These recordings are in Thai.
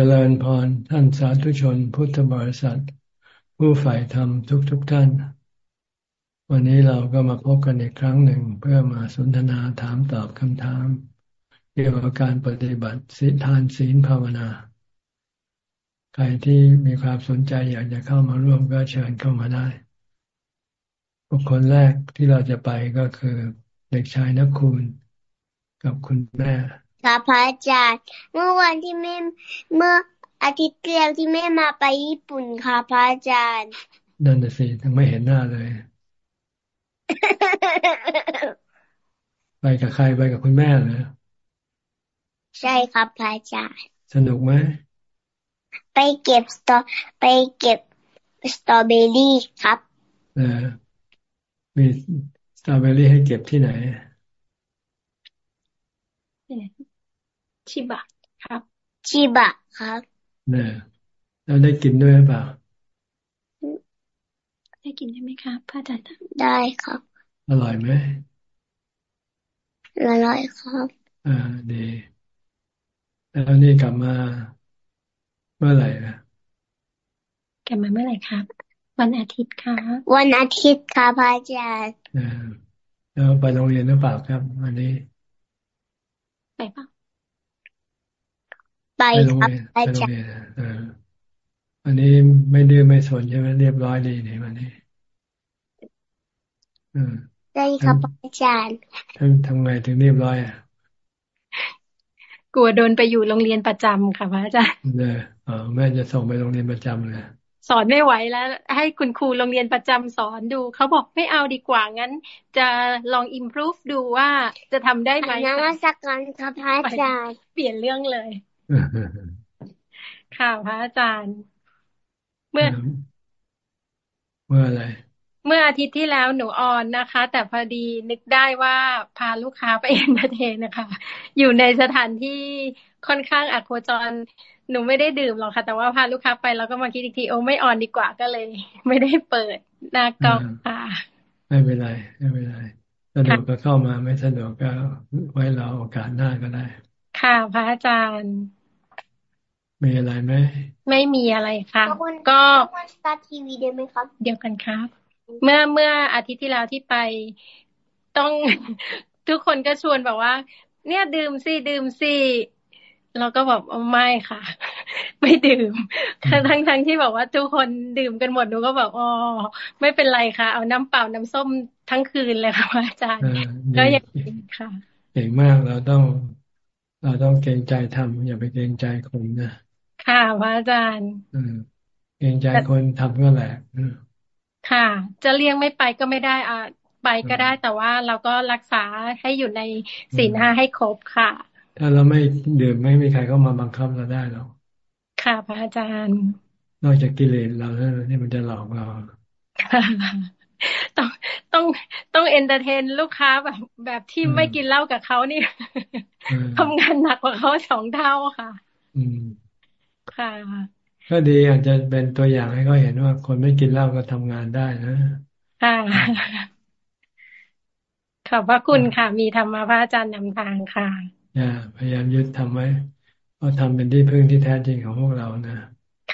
จริญพรท่านสาธุชนพุทธบริษัท ผู้ฝ่ายธรรมทุกทุกท่าน วันนี้เราก็มาพบกันอีกครั้งหนึ่งเพื่อมาสนทนาถามตอบคำถาม เกี่ยวกับการปฏิบัติศีลทานศีลภาวนา ใครที่มีความสนใจอยากจะเข้ามาร่วมก็เชิญเข้ามาได้ บุคคลแรกที่เราจะไปก็คือ เด็กชายนักคุณกับคุณแม่ ค่ะพระอาจารย์ เมื่อวันที่แม่เมื่ออาทิตย์ที่แล้วที่แม่มาไปญี่ปุ่นค่ะพระอาจารย์นั่นน่ะสิทั้งไม่เห็นหน้าเลย ไปกับใครไปกับคุณแม่เหรอใช่ครับพระอาจารย์ สนุกไหมไปเก็บสตอไปเก็บสตรอเบอรี่ครับเออมีสตรอเบอรี่ให้เก็บที่ไหน ชิบะครับชิบะครับเนี่ยแล้วได้กินด้วยหรือเปล่า ได้กินได้ไหมครับพระอาจารย์ได้ครับ อร่อยไหมอร่อยครับอ่าดีแล้วนี่กลับมาเมื่อไหร่นะกลับมาเมื่อไหร่ครับ วันอาทิตย์ครับวันอาทิตย์ครับพระอาจารย์แล้วไปโรงเรียนหรือเปล่าครับวันนี้ไปเปล่า ไปครับอาจารย์อันนี้ไม่ดื้อไม่สนใช่ไหมเรียบร้อยดีนี่วันนี้ได้ครับอาจารย์ทำทำไงถึงเรียบร้อยอะกลัวโดนไปอยู่โรงเรียนประจำค่ะพระอาจารย์เนี่ยอ๋อแม่จะส่งไปโรงเรียนประจำเลยสอนไม่ไหวแล้ว ให้คุณครูโรงเรียนประจำสอนดูเขาบอกไม่เอาดีกว่างั้น จะลอง improve ดูว่าจะทำได้ไหมนักสักการครับพระอาจารย์เปลี่ยนเรื่องเลย ค่ะพระอาจารย์ เมื่อ เมื่ออะไร เมื่ออาทิตย์ที่แล้วหนู on นะคะ แต่พอดีนึกได้ว่าพาลูกค้าไป entertain นะคะ อยู่ในสถานที่ค่อนข้างอักโคจรหนูไม่ได้ดื่มหรอกค่ะ แต่ว่าพาลูกค้าไปแล้วก็มาคิดอีกทีโอ้ไม่ on ดีกว่าก็เลย ไม่ได้เปิดหน้ากล้องค่ะไม่เป็นไรไม่เป็นไรสะดวกก็เข้ามาไม่สะดวกก็ไว้รอโอกาสหน้าก็ได้ ค่ะพระอาจารย์ มีอะไรไหมไม่มีอะไรค่ะ ก็สตาร์ทีวีได้ไหมครับ เดียวกันครับ เมื่อเมื่ออาทิตย์ที่แล้วที่ไปต้องทุกคนก็ชวนบอกว่า เนี่ยดื่มสิดื่มสิเราก็บอกไม่ค่ะ ไม่ดื่มทั้งทั้งทั้งที่บอกว่าทุกคนดื่มกันหมดหนูก็บอกอ๋อไม่เป็นไรค่ะ เอาน้ำเปล่าน้ำส้มทั้งคืนเลยค่ะอาจารย์ ก็ยังค่ะเก่งมากเราต้อง เราต้องเกรงใจทำอย่าไปเกรงใจคนนะ ค่ะพระอาจารย์เกรงใจคนทำก็แหละค่ะ จะเลี่ยงไม่ไปก็ไม่ได้อ่าไปก็ได้แต่ว่าเราก็รักษาให้อยู่ในศีลห้าให้ครบค่ะ ถ้าเราไม่ดื่มไม่มีใครเข้ามาบังคับเราได้หรอกค่ะพระอาจารย์ นอกจากกิเลสเราแล้วนี่มันจะหลอกเราต้องต้องต้อง entertain ลูกค้าแบบแบบที่ไม่กินเหล้ากับเขานี่ทำงานหนักกว่าเขาสองเท่าค่ะ อืม ค่ะก็ดีอาจจะเป็นตัวอย่างให้เขาเห็นว่า คนไม่กินเหล้าก็ทำงานได้นะค่ะขอบพระคุณค่ะ มีธรรมะพระอาจารย์นำทางค่ะอย่าพยายามยึดทำไว้เพราะทำเป็นที่พึ่งที่แท้จริงของพวกเรานะ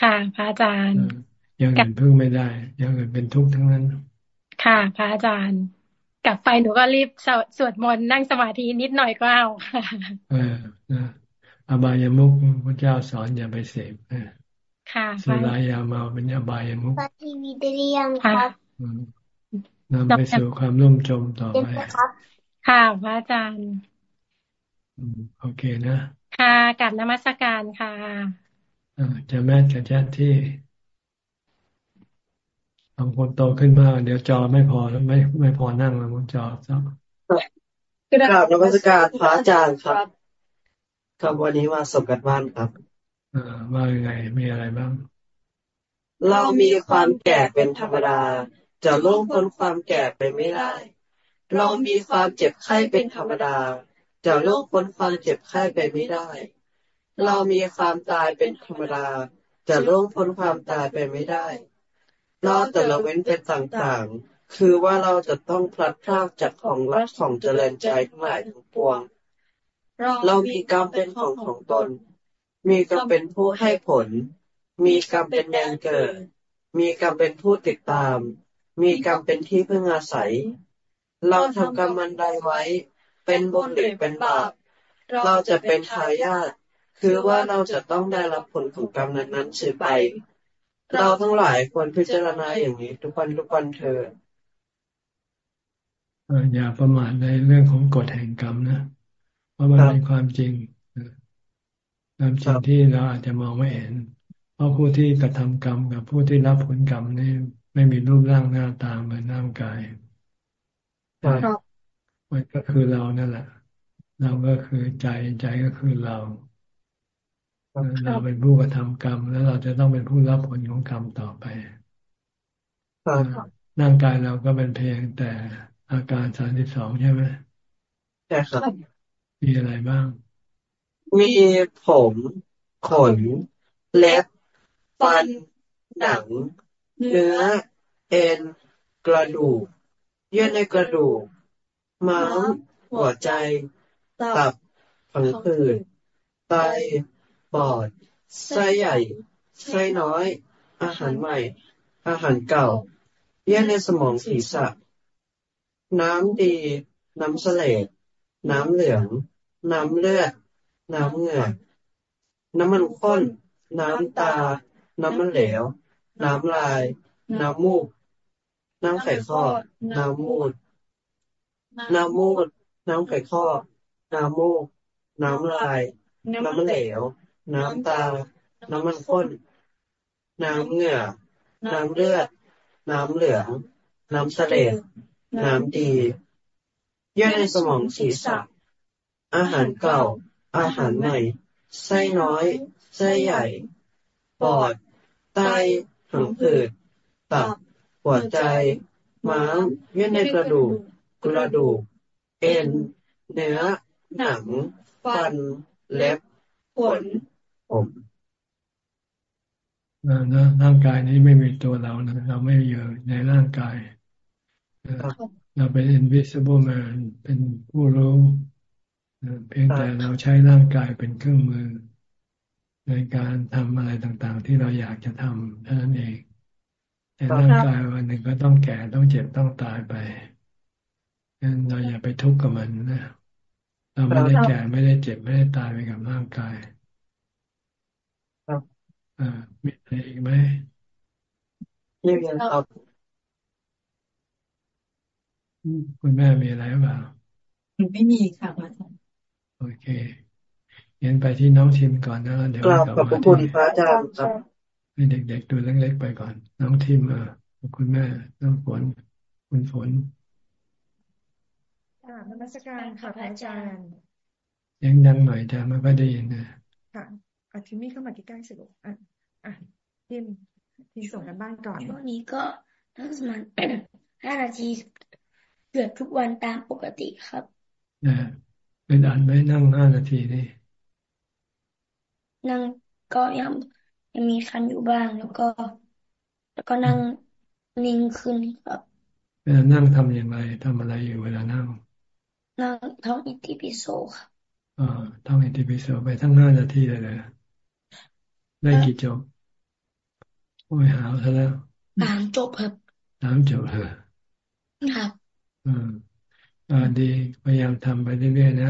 ค่ะพระอาจารย์ยังอื่นพึ่งไม่ได้ยังอื่นเป็นทุกข์ทั้งนั้น ค่ะพระอาจารย์ กลับไปหนูก็รีบสวดมนต์นั่งสมาธินิดหน่อยก็เอาค่ะเอออบายามุกพระเจ้าสอนอย่าไปเสพค่ะสุรายาเมาเป็นอบายามุกปฏิวิตเรียงครับนำไปสู่ความร่มจมต่อไปค่ะพระอาจารย์โอเคนะ ค่ะกับนมัสการค่ะจะแม่จะแจ้ที่ทำคนโตขึ้นมาก เดี๋ยวจอไม่พอแล้วไม่ไม่พอนั่งแล้วมันจอสักกราบนมัสการพระอาจารย์ครับ ครับวันนี้มาสบกันบ้านครับอ่าว่ายังไงมีอะไรบ้าง เรามีความแก่เป็นธรรมดา จะล่วงพ้นความแก่ไปไม่ได้ เรามีความเจ็บไข้เป็นธรรมดา จะล่วงพ้นความเจ็บไข้ไปไม่ได้ เรามีความตายเป็นธรรมดา จะล่วงพ้นความตายไปไม่ได้เราแต่ละเว้นเป็นต่างๆ คือว่าเราจะต้องพลัดพรากจากของรักของเจริญใจทั้งหลายทั้งปวง เรามีกรรมเป็นของของตน มีกรรมเป็นผู้ให้ผล มีกรรมเป็นแดนเกิด มีกรรมเป็นผู้ติดตาม มีกรรมเป็นที่พึ่งอาศัย เราทำกรรมันใดไว้ เป็นบุญหรือเป็นบาป เราจะเป็นทายาท คือว่าเราจะต้องได้รับผลของกรรมนั้นๆสืบไป เราทั้งหลายควรพิจารณาอย่างนี้ ทุกวันทุกวันเถิดอย่าประมาทในเรื่องของกฎแห่งกรรมนะ ราะมันเป็นความจริงความจริงที่เราอาจจะมองไม่เห็น เพราะผู้ที่กระทำกรรมกับผู้ที่รับผลกรรมนี่ไม่มีรูปร่างหน้าตาเหมือนร่างกายมันก็คือเรานั่นแหละ เราก็คือใจใจก็คือเรา เราเป็นผู้กระทำกรรม แล้วเราจะต้องเป็นผู้รับผลของกรรมต่อไปร่างกายเราก็เป็นเพียงแต่อาการสามสิบสองใช่ไหมใช่ครับ มีอะไรบ้าง มีผมขน เล็บ ฟัน หนัง เนื้อ เอ็น กระดูก เยื่อในกระดูก ม้ามหัวใจ ตับผังผืดไตปอดไส้ใหญ่ไส้น้อย อาหารใหม่ อาหารเก่า เยื่อในสมองศีรษะ น้ำดี น้ำเสลดน้ำเหลือง น้ำเลือด น้ำเหงื่อ น้ำมันข้น น้ำตา น้ำมันเหลว น้ำลาย น้ำมูก น้ำไข่ข้อ น้ำมูด น้ำมูด น้ำไข่ข้อ น้ำมูก น้ำลาย น้ำมันเหลว น้ำตา น้ำมันข้น น้ำเหงื่อ น้ำเลือด น้ำเหลือง น้ำเสลดน้ำดีย่อยในสมองศีรษะ อาหารเก่า อาหารใหม่ ไส้น้อย ไส้ใหญ่ ปอด ไตหังผืด ตับ หัวใจ ม้ามเยื่อในกระดูก กระดูก เอ็น เนื้อ หนัง ฟัน เล็บ ขน ผมนะร่างกายนี้ไม่มีตัวเรานะเราไม่อยู่ในร่างกาย เราเป็น invisible man เป็นผู้รู้ เพียงแต่เราใช้ร่างกายเป็นเครื่องมือ ในการทำอะไรต่างๆ ที่เราอยากจะทำเท่านั้นเอง แต่ร่างกายวันหนึ่งก็ต้องแก่ต้องเจ็บต้องตายไปงั้นเราอย่าไปทุกข์กับมันนะเราไม่ได้แก่ไม่ได้เจ็บไม่ได้ตายไปกับร่างกายอ่ามีอะไรอีกไหมไม่มีครับคุณแม่มีอะไรหรือเปล่าไม่มีค่ะพระอาจารย์ โอเคเย็นไปที่น้องทิมก่อนนะเดี๋ยวกลับมาที่พระอาจารย์ครับให้เด็กๆตัวเล็กๆไปก่อน น้องทิมอะคุณแม่ น้องฝนคุณฝนค่ะนมัสการค่ะพระอาจารย์ยังดังหน่อยจ้ะไม่ค่อยได้ยินนะค่ะอาทิมี่เข้ามาใกล้ๆสิลูกอะอะทิมทิมส่งกันบ้านก่อนช่วงนี้ก็นั่งสมาธิห้านาทีเกือบทุกวันตามปกติครับนะ เป็นอันไม่นั่งห้านาทีนี่นั่งก็ยังยังมีคันอยู่บ้าง แล้วก็ แล้วก็นั่งนิ่งขึ้นครับเวลานั่งทำอย่างไรทำอะไรอยู่เวลานั่ง นั่งท่องอิติปิโสครับอ่าท่องอิติปิโสไปทั้งห้านาทีเลยเลยได้กี่จบโอ้ยหาวซะแล้วสามจบครับสามจบเหรอครับอืม อ่าดี พยายามทำไปเรื่อยๆนะ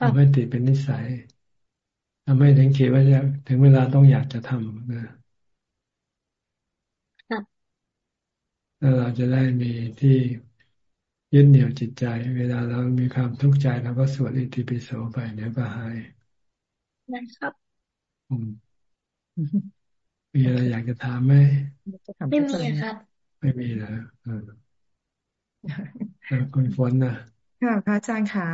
ทำให้ติดเป็นนิสัยทำให้ถึงขีดว่าจะถึงเวลาต้องอยากจะทำนะแล้วเราจะได้มีที่ยึดเหนี่ยวจิตใจ เวลาเรามีความทุกข์ใจเราก็สวดอิติปิโสไปเดี๋ยวก็หายนะครับอืมมีอะไรอยากจะถามไหมไม่มีครับ ไม่มีนะ คุณฝนนะค่ะพระอาจารย์ค่ะ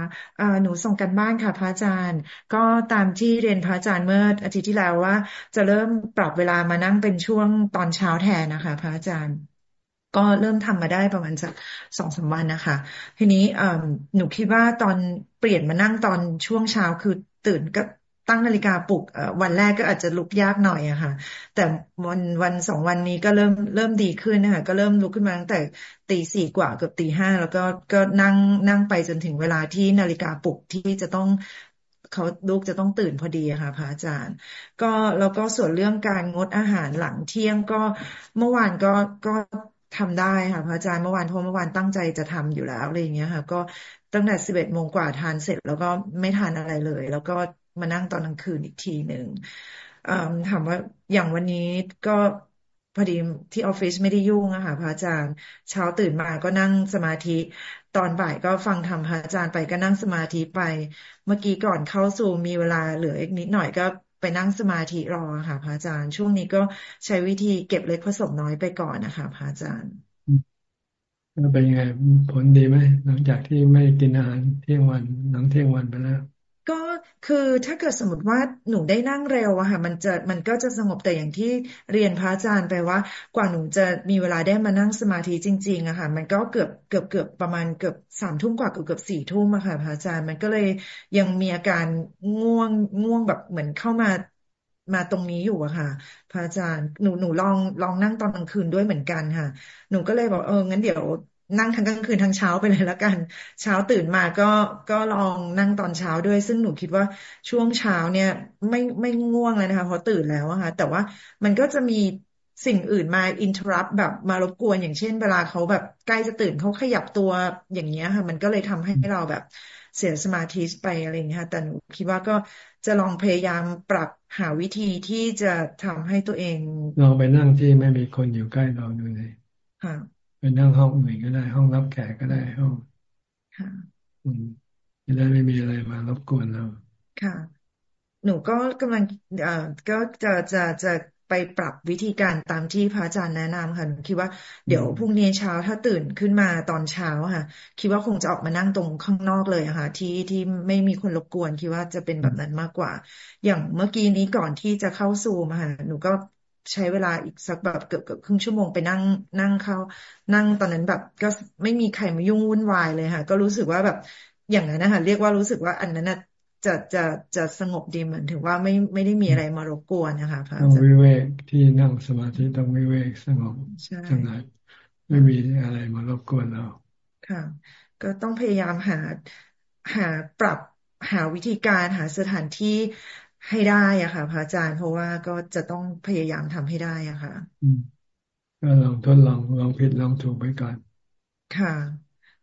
หนูส่งกันบ้านค่ะ พระอาจารย์ ก็ตามที่เรียนพระอาจารย์เมื่ออาทิตย์ที่แล้วว่า จะเริ่มปรับเวลามานั่งเป็นช่วงตอนเช้าแทนนะคะ พระอาจารย์ ก็เริ่มทำมาได้ประมาณสักสองสามวันนะคะ ทีนี้หนูคิดว่าตอนเปลี่ยนมานั่งตอนช่วงเช้าคือตื่นก็ ตั้งนาฬิกาปลุกวันแรกก็อาจจะลุกยากหน่อยอะค่ะ แต่วันวันสองวันนี้ก็เริ่มเริ่มดีขึ้นนะคะก็เริ่มลุกขึ้นมาตั้งแต่ตีสี่กว่าเกือบตีห้าแล้วก็ก็นั่งนั่งไปจนถึงเวลาที่นาฬิกาปลุกที่จะต้องเขาลูกจะต้องตื่นพอดีค่ะพระอาจารย์ ก็แล้วก็ส่วนเรื่องการงดอาหารหลังเที่ยงก็เมื่อวานก็ก็ทำได้ค่ะพระอาจารย์เมื่อวานเพราะเมื่อวานตั้งใจจะทำอยู่แล้วอะไรอย่างเงี้ยค่ะ ก็ตั้งแต่สิบเอ็ดโมงกว่าทานเสร็จ แล้วก็ไม่ทานอะไรเลย แล้วก็ มานั่งตอนกลางคืนอีกทีหนึ่งถามว่าอย่างวันนี้ก็พอดีที่ออฟฟิศไม่ได้ยุ่งอะค่ะพระอาจารย์ เช้าตื่นมาก็นั่งสมาธิ ตอนบ่ายก็ฟังธรรมพระอาจารย์ไปก็นั่งสมาธิไป เมื่อกี้ก่อนเข้าสู่มีเวลาเหลืออีกนิดหน่อยก็ไปนั่งสมาธิรอค่ะพระอาจารย์ ช่วงนี้ก็ใช้วิธีเก็บเล็กผสมน้อยไปก่อนนะคะพระอาจารย์แล้วเป็นยังไงผลดีไหมหลังจากที่ไม่กินอาหารเที่ยงวันหลังเที่ยงวันไปแล้ว ก็คือถ้าเกิดสมมติว่าหนูได้นั่งเร็วอะค่ะ มันจะมันก็จะสงบแต่อย่างที่เรียนพระอาจารย์ไปว่า กว่าหนูจะมีเวลาได้มานั่งสมาธิจริงๆอะค่ะ มันก็เกือบเกือบเกือบประมาณเกือบสามทุ่มกว่าเกือบเกือบสี่ทุ่มอะค่ะ พระอาจารย์มันก็เลยยังมีอาการง่วงง่วงแบบเหมือนเข้ามามาตรงนี้อยู่อะค่ะ พระอาจารย์หนูหนูลองลองนั่งตอนกลางคืนด้วยเหมือนกันค่ะ หนูก็เลยบอกเอองั้นเดี๋ยว นั่งทั้งกลางคืนทั้งเช้าไปเลยแล้วกัน เช้าตื่นมาก็ก็ลองนั่งตอนเช้าด้วย ซึ่งหนูคิดว่าช่วงเช้าเนี่ย ไม่ไม่ง่วงเลยนะคะเพราะตื่นแล้วอะค่ะแต่ว่ามันก็จะมีสิ่งอื่นมาอินทรัพแบบมารบกวนอย่างเช่น เวลาเขาแบบใกล้จะตื่นเขาขยับตัวอย่างเงี้ยค่ะ มันก็เลยทำให้เราแบบเสียสมาธิไปอะไรอย่างเงี้ยค่ะแต่หนูคิดว่าก็จะลองพยายามปรับหาวิธีที่จะทำให้ตัวเองลองไปนั่งที่ไม่มีคนอยู่ใกล้เราดูเลยค่ะ ไปนั่งห้องอื่นก็ได้ ห้องรับแขกก็ได้ห้องค่ะอืมจะได้ไม่มีอะไรมารบกวนเราค่ะ หนูก็กำลังเอ่อก็จะจะจะไปปรับวิธีการตามที่พระอาจารย์แนะนำค่ะหนูคิดว่าเดี๋ยวพรุ่งนี้เช้าถ้าตื่นขึ้นมาตอนเช้าค่ะ คิดว่าคงจะออกมานั่งตรงข้างนอกเลยค่ะ ที่ที่ไม่มีคนรบกวนคิดว่าจะเป็นแบบนั้นมากกว่า อย่างเมื่อกี้นี้ก่อนที่จะเข้าซูมค่ะหนูก็ ใช้เวลาอีกสักแบบเกือบเกือบครึ่งชั่วโมงไปนั่งนั่งเข้า นั่งตอนนั้นแบบ ก็ไม่มีใครมายุ่งวุ่นวายเลยค่ะ ก็รู้สึกว่าแบบอย่างนั้นนะคะเรียกว่ารู้สึกว่าอันนั้นจะจะจะสงบดีเหมือนถึงว่าไม่ไม่ได้มีอะไรมารบกวนนะคะพระต้องวิเวกที่นั่งสมาธิต้องวิเวกสงบสงบไม่มีอะไรมารบกวนเราค่ะ ก็ต้องพยายามหาหาปรับหาวิธีการหาสถานที่ ให้ได้อะค่ะ พระอาจารย์เพราะว่าก็จะต้องพยายามทำให้ได้อะค่ะก็ลองทดลองลองผิดลองถูกไปก่อนค่ะ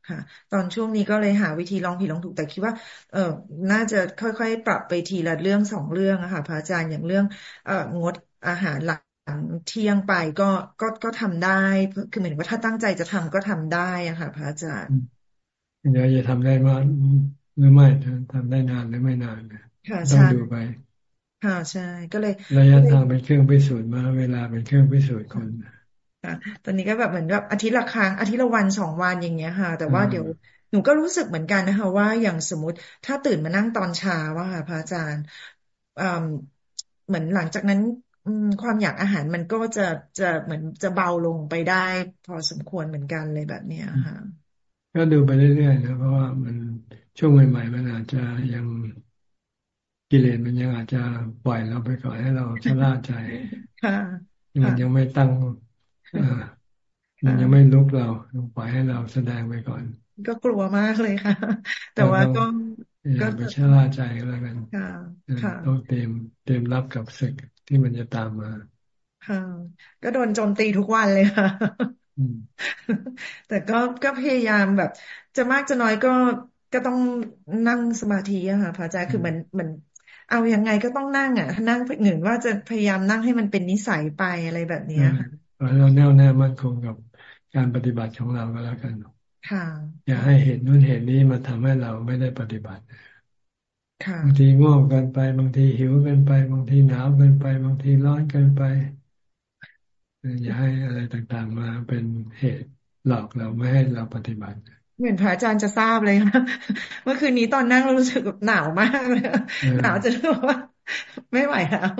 ค่ะ ตอนช่วงนี้ก็เลยหาวิธีลองผิดลองถูกแต่คิดว่า เออน่าจะค่อยๆ ปรับไปทีละเรื่องสองเรื่องอะค่ะ พระอาจารย์อย่างเรื่อง เอ่องดอาหารหลังเที่ยงไปก็ก็ก็ทำได้ คือเหมือนว่าถ้าตั้งใจจะทำก็ทำได้อะค่ะ พระอาจารย์เดี๋ยวจะทำได้มากหรือไม่ทำได้นานหรือไม่นานต้องดูไป ค่ะใช่ก็เลยระยะทางเป็นเครื่องพิสูจน์มา เวลาเป็นเครื่องพิสูจน์คนค่ะตอนนี้ก็แบบเหมือนแบบอาทิตย์ละครั้งอาทิตย์ละวันสองวันอย่างเงี้ยค่ะ แต่ว่าเดี๋ยวหนูก็รู้สึกเหมือนกันนะคะ ว่าอย่างสมมติถ้าตื่นมานั่งตอนเช้าว่าค่ะพระอาจารย์เหมือนหลังจากนั้นความอยากอาหารมันก็จะจะเหมือนจะเบาลงไปได้ พอสมควรเหมือนกันเลยแบบเนี้ยค่ะ ก็ดูไปเรื่อยๆนะเพราะว่ามันช่วงใหม่ๆมันอาจจะยัง กิเลสมันยังอาจจะปล่อยเราไปก่อนให้เราชะล่าใจมันยังไม่ตั้งมันยังไม่ลุกเราปล่อยให้เราแสดงไปก่อน ก็กลัวมากเลยค่ะ แต่ว่าก็ก็ไปชะล่าใจแล้วกันต้องเตรียมเตรียมรับกับศึกที่มันจะตามมาค่ะก็โดนโจมตีทุกวันเลยค่ะแต่ก็ก็พยายามแบบ จะมากจะน้อยก็ก็ต้องนั่งสมาธิอะค่ะพระอาจารย์คือเหมือนเหมือน เอาอยัางไงก็ต้องนั่งอะ นั่งหนึ่งว่าจะพยายามนั่งให้มันเป็นนิสัยไปอะไรแบบนี้ค่ะเราแน่วแน่มั่นคงกับการปฏิบัติของเราก็แล้วกันค่ะ อย่าให้เห็นนู่นเห็นนี้มาทำให้เราไม่ได้ปฏิบัติค่ะบางทีง่วงกันไป บางทีหิวกันไปบางทีหนาวเกินไป บางทีร้อนเกินไป อย่าให้อะไรต่างๆมาเป็นเหตุหลอกเราไม่ให้เราปฏิบัติ เหมือนพระอาจารย์จะทราบเลยค่ะเมื่อคืนนี้ตอนนั่งเรารู้สึกแบบหนาวมากเลยหนาวจนรู้ว่า ไม่ไหวแล้ว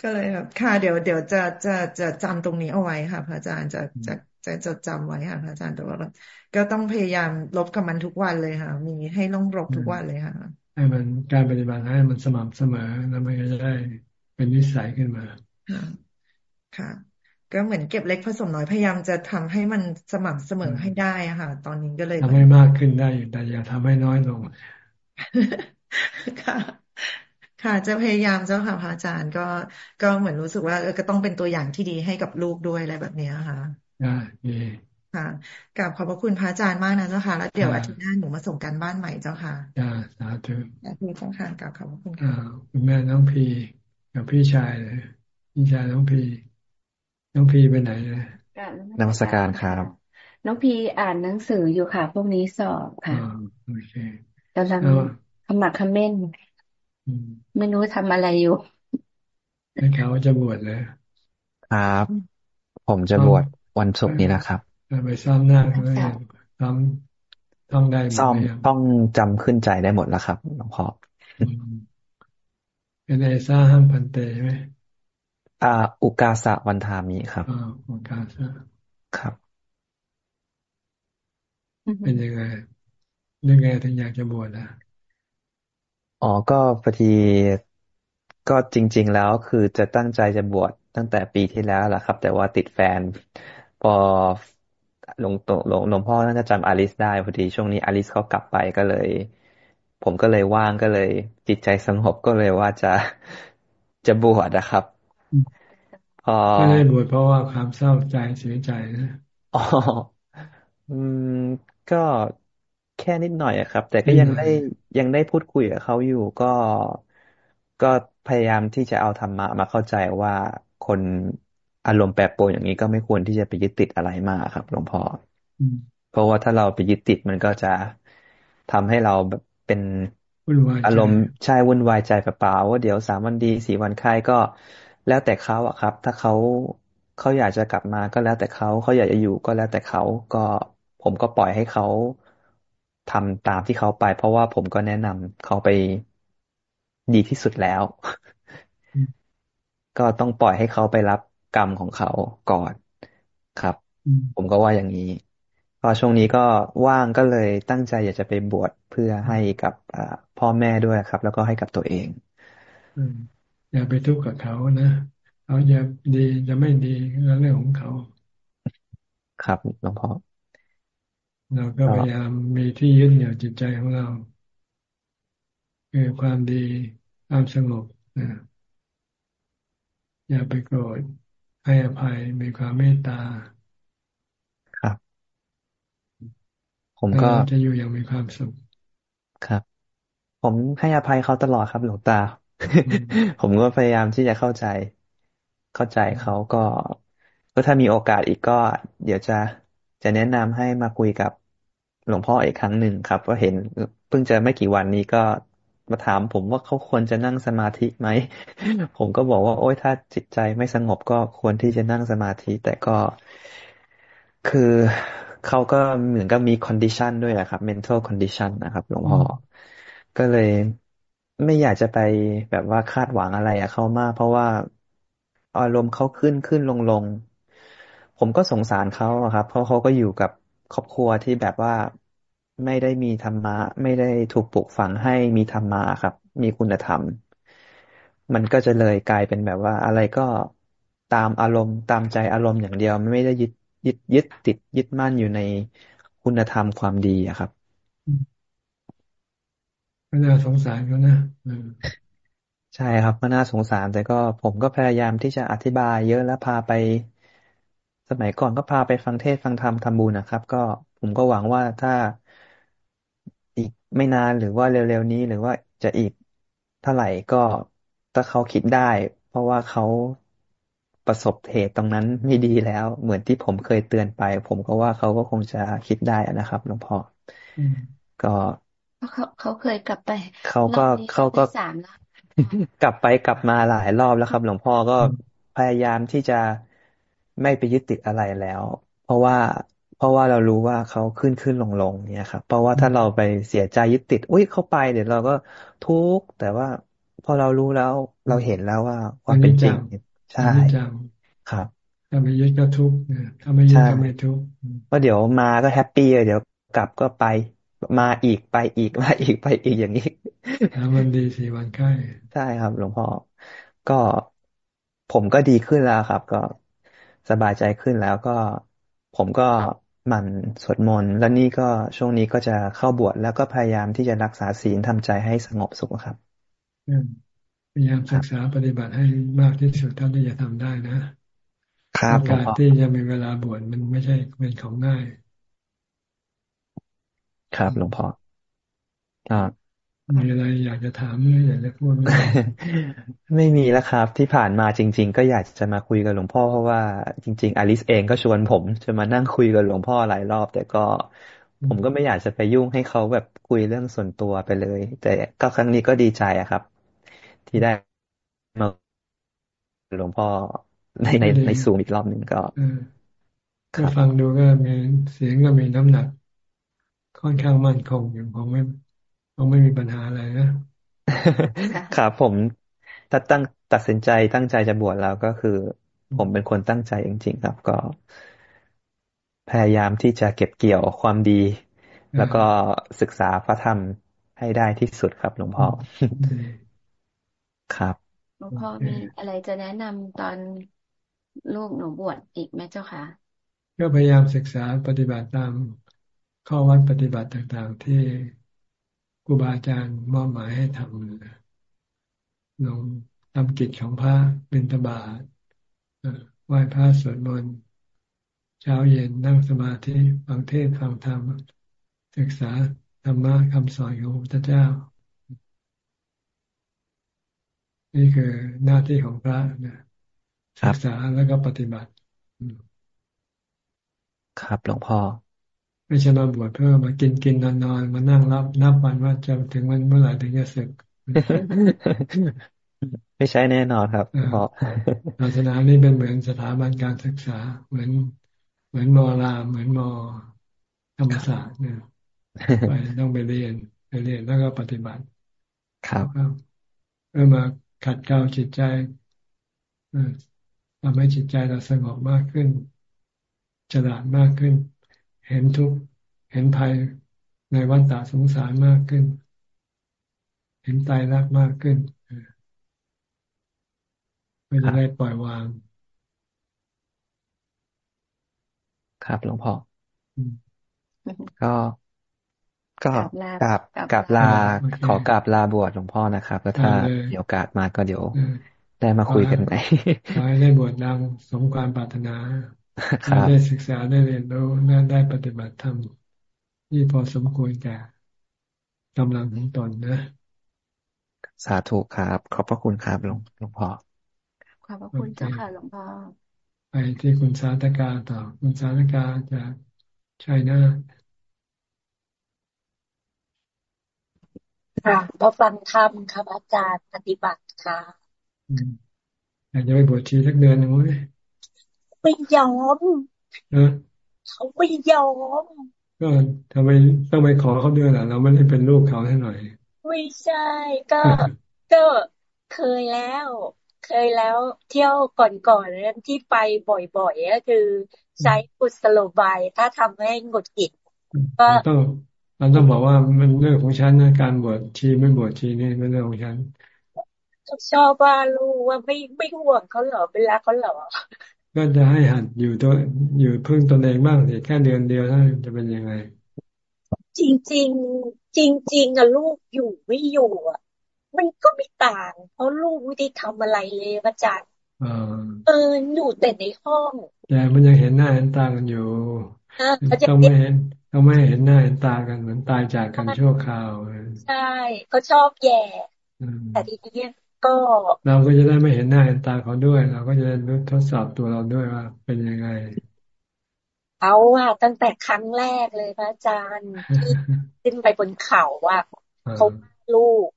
ก็เลยแบบค่ะเดี๋ยวเดี๋ยวจะจะจะจำตรงนี้เอาไว้ค่ะ พระอาจารย์จะจะจะจดจำไว้ค่ะพระอาจารย์แต่ว่าก็ต้องพยายามลบกับมันทุกวันเลยค่ะ มีให้ลงรบทุกวันเลยค่ะ ให้มันการปฏิบัติให้มันสม่ำเสมอแล้วมันก็จะได้เป็นนิสัยขึ้นมาค่ะ ก็เหมือนเก็บเล็กผสมน้อยพยายามจะทำให้มันสม่ำเสมอให้ได้อะค่ะ ตอนนี้ก็เลยทำให้มากขึ้นได้อยู่แต่อย่าทำให้น้อยลงค่ะค่ะจะพยายามเจ้าค่ะพระอาจารย์ก็ก็เหมือนรู้สึกว่าเออก็ต้องเป็นตัวอย่างที่ดีให้กับลูกด้วยอะไรแบบนี้ค่ะได้ดีค่ะกราบขอบพระคุณพระอาจารย์มากนะเจ้าค่ะ แล้วเดี๋ยวอาทิตย์หน้าหนูมาส่งการบ้านใหม่เจ้าค่ะจ้าสาธุสาธุเจ้าค่ะกราบขอบพระคุณค่ะคุณแม่น้องพีกับพี่ชายเลยพี่ชายน้องพี น้องพีไปไหนเลยนมัสการครับ น้องพีอ่านหนังสืออยู่ค่ะ พวกนี้สอบค่ะโอเคกำลังขมักขม้นไม่รู้ทำอะไรอยู่ให้เขาจะบวชเลยครับ ผมจะบวชวันศุกร์นี้นะครับไปซ้อมหน้าเลยซ้อมต้องได้ซ้อมต้องจำขึ้นใจได้หมดแล้วครับหลวงพ่อเป็นไอซ่าห้างพันเตใช่ไหม อ่า อุกาสะวันทามีครับอ่าอุกาสะครับ เป็นยังไงเรื่องไงถึงอยากจะบวชนะอ๋อก็พอดีก็จริง ๆ แล้วคือจะตั้งใจจะบวชตั้งแต่ปีที่แล้วแหละครับ แต่ว่าติดแฟน พอหลวงตหลวงหลวงพ่อน่าจะจำอลิสได้พอดีช่วงนี้อลิสเขากลับไปก็เลย ผมก็เลยว่างก็เลย จิตใจสงบก็เลยว่าจะจะบวชนะครับพอ ไม่ได้บวชเพราะว่าความเศร้าใจเสียใจนะอ๋ออืมก็แค่นิดหน่อยครับ แต่ก็ยังได้ยังได้พูดคุยกับเขาอยู่ก็ก็พยายามที่จะเอาธรรมะมาเข้าใจว่าคนอารมณ์แปรปรวนอย่างนี้ก็ไม่ควรที่จะไปยึดติดอะไรมากครับหลวงพ่อเพราะว่าถ้าเราไปยึดติดมันก็จะทำให้เราแบบเป็นอารมณ์ใช่วุ่นวายใจเปล่าว่าเดี๋ยวสามวันดีสี่วันไข้ก็ แล้วแต่เขาอะครับ ถ้าเขาเขาอยากจะกลับมาก็แล้วแต่เขาเขาอยากจะอยู่ก็แล้วแต่เขาก็ผมก็ปล่อยให้เขาทำตามที่เขาไป เพราะว่าผมก็แนะนำเขาไปดีที่สุดแล้ว ก็ต้องปล่อยให้เขาไปรับกรรมของเขาก่อนครับ ผมก็ว่าอย่างนี้พอช่วงนี้ก็ว่างก็เลยตั้งใจอยากจะไปบวชเพื่อให้กับพ่อแม่ด้วยครับ แล้วก็ให้กับตัวเอง อย่าไปทุกข์กับเขานะเขาจะดีจะไม่ดีก็เรื่องของเขา ครับหลวงพ่อเราก็พยายามมีที่ยึดเหนี่ยวจิตใจของเราคือความดีความสงบนะอย่าไปโกรธให้อภัยมีความเมตตา ครับ ผมก็จะอยู่อย่างมีความสุข ครับ ผมให้อภัยเขาตลอดครับ หลวงตา ผมก็พยายามที่จะเข้าใจ เข้าใจเขาก็ ก็ถ้ามีโอกาสอีกก็ เดี๋ยวจะจะแนะนำให้มาคุยกับหลวงพ่ออีกครั้งหนึ่งครับก็เห็นเพิ่งจะไม่กี่วันนี้ก็มาถามผมว่าเขาควรจะนั่งสมาธิไหม ผมก็บอกว่าโอ้ยถ้าจิตใจไม่สงบก็ควรที่จะนั่งสมาธิ แต่ก็คือเขาก็เหมือนกับมี condition ด้วยนะครับ mental condition นะครับหลวงพ่อก็เลย ไม่อยากจะไปแบบว่าคาดหวังอะไรอะเขามาก เพราะว่าอารมณ์เขาขึ้นขึ้นลงลงผมก็สงสารเขาครับ เพราะเขาก็อยู่กับครอบครัวที่แบบว่าไม่ได้มีธรรมะ ไม่ได้ถูกปลูกฝังให้มีธรรมะครับ มีคุณธรรม มันก็จะเลยกลายเป็นแบบว่า อะไรก็ตามอารมณ์ตามใจอารมณ์อย่างเดียวไม่ได้ยึดยึดยึดติดยึดมั่นอยู่ในคุณธรรมความดีอะครับ ก็น่าสงสารเขานะใช่ครับก็น่าสงสาร แต่ก็ผมก็พยายามที่จะอธิบายเยอะแล้วพาไป สมัยก่อนก็พาไปฟังเทศฟังธรรมทำบุญนะครับ ก็ผมก็หวังว่าถ้าอีกไม่นานหรือว่าเร็วๆนี้หรือว่าจะอีกเท่าไหร่ก็ถ้าเขาคิดได้ เพราะว่าเขาประสบเหตุตรงนั้นไม่ดีแล้ว เหมือนที่ผมเคยเตือนไป ผมก็ว่าเขาก็คงจะคิดได้นะครับหลวงพ่อก็ เขาเขาเคยกลับไปเขาก็เขาก็สามแล้วกลับไปกลับมาหลายรอบแล้วครับ หลวงพ่อก็พยายามที่จะไม่ไปยึดติดอะไรแล้ว เพราะว่าเพราะว่าเรารู้ว่าเขาขึ้นขึ้นลงลงเนี่ยครับเพราะว่าถ้าเราไปเสียใจยึดติด อุ้ยเข้าไปเดี๋ยวเราก็ทุกข์แต่ว่าพอเรารู้แล้วเราเห็นแล้วว่าความเป็นจริงใช่ครับถ้าไม่ยึดก็ทุกข์ถ้าไม่ยึดก็ไม่ทุกข์เพราะเดี๋ยวมาก็ happy เดี๋ยวกลับก็ไป มาอีกไปอีกมาอีกไปอีกอย่างนี้วันดีสี่วันไข้ใช่ครับ หลวงพ่อก็ผมก็ดีขึ้นแล้วครับ ก็สบายใจขึ้นแล้วก็ผมก็หมั่นสวดมนต์แล้วนี่ก็ช่วงนี้ก็จะเข้าบวชแล้วก็พยายามที่จะรักษาศีลทำใจให้สงบสุขครับพยายามศึกษาปฏิบัติให้มากที่สุดเท่าที่จะทำได้นะครับการที่จะมีเวลาบวชมันไม่ใช่เป็นของง่าย ครับหลวงพ่ออ่ามีอะไรอยากจะถามหรืออยากจะพูดไหมไม่มีแล้วครับ ที่ผ่านมาจริง ๆ ก็อยากจะมาคุยกับหลวงพ่อเพราะว่าจริง ๆอลิสเองก็ชวนผมจะมานั่งคุยกับหลวงพ่อหลายรอบ แต่ก็ผมก็ไม่อยากจะไปยุ่งให้เขาแบบคุยเรื่องส่วนตัวไปเลย แต่ก็ครั้งนี้ก็ดีใจอะครับ ที่ได้มาหลวงพ่อในในในซูมอีกรอบหนึ่งก็ก็ฟังดูก็มีเสียงก็มีน้ำหนัก ค่อนข้างมั่นคงอย่างผมไม่ต้องไม่มีปัญหาอะไรนะครับผมถ้าตั้งตัดสินใจตั้งใจจะบวชแล้วก็คือ ผมเป็นคนตั้งใจจริงๆครับก็ พยายามที่จะเก็บเกี่ยวความดี แล้วก็ศึกษาพระธรรมให้ได้ที่สุดครับหลวงพ่อครับหลวงพ่อมีอะไรจะแนะนำตอนลูกหนูบวชอีกไหมเจ้าคะก็พยายามศึกษาปฏิบัติตาม ข้อวัดปฏิบัติต่าง ๆ ที่ครูบาอาจารย์มอบหมายให้ทำลงทำกิจของพระเป็นตบาทไหว้พระสวดมนต์เช้าเย็นนั่งสมาธิฟังเทศฟังธรรม ศึกษาธรรมะคำสอนของพระเจ้า นี่คือหน้าที่ของพระนะศึกษาแล้วก็ปฏิบัติ ครับหลวงพ่อ ไม่ใช่มาบวชเพื่อมากินกินนอนนอนมานั่งรับนับวันว่าจะถึงวันเมื่อไหร่ถึงจะศึก ไม่ใช่แน่นอนครับพอศาสนานี่เป็นเหมือนสถาบันการศึกษา เหมือน เหมือนมอรามเหมือนมอธรรมศาสตร์เนี่ยไปต้องไปเรียนไปเรียนแล้วก็ปฏิบัติ ครับเพื่อมาขัดเกลาจิตใจทำให้จิตใจเราสงบมากขึ้นฉลาดมากขึ้น เห็นทุกเห็นภัยในวันตาสงสารมากขึ้น เห็นตายรักมากขึ้นไม่จะได้ปล่อยวาง ครับหลวงพ่อก็ก็กราบกราบลาขอกราบลาบวชหลวงพ่อนะครับ แล้วถ้ามีโอกาสมาก็เดี๋ยวได้มาคุยกันไหมขอให้ได้บวชดังสมความปรารถนา ได้ศึกษาได้เรียนรู้น่าได้ปฏิบัติธรรมที่พอสมควรแก่กำลังของตนนะ สาธุครับ ขอบพระคุณครับหลวงหลวงพ่อขอบพระคุณเจ้าค่ะหลวงพ่อไปที่คุณสาธกาต่อ คุณสาธกาจากชัยนาค่ะก็ฟังธรรมครับอาจารย์ปฏิบัติค่ะอยากจะไปบวชชีสักเดือนหนึ่งไหม ไม่ยอมเขาไม่ยอมก็ทำไมต้องไปขอเขาด้วยล่ะ เราไม่ได้เป็นลูกเขาให้หน่อย ไม่ใช่ ก็ก็เคยแล้ว เคยแล้วเที่ยวก่อนๆเรื่องที่ไปบ่อยๆก็คือ ใช้กุศโลบายถ้าทำให้หงุดหงิดก็ต้องเราต้องบอกว่ามันเรื่องของฉันนะการบวชชีไม่บวชชีนี่เป็นเรื่องของฉันชอบว่าลูกว่าไม่ไม่ห่วงเขาเหรอเวลาเขาเหรอ ก็จะให้หัดอยู่ตัวอยู่พึ่งตนเองบ้างสิแค่เดือนเดียวถ้าจะเป็นยังไง จริงจริงจริงจริงอะลูกอยู่ไม่อยู่อะมันก็ไม่ต่าง เพราะลูกไม่ได้ทำอะไรเลยอาจารย์เอออยู่แต่ในห้องแต่มันยังเห็นหน้าเห็นตากันอยู่ต้องไม่เห็นต้องไม่เห็นหน้าเห็นตากันเหมือนตายจากกันชั่วคราว ใช่เขาชอบแย่แต่ทีนี้ ก็ เราก็จะได้ไม่เห็นหน้าเห็นตาเขาด้วย เราก็จะได้รู้ทดสอบตัวเราด้วยว่า เป็นยังไง เอาอะตั้งแต่ครั้งแรกเลยพระอาจารย์ที่ขึ้นไปบนเขาว่าเขาลูก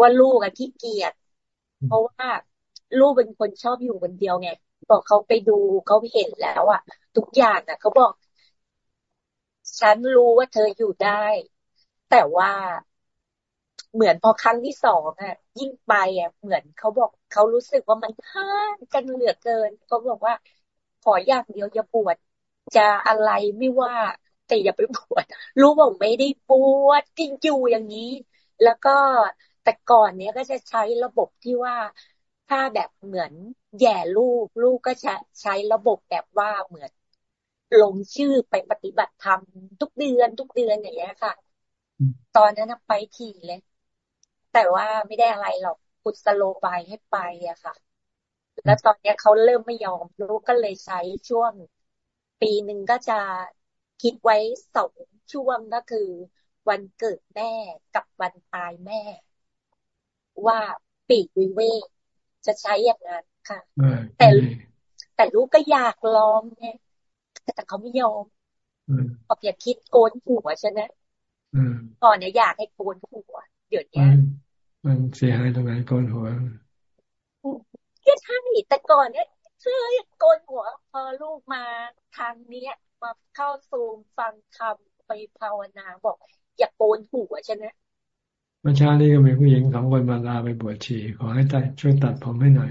ว่าลูกอะที่เกียจเพราะว่าลูกเป็นคนชอบอยู่คนเดียวไงบอกเขาไปดูเขาเห็นแล้วอะทุกอย่างอะเขาบอก ฉันรู้ว่าเธออยู่ได้ แต่ว่า เหมือนพอครั้งที่สองอะ ยิ่งไปอะ เหมือนเขาบอกเขารู้สึกว่ามันห่างกันเหลือเกินเขาบอกว่า ขออย่างเดียวอย่าปวดจะอะไรไม่ว่า แต่อย่าไปปวดรู้บอกไม่ได้ปวดกินอยู่อย่างนี้ แล้วก็แต่ก่อนเนี้ยก็จะใช้ระบบที่ว่าถ้าแบบเหมือนแย่ลูกลูกก็จะใช้ระบบแบบว่าเหมือนลงชื่อไปปฏิบัติธรรมทุกเดือนทุกเดือนอย่างเงี้ยค่ะ ตอนนั้นไปถี่เลย แต่ว่าไม่ได้อะไรหรอกพุทสโลบายให้ไปอะค่ะ แล้วตอนนี้เขาเริ่มไม่ยอมลูกก็เลยใช้ช่วง ปีหนึ่งก็จะคิดไว้สองช่วงก็คือ วันเกิดแม่กับวันตายแม่ ว่าปีกวิเวกจะใช้อย่างนั้นค่ะ แต่แต่ลูกก็อยากลองไงแต่เขาไม่ยอมบอกอย่าคิดโกนหัวใช่ไหมก่อนเนี่ยอยากให้โกนหัวเดี๋ยวนี้ มันเสียหายตรงไหนโกนหัวก็ใช่แต่ก่อนเนี่ยเคยโกนหัว พอลูกมาทางเนี้ยมาเข้าซูมฟังคำไปภาวนาบอก อย่าโกนหัวใช่ไหมเมื่อเช้านี้ก็มีผู้หญิงสองคนมาลาไปบวชชีขอให้ตัดช่วยตัดผมให้หน่อย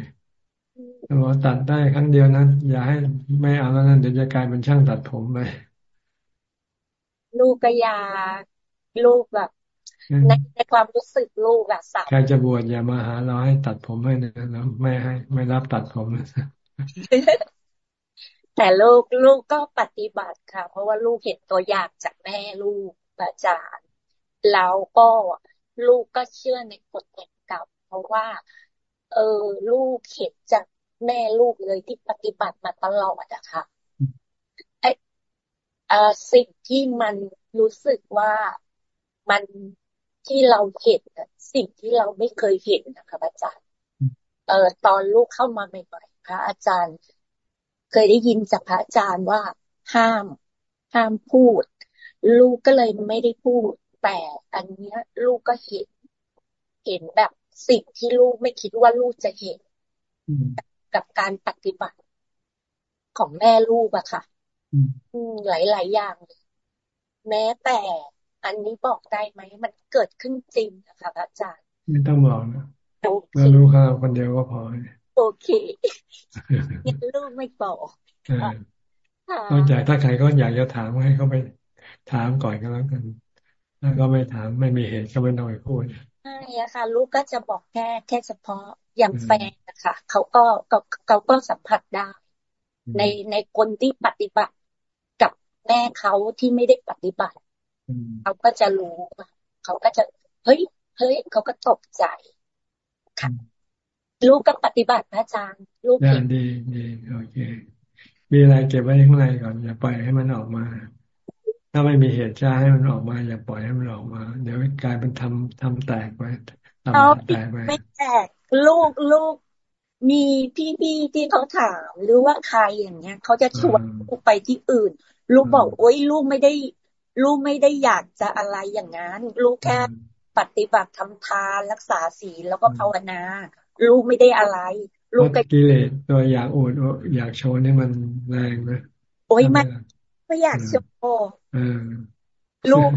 แต่ว่าตัดได้ครั้งเดียวนั้นอย่าให้ไม่เอาแล้วนั้นเดี๋ยวจะกลายเป็นช่างตัดผมไปลูกก็อยากลูกแบบ ในในความรู้สึกลูกอะสาวใครจะบวชอย่ามาหา เราให้ตัดผมให้นะแล้วไม่ให้ ไม่รับตัดผมแต่ลูกลูกก็ปฏิบัติค่ะ เพราะว่าลูกเห็นตัวอย่างจากแม่ลูกอาจารย์แล้วก็ลูกก็เชื่อในกฎแห่งกรรมเพราะว่า เออลูกเห็นจากแม่ลูกเลยที่ปฏิบัติมาตลอดอะค่ะไอสิ่งที่มันรู้สึกว่ามัน ที่เราเห็นสิ่งที่เราไม่เคยเห็นนะคะอาจารย์ เออตอนลูกเข้ามาใหม่ๆพระอาจารย์ เคยได้ยินจากพระอาจารย์ว่าห้าม ห้ามพูด ลูกก็เลยไม่ได้พูด แต่อันเนี้ย ลูกก็เห็น เห็นแบบสิ่งที่ลูกไม่คิดว่าลูกจะเห็นกับการปฏิบัติของแม่ลูกอะค่ะหลายๆอย่าง แม้แต่ อันนี้บอกได้ไหม มันเกิดขึ้นจริงนะคะอาจารย์ ไม่ต้องบอกนะเรารู้ข่าวคนเดียวก็พอ โอเคลูกไม่บอกนอกจากถ้าใครก็อยากจะถามให้เขาไปถามก่อนก็แล้วกันถ้าก็ไม่ถามไม่มีเหตุก็ไม่ต้องไปพูดใช่ค่ะ ลูกก็จะบอกแค่แค่เฉพาะอย่างแฟนนะคะเขาก็เขาก็สัมผัสได้ ในในคนที่ปฏิบัติกับแม่เขาที่ไม่ได้ปฏิบัติ เขาก็จะรู้เขาก็จะ เฮ้ย เฮ้ย เขาก็ตกใจค่ะลูกก็ปฏิบัติพระอาจารย์ลูกเห็นดีดีโอเค มีอะไรเก็บไว้ข้างในก่อน อย่าปล่อยให้มันออกมา ถ้าไม่มีเหตุจ้าให้มันออกมา อย่าปล่อยให้มันออกมา เดี๋ยวกลายเป็นทำทำแตกไปทำแตกไปไม่แตกลูกลูกมีพี่ๆที่เขาถามหรือว่าใครอย่างเงี้ยเขาจะชวนลูกไปที่อื่น ลูกบอกโอ้ยลูกไม่ได้ ลูกไม่ได้อยากจะอะไรอย่างนั้นลูกแค่ปฏิบัติทำทานรักษาศีลแล้วก็ภาวนา ลูกไม่ได้อะไร ลูกกิเลสตัวอยากอวดอยากโชว์นี่มันแรงนะโอ้ยไม่ไม่อยากโชว์ลูก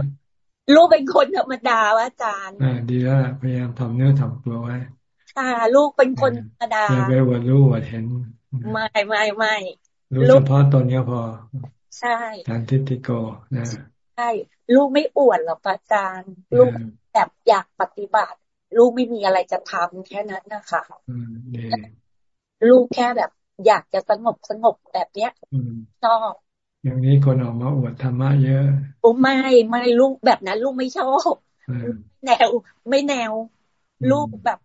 ลูกเป็นคนธรรมดาวอาจารย์อ่าดีแล้วพยายามทำเนื้อทำตัวไว้ค่ะลูกเป็นคนธรรมดาอย่าไปวัดรู้วัดเห็น ไม่ไม่ไม่รู้เฉพาะตนก็พอ ใช่ทานทิฏฐิโกนะ ช่ลูกไม่อวดหรอกอาจารย์ลูกแบบอยากปฏิบัติ ลูกไม่มีอะไรจะทำแค่นั้นนะคะลูกแค่แบบ อยากจะสงบสงบแบบเนี้ยชอบอย่างนี้คนออกมาอวดธรรมะเยอะโอ้ไม่ไม่ลูกแบบนั้น ลูกไม่ชอบแนวไม่แนว ลูกแบบ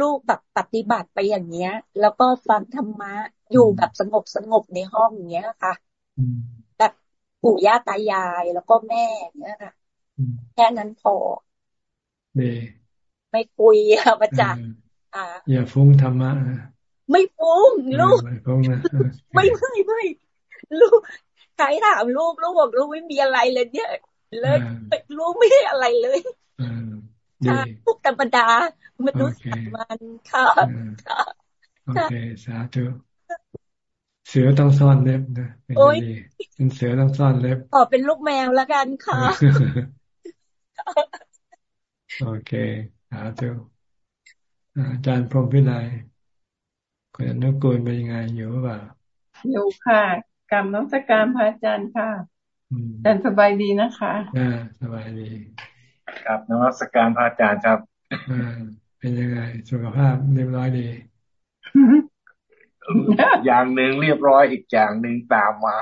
ลูกแบบปฏิบัติไปอย่างเนี้ย แล้วก็ฟังธรรมะอยู่แบบสงบสงบในห้องเนี้ยค่ะ ปู่ย่าตายายแล้วก็แม่เนี่ยค่ะแค่นั้นพอดีไม่คุยค่ะอาจารย์อ่าอย่าฟุ้งธรรมะไม่ฟุ้งลูก ไม่ฟุ้งนะไม่ไม่ไม่ลูกใครถามลูกลูกบอกลูกไม่มีอะไรเลยเนี่ยเลยลูกไม่ได้อะไรเลยค่ะลูกธรรมดามนุษย์มันค่ะโอเคสาธุ เสือต้องซ่อนเล็บนะเป็นดีเป็นเสือต้องซ่อนเล็บอ๋อเป็นลูกแมวแล้วกันค่ะ โอเคหาเถอะอาจารย์พรหมพิไลคุณอนุกูลเป็นยังไงอยู่หรือเปล่าอยู่ค่ะกรรมน้องสการพระอาจารย์ค่ะอาจารย์สบายดีนะคะอ่าสบายดี ครับน้องสการพระอาจารย์ครับอ่าเป็นยังไง สุขภาพเรียบร้อยดี อย่างหนึ่งเรียบร้อยอีกอย่างหนึ่งตามมา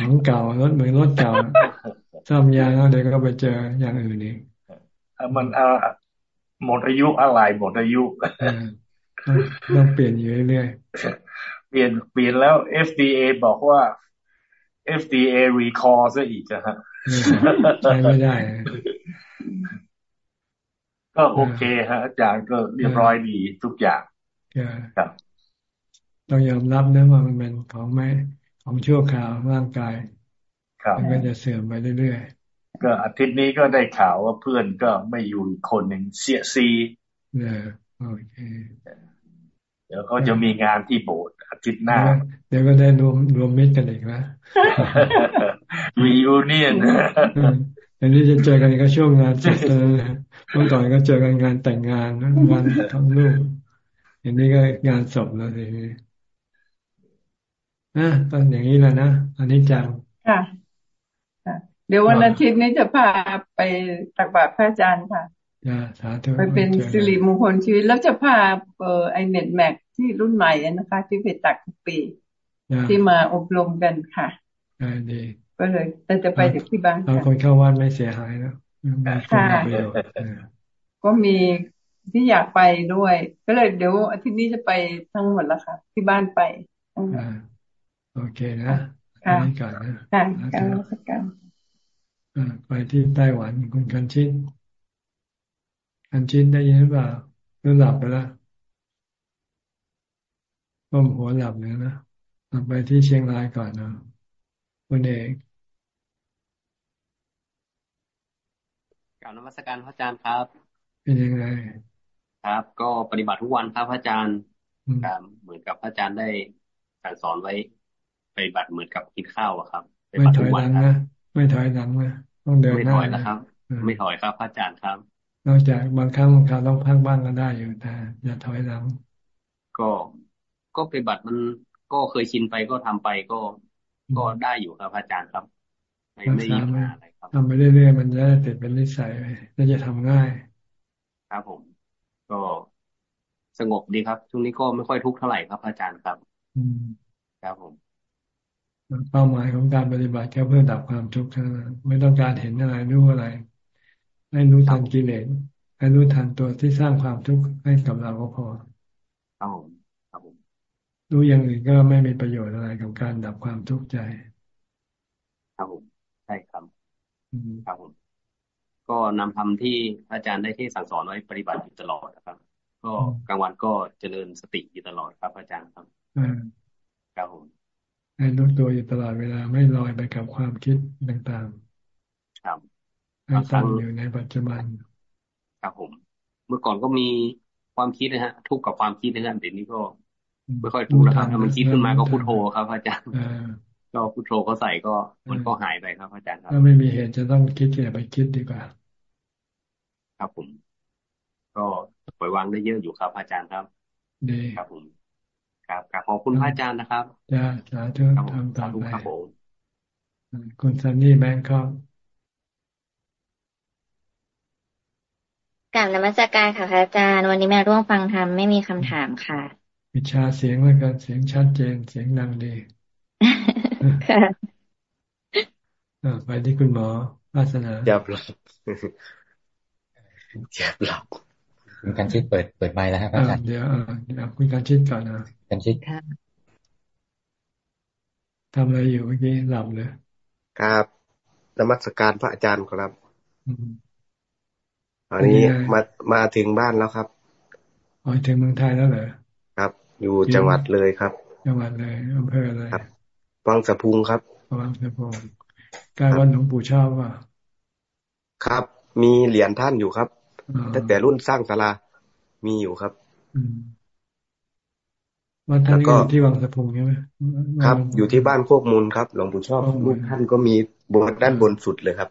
ของเก่ารถเหมือนรถเก่าซ่อมยางแล้วเดี๋ยวก็ไปเจออย่างอื่นอีกมันเอหมดอายุอะไรหมดอายุต้องเปลี่ยนอยู่เรื่อยๆเปลี่ยนเปลี่ยนแล้ว FDA บอกว่า FDA recall ซะอีกนะฮะใช้ไม่ได้ก็โอเคฮะอาจารย์ก็เรียบร้อยดีทุกอย่าง ครับต้องยอมรับนะว่ามันเป็นของไม่ของชั่วคราวร่างกายมันก็จะเสื่อมไปเรื่อยๆก็อาทิตย์นี้ก็ได้ข่าวว่าเพื่อนก็ไม่อยู่อีกคนหนึ่งเสียซีเนี่ยโอเคเดี๋ยวเขาจะมีงานที่โบสถ์อาทิตย์หน้า เดี๋ยวก็ได้รวมรวมมิตรกันอีกนะมียูเนียนอันนี้จะเจอกันก็ช่วงงานจัดเมื่อก่อนก็เจอกันงานแต่งงานงานทำลูก อันนี้ก็งานศพแล้วทีนี้นะตอนอย่างนี้แหละนะอันนี้จังค่ะเดี๋ยววันอาทิตย์นี้จะพาไปตักบาตรพระอาจารย์ค่ะไปเป็นสิริมงคลชีวิต แล้วจะพาเออไอเน็ตแม็กที่รุ่นใหม่นะคะ ที่ไปตักทุกปี ที่มาอบรมกันค่ะดีก็เลย แต่จะไปจากที่บ้านเอาคนเข้าวัดไม่เสียหายแล้วค่ะก็มี ที่อยากไปด้วย ก็เลยเดี๋ยวอาทิตย์นี้จะไปทั้งหมดแล้วค่ะ ที่บ้านไปโอเคนะค่ะก่อนนะค่ะการรัชการไปที่ไต้หวันคุณกันชินกันชินได้ยินหรือเปล่าหรือหลับไปแล้วก้มหัวหลับเลยนะไปที่เชียงรายก่อนนะคุณเอกกล่าวนมัสการพระอาจารย์ครับ เป็นยังไง ครับ ก็ปฏิบัติทุกวันครับพระอาจารย์เหมือนกับพระอาจารย์ได้การสอนไว้ปฏิบัติเหมือนกับกินข้าวอะครับไม่ถอยหลังนะไม่ถอยหลังนะต้องเดินไม่ถอยนะครับ ไม่ถอยครับพระอาจารย์ครับ นอกจากบางครั้งบางคราวต้องพักบ้างก็ได้อยู่แต่อย่าถอยหลังก็ก็ปฏิบัติมันก็เคยชินไปก็ทำไปก็ก็ได้อยู่ครับอาจารย์ครับ ไม่ไม่มีปัญหาอะไรครับทำไปเรื่อยๆมันจะติดเป็นนิสัยและจะทำง่าย ครับผม ก็สงบดีครับ ช่วงนี้ก็ไม่ค่อยทุกข์เท่าไหร่ครับ อาจารย์ครับ อืมครับผมเป้าหมายของการปฏิบัติก็เพื่อดับความทุกข์เท่านั้นไม่ต้องการเห็นอะไรรู้อะไร ให้รู้ทันกิเลสให้รู้ทันตัวที่สร้างความทุกข์ให้กับเราก็พอครับผมครับผมรู้อย่างอื่นก็ไม่มีประโยชน์อะไรกับการดับความทุกข์ใจ ครับผมใช่ครับครับผม ก็นำทำที่อาจารย์ได้ที่สั่งสอนไว้ปฏิบัติอยู่ตลอดนะครับ ก็กลางวันก็เจริญสติอยู่ตลอดครับอาจารย์ครับครับผมให้รู้ตัวอยู่ตลอดเวลาไม่ลอยไปกับความคิดต่างๆ ครับให้ตั้งอยู่ในปัจจุบัน ครับผม เมื่อก่อนก็มีความคิดนะฮะ ทุกกับความคิดนะฮะเดี๋ยวนี้ก็ไม่ค่อยทุกแล้วครับถ้ามันคิดขึ้นมาก็พุทโธครับ อาจารย์ก็พุทโธเขาใส่ก็มันก็หายไปครับอาจารย์ครับถ้าไม่มีเหตุจะต้องคิดอย่าไปคิดดีกว่า ครับผม ก็ปล่อยวางได้เยอะอยู่ครับอาจารย์ครับดีครับผมครับขอบคุณพระอาจารย์นะครับจ้าสาธุทำต่อไปครับผมคุณซันนี่แบงค์ครับกลับนมัสการค่ะพระอาจารย์ วันนี้แม่ร่วมฟังธรรมไม่มีคำถามค่ะวิชาเสียงแล้วกันเสียงชัดเจนเสียงดังดีค่ะไปที่คุณหมอวาสนาจับหลับ จับหลับคุณการชิดเปิดเปิดไมค์แล้วครับอาจารย์เดี๋ยวเดี๋ยวคุณการชิดก่อนนะการชิดทำอะไรอยู่เมื่อกี้หลับเลยครับนมัสการพระอาจารย์ครับอันนี้มามาถึงบ้านแล้วครับอ๋อถึงเมืองไทยแล้วเหรอครับ อยู่จังหวัดเลยครับ จังหวัดเลยอำเภออะไรครับวังสะพุงครับวังสะพุงการวันหลวงปู่ชอบว่าครับ มีเหรียญท่านอยู่ครับ ตั้งแต่รุ่นสร้างศาลามีอยู่ครับวัดท่านก็อยู่ที่วังสะพุงใช่ไหมครับ อยู่ที่บ้านโคกมูลครับ หลวงปู่ชอบรูปท่านก็มีบนด้านบนสุดเลยครับ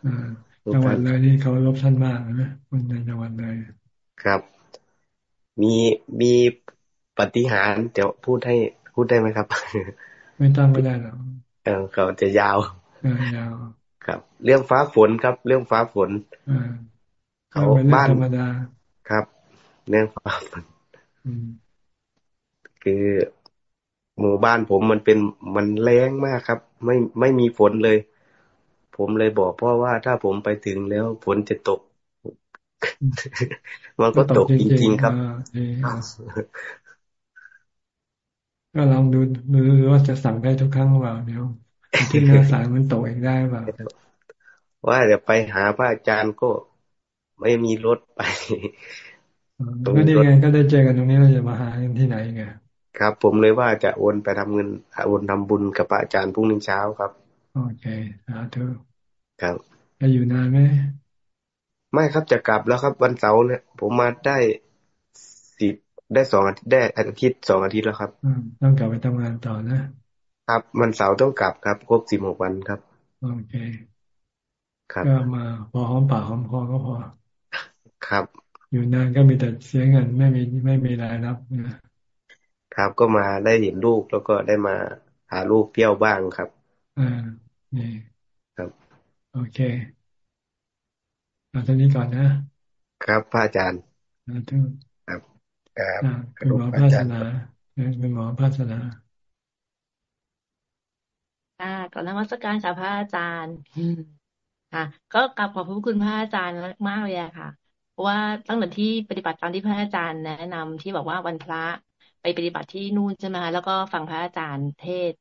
จังหวัดเลยนี่เขารบท่านมากนะคนในจังหวัดเลยครับ มีมีปฏิหารเดี๋ยวพูดให้พูดได้ไหมครับ ไม่ต้องไม่ได้หรอกเออเขาจะยาว ยาว ครับ เรื่องฟ้าฝนครับ เรื่องฟ้าฝน เขาบ้านธรรมดาครับ เรื่องฟ้าฝนคือหมู่บ้านผมมันเป็นมันแรงมากครับ ไม่ไม่มีฝนเลย ผมเลยบอกพ่อว่าถ้าผมไปถึงแล้วฝนจะตก มันก็ตกจริงๆครับก็ลองดูดูว่าจะสั่งได้ทุกครั้งว่าเดี๋ยวที่หน้าสายมันตกเองได้เปล่าว่าจะไปหาพระอาจารย์ก็ ไม่มีรถไปก็ดีไงก็ได้เจอกันตรงนี้เราจะมาหากันที่ไหนไงครับ ผมเลยว่าจะโอนไปทำเงินโอนทำบุญกับพระอาจารย์พรุ่งนี้เช้าครับ โอเคสาธุครับจะอยู่นานไหมไม่ครับจะกลับแล้วครับ วันเสาร์เนี่ย ผมมาได้สิบได้สองอาทิตย์ได้อาทิตย์สองอาทิตย์แล้วครับต้องกลับไปทำงานต่อนะครับวันเสาร์ต้องกลับครับครบสิบหกวันครับ โอเค ครับก็มาพอหอมปากหอมคอก็พอ ครับ อยู่นานก็มีแต่เสียเงินไม่มีไม่มีรายรับนะครับก็มาได้เห็นลูกแล้วก็ได้มาหาลูกเที่ยวบ้างครับอ่านี่ครับ โอเคเอาตอนนี้ก่อนนะ ครับพระอาจารย์ทุกครับครับคุณหมอภาสนาคุณหมอภาสนาค่ะก่อนนมัสการค่ะพระอาจารย์ค่ะ ก็กลับขอบพระคุณพระอาจารย์มากเลยค่ะเพ ราะว่าตั้งแต่ที่ปฏิบัติตามที่พระอาจารย์แนะนำที่บอกว่าวันพระไปปฏิบัติที่นู่นใช่ไหมคะแล้วก็ฟังพระอาจารย์เทศ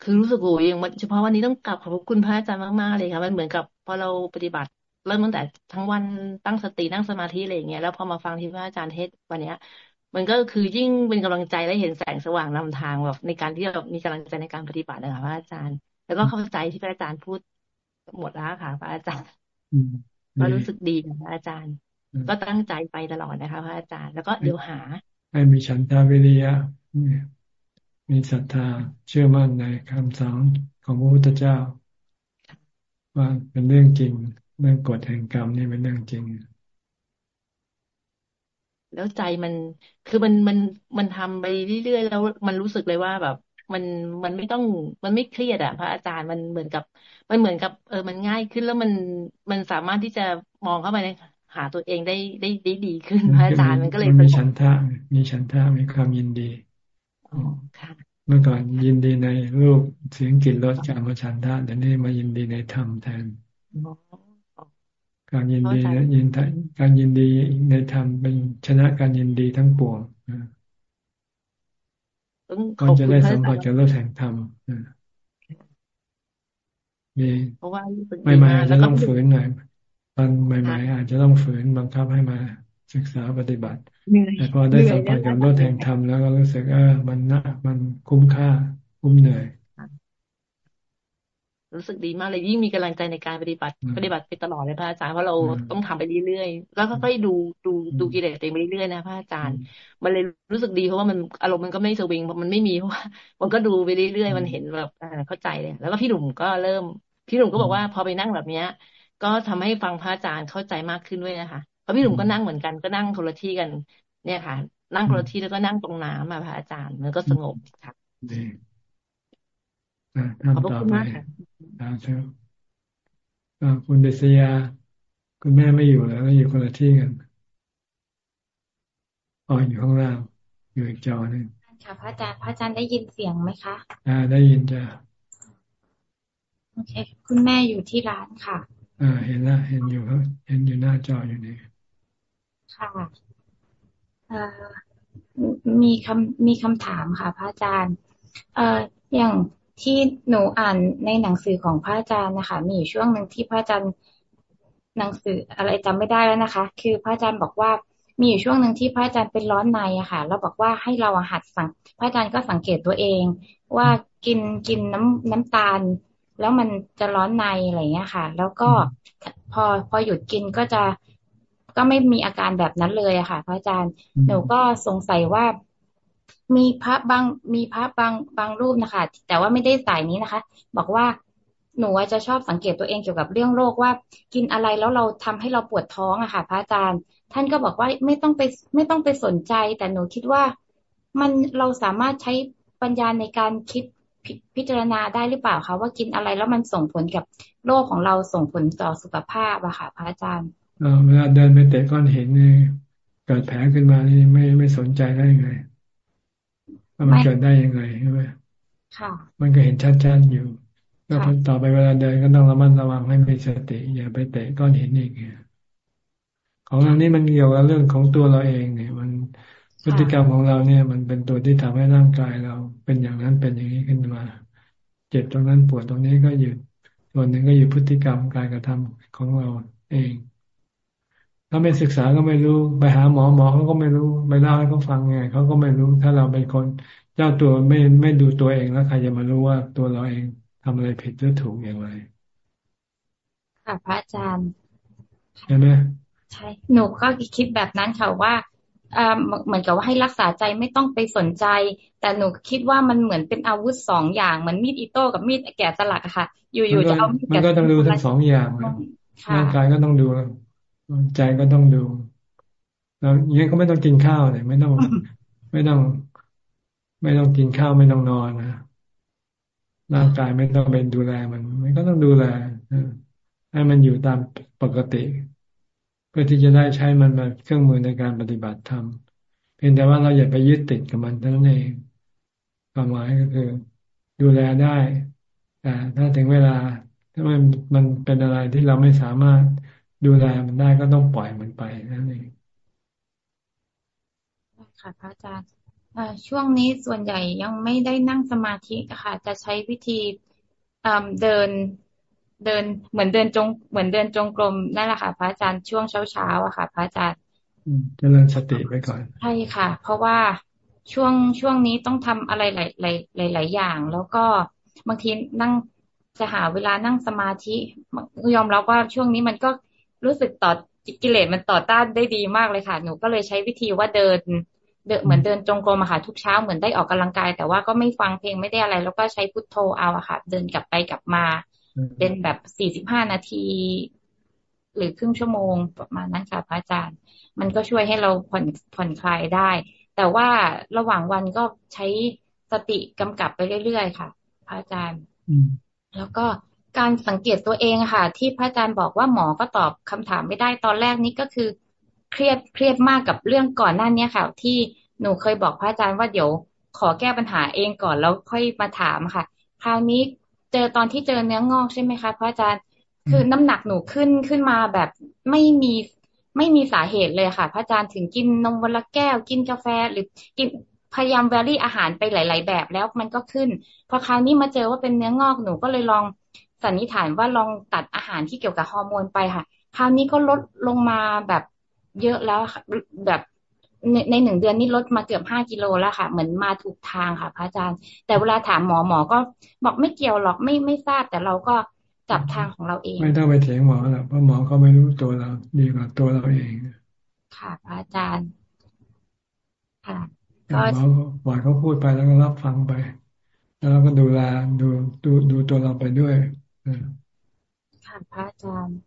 คือรู้สึกโอ้ยอย่างเฉพาะวันนี้ต้องกลับขอบคุณพระอาจารย์มากๆเลยค่ะมันเหมือนกับพอเราปฏิบัติเริ่มตั้งแต่ทั้งวันตั้งสตินั่งสมาธิอะไรอย่างเงี้ยแล้วพอมาฟังที่พระอาจารย์เทศวันเนี้ย มันก็คือยิ่งเป็นกำลังใจและเห็นแสงสว่างนำทางแบบในการที่เรามีกำลังใจในการปฏิบัตินะคะพระอาจารย์ แล้วก็เข้าใจที่พระอาจารย์พูดหมดแล้วค่ะ พระอาจารย์ก็รู้สึกดีนะพระอาจารย์ ก็ตั้งใจไปตลอดนะคะพระอาจารย์ แล้วก็เดี๋ยวหา ให้มีฉันทาวิริยะ มีศรัทธาเชื่อมั่นในคำสอนของพระพุทธเจ้า ว่าเป็นเรื่องจริง เรื่องกฎแห่งกรรมนี่เป็นเรื่องจริง แล้วใจมันคือมันมันมันทำไปเรื่อยๆแล้วมันรู้สึกเลยว่าแบบมันมันไม่ต้องมันไม่เครียดอะพระอาจารย์มันเหมือนกับ มันเหมือนกับ เออมันง่ายขึ้นแล้วมันมันสามารถที่จะมองเข้าไปใน หาตัวเองได้ได้ได้ดีขึ้นพระอาจารย์มันก็เลยมีฉันทะมีฉันทะมีความยินดีอ๋อค่ะ เมื่อก่อนยินดีในรูปเสียงกลิ่นรสการมาฉันทะเดี๋ยวนี้มายินดีในธรรมแทนการยินดีนะยินการยินดีในธรรมเป็นชนะการยินดีทั้งปวงก็จะได้สัมผัสกับรสแห่งธรรมมีใหม่ๆอาจจะต้องฝืนหน่อย ตอนใหม่ ๆ อาจจะต้องฝืนบังคับให้มาศึกษาปฏิบัติ แต่พอได้สัมผัสกับรสแห่งธรรมแล้วก็รู้สึกเออมันน่ามันคุ้มค่า คุ้มเหนื่อย รู้สึกดีมากเลยยิ่งมีกำลังใจในการปฏิบัติ ปฏิบัติไปตลอดเลยพระอาจารย์เพราะเราต้องทำไปเรื่อยๆแล้วก็ค่อยดูดูดูกิเลสเต็มไปเรื่อยๆนะพระอาจารย์ มันเลยรู้สึกดีเพราะว่ามันอารมณ์มันก็ไม่สวิงมันไม่มีเพราะว่ามันก็ดูไปเรื่อยๆมันเห็นแบบเข้าใจเลยแล้วก็พี่หนุ่มก็เริ่ม พี่หนุ่มก็บอกว่าพอไปนั่งแบบเนี้ย ก็ทำให้ฟังพระอาจารย์เข้าใจมากขึ้นด้วยนะคะเพราะพี่หนุ่มก็นั่งเหมือนกันก็นั่งโทรที่กัน เนี่ยค่ะ นั่งโทรที่แล้วก็นั่งตรงน้ำมาพระอาจารย์มันก็สงบค่ะขอบคุณมากค่ะคุณเดชยา คุณแม่ไม่อยู่แล้วอยู่คนละที่กันอ๋ออยู่ข้างล่างอยู่อีกจอนึงค่ะพระอาจารย์พระอาจารย์ได้ยินเสียงไหมคะ อ่า ได้ยินจ้ะโอเค คุณแม่อยู่ที่ร้านค่ะ อ่า เห็นล้วเห็นอยู่เห็นอยู่หน้าจออยู่นี่ค่ะอ่อมีคำมีคำถามค่ะ พระอาจารย์ เอ่ออย่างที่หนูอ่านในหนังสือของพระอาจารย์นะคะ มีอยู่ช่วงหนึ่งที่พระอาจารย์หนังสืออะไรจำไม่ได้แล้วนะคะ คือพระอาจารย์บอกว่ามีอยู่ช่วงหนึ่งที่พระอาจารย์เป็นร้อนในอะค่ะแล้วบอกว่าให้เราหัดสังพระอาจารย์ก็สังเกตตัวเอง ว่ากินกินน้ำน้ำตาล แล้วมันจะร้อนในอะไรเงี้ยค่ะ แล้วก็พอพอหยุดกินก็จะก็ไม่มีอาการแบบนั้นเลยอะค่ะพระอาจารย์หนูก็สงสัยว่ามีพระบางมีพระบางบางรูปนะคะ แต่ว่าไม่ได้สายนี้นะคะ บอกว่าหนูจะชอบสังเกตตัวเองเกี่ยวกับเรื่องโรคว่า กินอะไรแล้วเราทำให้เราปวดท้องอะค่ะ พระอาจารย์ ท่านก็บอกว่าไม่ต้องไปไม่ต้องไปสนใจ แต่หนูคิดว่ามันเราสามารถใช้ปัญญาในการคิด พิจารณาได้หรือเปล่าคะว่ากินอะไรแล้วมันส่งผลกับโรคของเราส่งผลต่อสุขภาพอะค่ะพระอาจารย์เวลาเดินไปเตะก้อนเห็นนี่เกิดแผลขึ้นมานี่ไม่ไม่สนใจได้ไงว่ามันเกิดได้ยังไงใช่ไหมค่ะ มันก็เห็นชัดๆอยู่ก็ต่อไปเวลาเดินก็ต้องระมัดระวังให้มีสติอย่าไปเตะก้อนหินอีกของเรานี่มันเกี่ยวกับเรื่องของตัวเราเองเนี่ยมัน พฤติกรรมของเราเนี่ย มันเป็นตัวที่ทำให้ร่างกายเราเป็นอย่างนั้นเป็นอย่างนี้ขึ้นมา เจ็บตรงนั้นปวดตรงนี้ก็อยู่ส่วนหนึ่งก็อยู่พฤติกรรมการกระทำของเราเอง ถ้าไม่ศึกษาก็ไม่รู้ไปหาหมอหมอเขาก็ไม่รู้ไปเล่าให้เขาฟังไงเขาก็ไม่รู้ ถ้าเราเป็นคนเจ้าตัวไม่ไม่ดูตัวเองแล้วใครจะมารู้ว่าตัวเราเองทำอะไรผิดหรือถูกอย่างไรค่ะพระอาจารย์ใช่ไหมใช่หนูก็คิดแบบนั้นค่ะว่า เหมือนกับว่าให้รักษาใจไม่ต้องไปสนใจ แต่หนูคิดว่ามันเหมือนเป็นอาวุธสองอย่าง เหมือนมีดอิโต้กับมีดแกะสลักอะค่ะ อยู่ๆจะเอามีดมันก็ต้องดูทั้งสองอย่างร่างกายก็ต้องดูใจก็ต้องดูแล้วอย่างนี้ก็ไม่ต้องกินข้าวเลยไม่ต้อง ไม่ต้อง ไม่ต้องกินข้าวไม่ต้องนอนนะร่างกายไม่ต้องเป็นดูแลมัน มันก็ต้องดูแลให้มันอยู่ตามปกติ พื่อที่จะได้ใช้มันมาเครื่องมือในการปฏิบัติธรรมเพียงแต่ว่าเราอย่าไปยึดติดกับมันเท่านั้นเองความหมายก็คือ ดูแลได้แต่ถ้าถึงเวลาถ้ามันมันเป็นอะไรที่เราไม่สามารถดูแลมันได้ก็ต้องปล่อยมันไปนั่นเองค่ะพระอาจารย์ช่วงนี้ส่วนใหญ่ยังไม่ได้นั่งสมาธิค่ะ จะใช้วิธีเดิน เดินเหมือนเดินจง เหมือนเดินจงกรมนั่นแหละค่ะ พระอาจารย์ช่วงเช้าเช้าอะค่ะ พระอาจารย์เจริญสติไปก่อนใช่ค่ะ เพราะว่าช่วงช่วงนี้ต้องทำอะไรหลายหลายหลายอย่าง แล้วก็บางทีนั่งจะหาเวลานั่งสมาธิยอมรับว่าช่วงนี้มันก็รู้สึกต่อกิเลสมันต่อต้านได้ดีมากเลยค่ะ หนูก็เลยใช้วิธีว่าเดินเดินเหมือนเดินจงกรมอะค่ะทุกเช้าเหมือนได้ออกกำลังกาย แต่ว่าก็ไม่ฟังเพลงไม่ได้อะไร แล้วก็ใช้พุทโธเอาอะค่ะ เดินกลับไปกลับมา เป็นแบบสี่สิบห้านาที หรือครึ่งชั่วโมงประมาณนั้นค่ะพระอาจารย์ มันก็ช่วยให้เราผ่อนผ่อนคลายได้ แต่ว่าระหว่างวันก็ใช้สติกำกับไปเรื่อยๆค่ะพระอาจารย์แล้วก็การสังเกตตัวเองค่ะ ที่พระอาจารย์บอกว่าหมอก็ตอบคำถามไม่ได้ตอนแรกนี้ก็คือ เครียดเครียดมากกับเรื่องก่อนหน้านี้ค่ะ ที่หนูเคยบอกพระอาจารย์ว่าเดี๋ยวขอแก้ปัญหาเองก่อนแล้วค่อยมาถามค่ะ คราวนี้ เจอตอนที่เจอเนื้องอกใช่ไหมคะพระอาจารย์คือน้ำหนักหนูขึ้นขึ้นมาแบบไม่มีไม่มีสาเหตุเลยค่ะ พระอาจารย์ถึงกินนมวันละแก้ว กินกาแฟหรือกินพยายามแวรี่อาหารไปหลาย ๆ แบบแล้วมันก็ขึ้น พอคราวนี้มาเจอว่าเป็นเนื้องอกหนูก็เลยลองสันนิษฐานว่าลองตัดอาหารที่เกี่ยวกับฮอร์โมนไปค่ะ คราวนี้ก็ลดลงมาแบบเยอะแล้วแบบ ในในหนึ่งเดือนนี่ลดมาเกือบห้ากิโลแล้วค่ะ เหมือนมาถูกทางค่ะ พระอาจารย์ แต่เวลาถามหมอหมอก็บอกไม่เกี่ยวหรอกไม่ไม่ทราบ แต่เราก็จับทางของเราเอง ไม่ต้องไปเถียงหมอหรอกเพราะหมอก็ไม่รู้ตัวเราดีกว่าตัวเราเอง ค่ะพระอาจารย์ค่ะก็หมอปล่อยเขาพูดไปแล้วก็รับฟังไป แล้วก็ดูแลดูดูดูตัวเราไปด้วยค่ะพระอาจารย์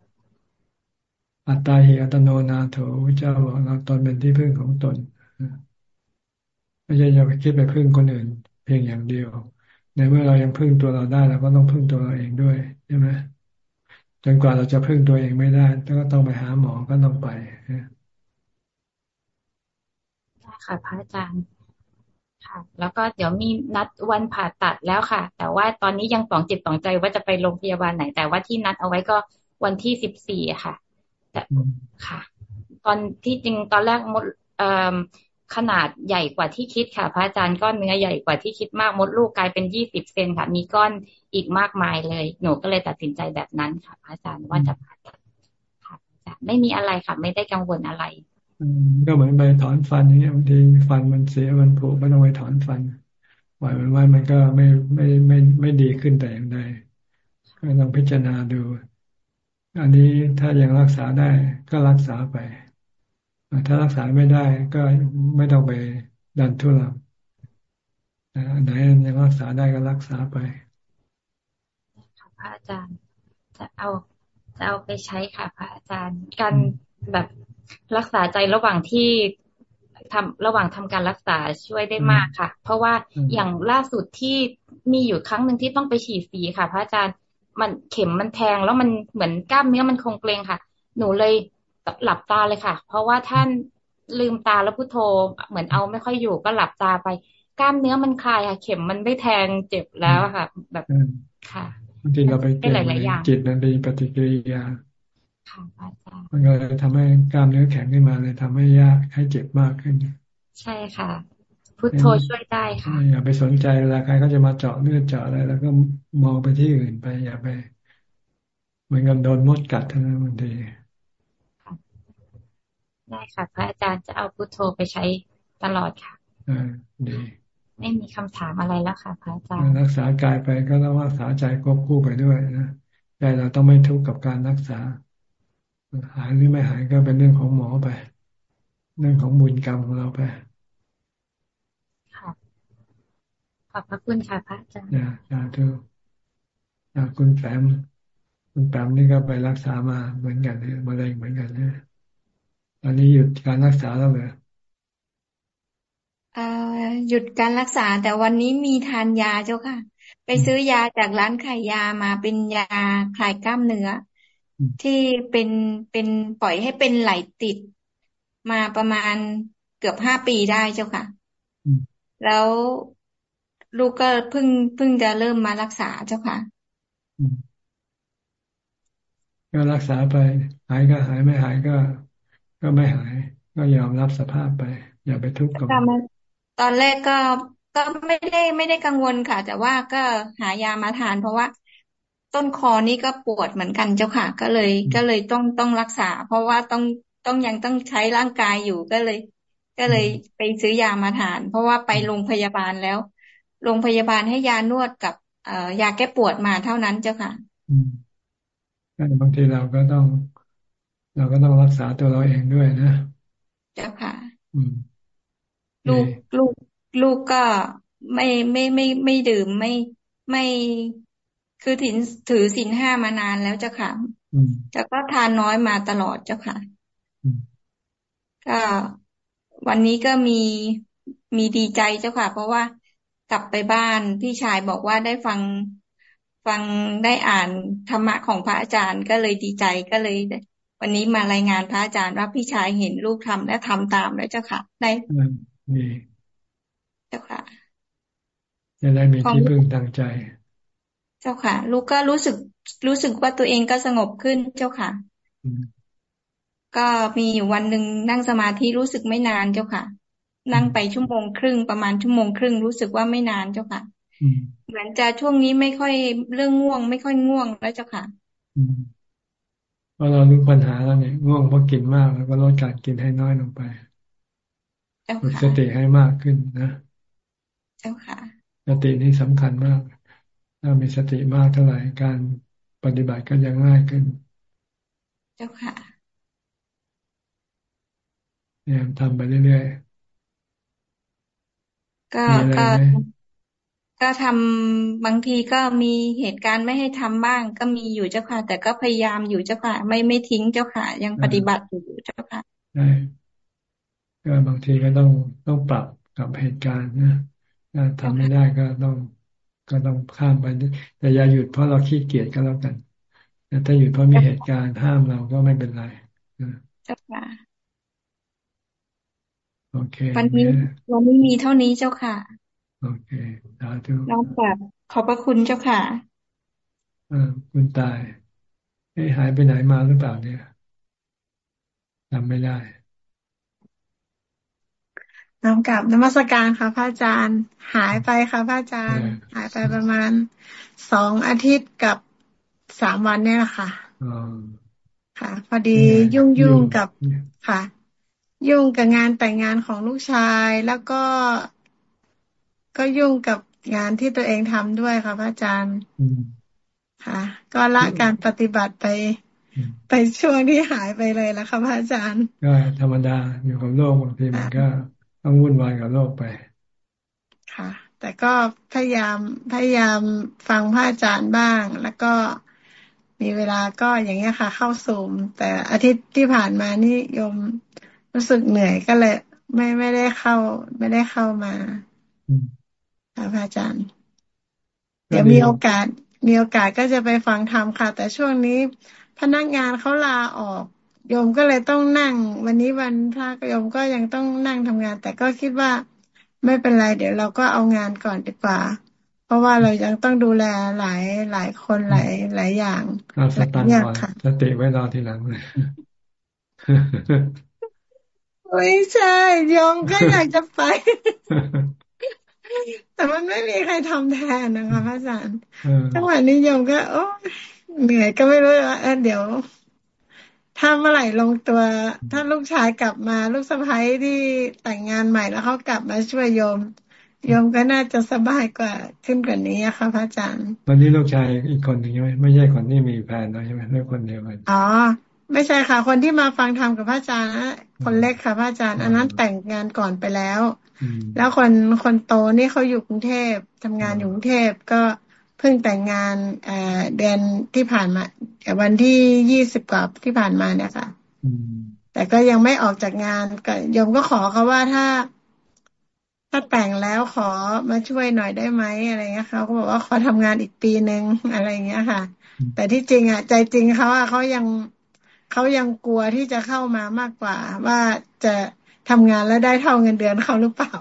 อัตตาหิอัตโนนาโถพระเจ้าบอกเราตนเป็นที่พึ่งของตนไม่ใช่จะไปคิดไปพึ่งคนอื่น เพียงอย่างเดียว ในเมื่อเรายังพึ่งตัวเราได้เราก็ต้องพึ่งตัวเราเองด้วยใช่ไหมจนกว่าเราจะพึ่งตัวเองไม่ได้ก็ต้องไปหาหมอก็ต้องไปค่ะพระอาจารย์ค่ะ แล้วก็เดี๋ยวมีนัดวันผ่าตัดแล้วค่ะ แต่ว่าตอนนี้ยังสองจิตสองใจว่าจะไปโรงพยาบาลไหน แต่ว่าที่นัดเอาไว้ก็วันที่สิบสี่ค่ะ แต่ค่ะ ตอนที่จริงตอนแรกมดขนาดใหญ่กว่าที่คิดค่ะ พระอาจารย์ก้อนเนื้อใหญ่กว่าที่คิดมากมดลูกกลายเป็นยี่สิบเซนค่ะ มีก้อนอีกมากมายเลย หนูก็เลยตัดสินใจแบบนั้นค่ะ พระอาจารย์ว่าจะผ่าตัดค่ะไม่มีอะไรค่ะ ไม่ได้กังวลอะไรก็เหมือนไปถอนฟันอย่างเงี้ยบางทีฟันมันเสียมันผุไม่ต้องไปถอนฟันปล่อยมันไว้มันก็ไม่ไม่ไม่ไม่ดีขึ้นแต่อย่างใดก็ต้องพิจารณาดู อันนี้ถ้ายังรักษาได้ก็รักษาไป ถ้ารักษาไม่ได้ก็ไม่ต้องไปดันทุลังอันไหนยังรักษาได้ก็รักษาไปค่ะพระอาจารย์ จะเอาจะเอาไปใช้ค่ะพระอาจารย์ การแบบรักษาใจระหว่างที่ทำระหว่างทำการรักษาช่วยได้มากค่ะ เพราะว่าอย่างล่าสุดที่มีอยู่ครั้งหนึ่งที่ต้องไปฉีดสีค่ะ พระอาจารย์ มันเข็มมันแทงแล้วมันเหมือนกล้ามเนื้อมันคงเกรงค่ะ หนูเลยหลับตาเลยค่ะ เพราะว่าท่านลืมตาแล้วพุโทโธเหมือนเอาไม่ค่อยอยู่ก็หลับตาไป กล้ามเนื้อมันคลายค่ะ เข็มมันไม่แทงเจ็บแล้วค่ะ แบบค่ะบางทีเราไปเก็บจิตมันเป็นปฏิกิริยาค่ะอาจารย์มันก็เลยทำให้กล้ามเนื้อแข็งขึ้นมาเลยทำให้ยากให้เจ็บมากขึ้น ใช่ค่ะ พุทโธช่วยได้ค่ะอย่าไปสนใจเวลาใครเขาจะมาเจาะเลือดเจาะอะไร แล้วก็มองไปที่อื่นไปอย่าไปเหมือนกับโดนมดกัดเท่านั้นบางทีได้ค่ะ พระอาจารย์จะเอาพุทโธไปใช้ตลอดค่ะอ่าดีไม่มีคำถามอะไรแล้วค่ะพระอาจารย์รักษากายไปก็ต้องรักษาใจควบคู่ไปด้วยนะใจเราต้องไม่ทุกข์กับการรักษา หายหรือไม่หายก็เป็นเรื่องของหมอไป เรื่องของบุญกรรมของเราไปค่ะ ขอบพระคุณค่ะพระอาจารย์อ่าทุกคุณแฝมคุณแฝมนี่ก็ไปรักษามาเหมือนกันเลยมะเร็งเหมือนกันนะตอนนี้หยุดการรักษาแล้วเลยหยุดการรักษาแต่วันนี้มีทานยาเจ้าค่ะ ไปซื้อยาจากร้านขายยามาเป็นยาคลายกล้ามเนื้อ ที่เป็นเป็นปล่อยให้เป็นไหลติดมาประมาณเกือบห้าปีได้เจ้าค่ะ แล้ว ลูกก็เพิ่งเพิ่งจะเริ่มมารักษาเจ้าค่ะ ก็รักษาไป หายก็หายไม่หายก็ ก็ไม่หาย ก็ยอมรับสภาพไป อย่าไปทุกข์กับมันตอนแรกก็ก็ไม่ได้ไม่ได้กังวลค่ะ แต่ว่าก็หายามาทาน เพราะว่าต้นคอนี่ก็ปวดเหมือนกันเจ้าค่ะ ก็เลยก็เลยต้องต้องรักษา เพราะว่าต้องต้องยังต้องใช้ร่างกายอยู่ก็เลย ก็เลยไปซื้อยามาทาน เพราะว่าไปโรงพยาบาลแล้ว โรงพยาบาลให้ยานวดกับเอ่อยาแก้ปวดมาเท่านั้นเจ้าค่ะบางทีเราก็ต้อง เราก็ต้องรักษาตัวเราเองด้วยนะเจ้าค่ะอืมลูกลูก ลูกก็ไม่ไม่ไม่ไม่ดื่มไม่ไม่คือถือถือศีลห้ามานานแล้วเจ้าค่ะแต่ก็ทานน้อยมาตลอดเจ้าค่ะ ก็วันนี้ก็มีมีดีใจเจ้าค่ะ เพราะว่า กลับไปบ้านพี่ชายบอกว่าได้ฟังฟังได้อ่านธรรมะของพระอาจารย์ก็เลยดีใจก็เลย วันนี้มารายงานพระอาจารย์ว่าพี่ชายเห็นลูกทำและทำตามแล้วเจ้าค่ะได้ดีเจ้าค่ะจะได้มีที่พึ่งทางใจ เจ้าค่ะ ลูกก็รู้สึกรู้สึกว่าตัวเองก็สงบขึ้นเจ้าค่ะ ก็มีอยู่วันหนึ่งนั่งสมาธิรู้สึกไม่นานเจ้าค่ะ นั่งไปชั่วโมงครึ่งประมาณชั่วโมงครึ่งรู้สึกว่าไม่นานเจ้าค่ะเหมือนจะช่วงนี้ไม่ค่อยเรื่องง่วง ไม่ค่อยง่วงแล้วเจ้าค่ะเพราะเรารู้ปัญหาแล้วเนี่ยง่วงเพราะกินมากแล้วก็ลดการกินให้น้อยลงไปฝึกสติให้มากขึ้นนะ เจ้าค่ะ สตินี่สำคัญมาก ถ้ามีสติมากเท่าไหร่การปฏิบัติก็ยังง่ายขึ้น เจ้าค่ะเนี่ยทำไปเรื่อยๆ ก็ก็ก็ทำบางทีก็มีเหตุการณ์ไม่ให้ทำบ้าง ก็มีอยู่เจ้าค่ะ แต่ก็พยายามอยู่เจ้าค่ะ ไม่ไม่ทิ้งเจ้าค่ะ ยังปฏิบัติอยู่เจ้าค่ะใช่ก็บางทีก็ต้องต้องปรับกับเหตุการณ์นะถ้าทำไม่ได้ก็ต้องก็ต้องข้ามไปแต่อย่าหยุดเพราะเราขี้เกียจก็แล้วกันแต่ถ้าหยุดเพราะมีเหตุการณ์ห้ามเราก็ไม่เป็นไรเจ้าค่ะ โอเค วันนี้วันนี้มีเท่านี้เจ้าค่ะ โอเคสาธุน้องแบบขอบพระคุณเจ้าค่ะอ่าคุณตายให้หายไปไหนมาหรือเปล่าเนี่ยจำไม่ได้นำกลับนมัสการค่ะพระอาจารย์ หายไปค่ะพระอาจารย์ หายไปประมาณสองอาทิตย์กับสามวันเนี่ยแหละค่ะค่ะ พอดียุ่งยุ่งกับค่ะ ยุ่งกับงานแต่งงานของลูกชายแล้วก็ก็ยุ่งกับงานที่ตัวเองทำด้วยค่ะพระอาจารย์ค่ะ ก็ละการปฏิบัติไป ไปช่วงที่หายไปเลยแล้วค่ะพระอาจารย์ก็ธรรมดาอยู่กับโลกบางทีมันก็ต้องวุ่นวายกับโลกไป ค่ะ แต่ก็พยายามพยายามฟังพระอาจารย์บ้าง แล้วก็มีเวลาก็อย่างเงี้ยค่ะ เข้าสูมแต่อาทิตย์ที่ผ่านมานี่ยม รู้สึกเหนื่อยก็เลย ไม่ไม่ได้เข้า ไม่ได้เข้ามาค่ะพระอาจารย์ เดี๋ยวมีโอกาส มีโอกาสก็จะไปฟังธรรมค่ะ แต่ช่วงนี้พนักงานเขาลาออกโยมก็เลยต้องนั่ง วันนี้วันพระโยมก็ยังต้องนั่งทำงาน แต่ก็คิดว่าไม่เป็นไร เดี๋ยวเราก็เอางานก่อนดีกว่า เพราะว่าเรายังต้องดูแลหลายหลายคนหลายหลายอย่างเอาสตังก่อนสติไว้รอทีหลังเลย ไม่ใช่ยอมก็อยากจะไป แต่มันไม่มีใครทำแทนนะคะพระอาจารย์จังหวะนี้ยมก็ โอ้เหนื่อยก็ไม่รู้ว่าเดี๋ยวถ้าเมื่อไหร่ลงตัว ถ้าลูกชายกลับมา ลูกสะใภ้ที่แต่งงานใหม่แล้วเขากลับมาช่วยโยมโยมก็น่าจะสบายกว่าขึ้นกว่านี้ค่ะพระอาจารย์วันนี้ลูกชายอีกคนหนึ่งใช่ไหมไม่ใช่คนที่มีแฟนใช่ไหมไม่คนเดียวกันอ๋อ ไม่ใช่ค่ะ คนที่มาฟังธรรมกับพระอาจารย์คนเล็กค่ะพระอาจารย์ อันนั้นแต่งงานก่อนไปแล้ว แล้วคนคนโตนี่เขาอยู่กรุงเทพทำงานอยู่กรุงเทพก็เพิ่งแต่งงานเอ่อเดือนที่ผ่านมาวันที่ยี่สิบกว่าที่ผ่านมาเนี่ยค่ะแต่ก็ยังไม่ออกจากงานก็ยมก็ขอเขาว่าถ้า ถ้าแต่งแล้วขอมาช่วยหน่อยได้ไหมอะไรเงี้ยเขาก็บอกว่าขอทำงานอีกปีหนึ่งอะไรเงี้ยค่ะ แต่ที่จริงอะ ใจจริงเขาอะเขายัง เขายังกลัวที่จะเข้ามามากกว่า ว่าจะทำงานแล้วได้เท่าเงินเดือนเขาหรือเปล่า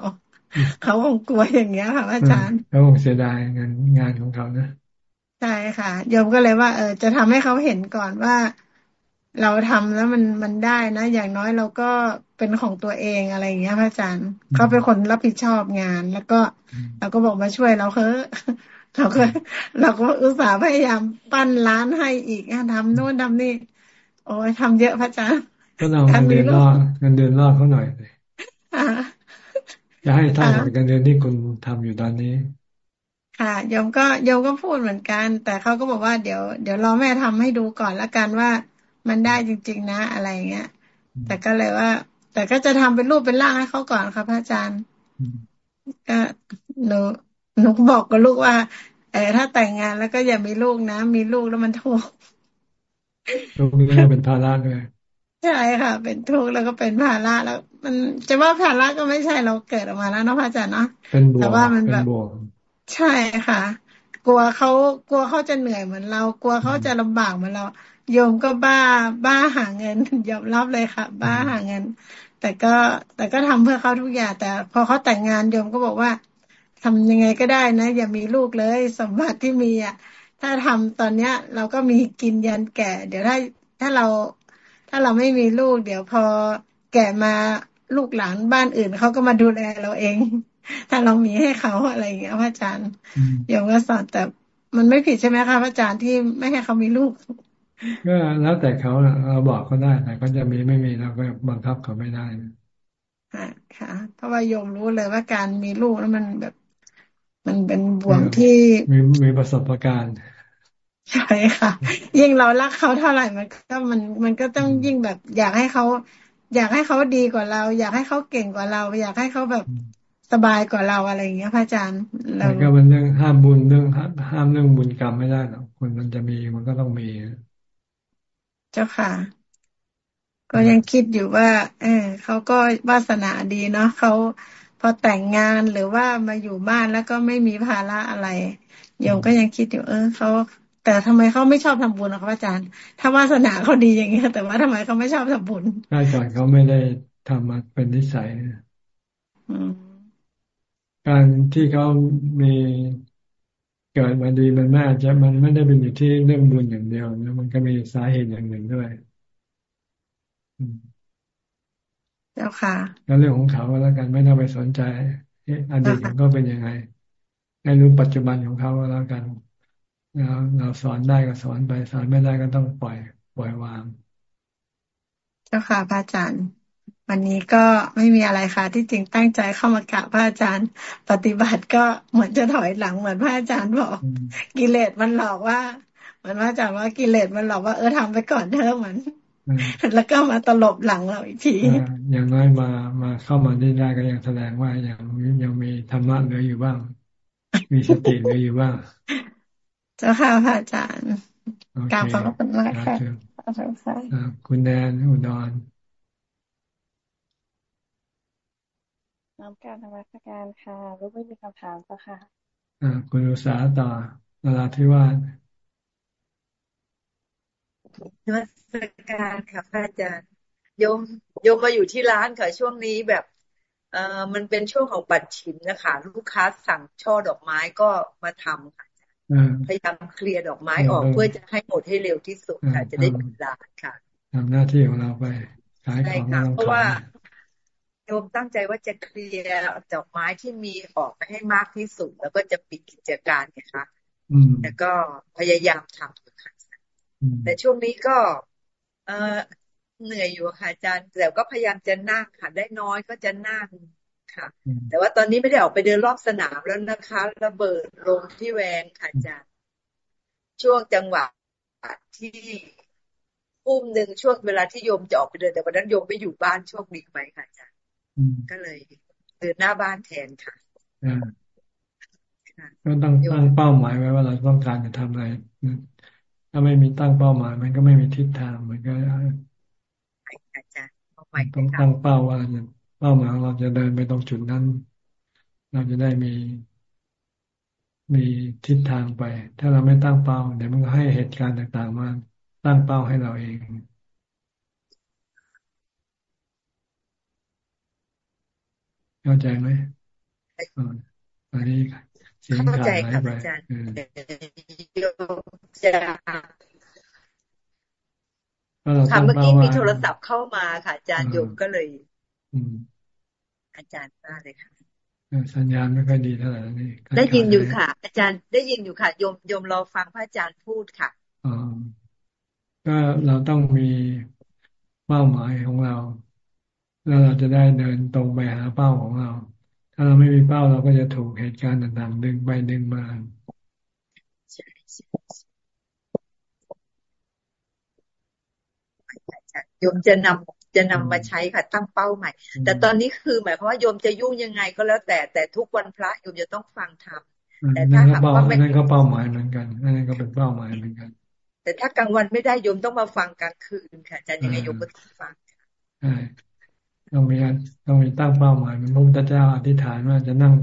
เขาคงกลัวอย่างเงี้ยค่ะอาจารย์เขาคงเสียดายงานงานของเขานะใช่ค่ะโยมก็เลยว่า เออจะทำให้เขาเห็นก่อนว่า เราทำแล้วมันมันได้นะ อย่างน้อยเราก็เป็นของตัวเองอะไรอย่างเงี้ยพระอาจารย์เขาเป็นคนรับผิดชอบงาน แล้วก็เราก็บอกมาช่วยเราเฮ้เราก็เราก็อุตส่าห์พยายามปั้นร้านให้อีกทำโน่นทำนี่ โอ้ยทำเยอะพระอาจารย์ก็เราเงินเดือนรอดเงินเดือนรอดเขาหน่อยเลยจะให้เท่ากับเงินเดือนที่คุณทำอยู่ตอนนี้ ค่ะโยมก็โยมก็พูดเหมือนกัน แต่เขาก็บอกว่าเดี๋ยวเดี๋ยวรอแม่ทำให้ดูก่อนละกันว่ามันได้จริง ๆ นะอะไรเงี้ย แต่ก็เลยว่า แต่ก็จะทำเป็นรูปเป็นร่างให้เขาก่อนครับพระอาจารย์ก็หนูหนูบอกกับลูกว่า เออถ้าแต่งงานแล้วก็อย่ามีลูกนะ มีลูกแล้วมันทุกข์ ลูกนี้เป็นภาระด้วยใช่ค่ะ เป็นทุกข์แล้วก็เป็นภาระแล้ว มันจะว่าภาระก็ไม่ใช่เราเกิดออกมาแล้วเนาะพระอาจารย์เนาะแต่ว่ามันแบบใช่ค่ะ กลัวเขากลัวเขาจะเหนื่อยเหมือนเรา กลัวเขาจะลำบากเหมือนเรา โยมก็บ้าบ้าหาเงินยอมรับเลยค่ะ บ้าหาเงิน แต่ก็แต่ก็ทำเพื่อเขาทุกอย่าง แต่พอเขาแต่งงานโยมก็บอกว่าทำยังไงก็ได้นะ อย่ามีลูกเลย สมบัติที่มีอะ ถ้าทำตอนเนี้ย เราก็มีกินยันแก่ เดี๋ยวถ้าถ้าเรา ถ้าเราไม่มีลูก เดี๋ยวพอแก่มาลูกหลานบ้านอื่นเขาก็มาดูแลเราเอง ถ้าเรามีให้เขาอะไรอย่างเงี้ยพระอาจารย์โยมก็สอนแต่มันไม่ผิดใช่ไหมคะพระอาจารย์ที่ไม่ให้เขามีลูกก็แล้วแต่เขาเราบอกเขาได้แต่เขาจะมีไม่มีเราก็บังคับเขาไม่ได้ค่ะค่ะเพราะว่าโยมรู้เลยว่าการมีลูกแล้วมันแบบ มันเป็นบ่วงที่มีมีประสบการณ์ใช่ค่ะ ยิ่งเรารักเขาเท่าไหร่มันก็มันมันก็ต้องยิ่งแบบ อยากให้เขาอยากให้เขาดีกว่าเรา อยากให้เขาเก่งกว่าเรา อยากให้เขาแบบสบายกว่าเราอะไรอย่างเงี้ยพระอาจารย์เราก็เป็นเรื่องห้ามบุญเรื่องห้ามเรื่องบุญกรรมไม่ได้หรอกคนมันจะมีมันก็ต้องมี เจ้าค่ะ ก็ยังคิดอยู่ว่า เออเขาก็วาสนาดีเนาะเขา พอแต่งงานหรือว่ามาอยู่บ้านแล้วก็ไม่มีภาระอะไรโยมก็ยังคิดอยู่เออเขาแต่ทำไมเขาไม่ชอบทำบุญนะครับอาจารย์ ถ้าวาสนาเขาดีอย่างเงี้ยแต่ว่าทำไมเขาไม่ชอบทำบุญใช่ก่อนเขาไม่ได้ทำมาเป็นนิสัยการที่เขามีเกิดมาดีมันน่าจะมันไม่ได้เป็นอยู่ที่เรื่องบุญอย่างเดียวนะมันก็มีสาเหตุอย่างหนึ่งด้วย เจ้าค่ะแล้วเรื่องของเขาแล้วกันไม่ต้องไปสนใจอดีตของเขาเป็นยังไง ให้รู้ปัจจุบันของเขาแล้วกันเราเราสอนได้ก็สอนไปสอนไม่ได้ก็ต้องปล่อย ปล่อยวาง เจ้าค่ะพระอาจารย์วันนี้ก็ไม่มีอะไรค่ะ ที่จริงตั้งใจเข้ามากราบพระอาจารย์ ปฏิบัติก็เหมือนจะถอยหลังเหมือนพระอาจารย์บอก กิเลสมันหลอกว่า เหมือนพระอาจารย์ว่ากิเลสมันหลอกว่าเออทำไปก่อนเถอะเหมือน แล้วก็มาตลบหลังเราอีกทีอย่างน้อยมามาเข้ามาได้ได้ก็ยังแสดงว่ายังยังมีธรรมะเหลืออยู่บ้าง มีสติเหลืออยู่บ้าง เจ้าค่ะพระอาจารย์กราบขอบคุณมากค่ะคุณแนนอุดรน้ำการธรรมสการค่ะรูกไม่มีคำถามก็ค่ะอ่าคุณอุษาต่อนาราธิวาส นมัสการค่ะพระอาจารย์โยมโยมมาอยู่ที่ร้านค่ะ ช่วงนี้แบบ เอ่อมันเป็นช่วงของปัดฉิมนะคะ ลูกค้าสั่งช่อดอกไม้ก็มาทำค่ะพยายามเคลียร์ดอกไม้ออกเพื่อจะให้หมดให้เร็วที่สุดค่ะ จะได้เวลาค่ะทำหน้าที่ของเราไปขายของเราเพราะว่าโยมตั้งใจว่าจะเคลียร์ดอกไม้ที่มีออกไปให้มากที่สุด แล้วก็จะปิดกิจการไงคะแต่ก็พยายามทำค่ะ แต่ช่วงนี้ก็เออเหนื่อยอยู่ค่ะอาจารย์แต่ก็พยายามจะนั่งค่ะได้น้อยก็จะนั่งค่ะ แต่ว่าตอนนี้ไม่ได้ออกไปเดินรอบสนามแล้วนะคะ ระเบิดลงที่แวงค่ะอาจารย์ช่วงจังหวะที่อุ้มหนึ่งช่วงเวลาที่โยมจะออกไปเดินแต่วันนั้นโยมไม่อยู่บ้านช่วงนี้ไหมค่ะอาจารย์ก็เลยเดินหน้าบ้านแทนค่ะก็ต้องตั้งเป้าหมายไว้ว่าเราต้องการจะทำอะไร ถ้าไม่มีตั้งเป้าหมาย มันก็ไม่มีทิศทางมันก็อาจารย์ต้องตั้งเป้าว่าเป้าหมายของเราจะเดินไปตรงจุดนั้น เราจะได้มีมีทิศทางไป ถ้าเราไม่ตั้งเป้า เดี๋ยวมันก็ให้เหตุการณ์ต่างๆมาตั้งเป้าให้เราเองเข้าใจไหมอันนี้ เสียงขาดหายไปค่ะเมื่อกี้มีโทรศัพท์เข้ามาค่ะ อาจารย์โยมก็เลยอืมอาจารย์ว่าเลยค่ะสัญญาณไม่ค่อยดีเท่าไหร่นี่ได้ยินอยู่ค่ะ อาจารย์ได้ยินอยู่ค่ะโยมโยมรอฟังพระอาจารย์พูดค่ะอ๋อก็เราต้องมีเป้าหมายของเรา แล้วเราจะได้เดินตรงไปหาเป้าของเรา ถ้าเราไม่มีเป้าเราก็จะถูกเหตุการณ์ต่างๆดึงไปดึงมาโยมจะนำจะนำมาใช้ค่ะตั้งเป้าใหม่ แต่ตอนนี้คือหมายความว่าโยมจะยุ่งยังไงก็แล้วแต่แต่ทุกวันพระโยมจะต้องฟังธรรมแต่ถ้าหากว่าไม่นั่นก็เป้าหมายเหมือนกันนั่นก็เป็นเป้าหมายเหมือนกัน แต่ถ้ากลางวันไม่ได้โยมต้องมาฟังกลางคืนค่ะจะยังไงโยมก็ต้องฟังใช่ ต้องมีต้องมีตั้งเป้าหมายเหมือนพระพุทธเจ้าอธิษฐานว่าจะนั่ง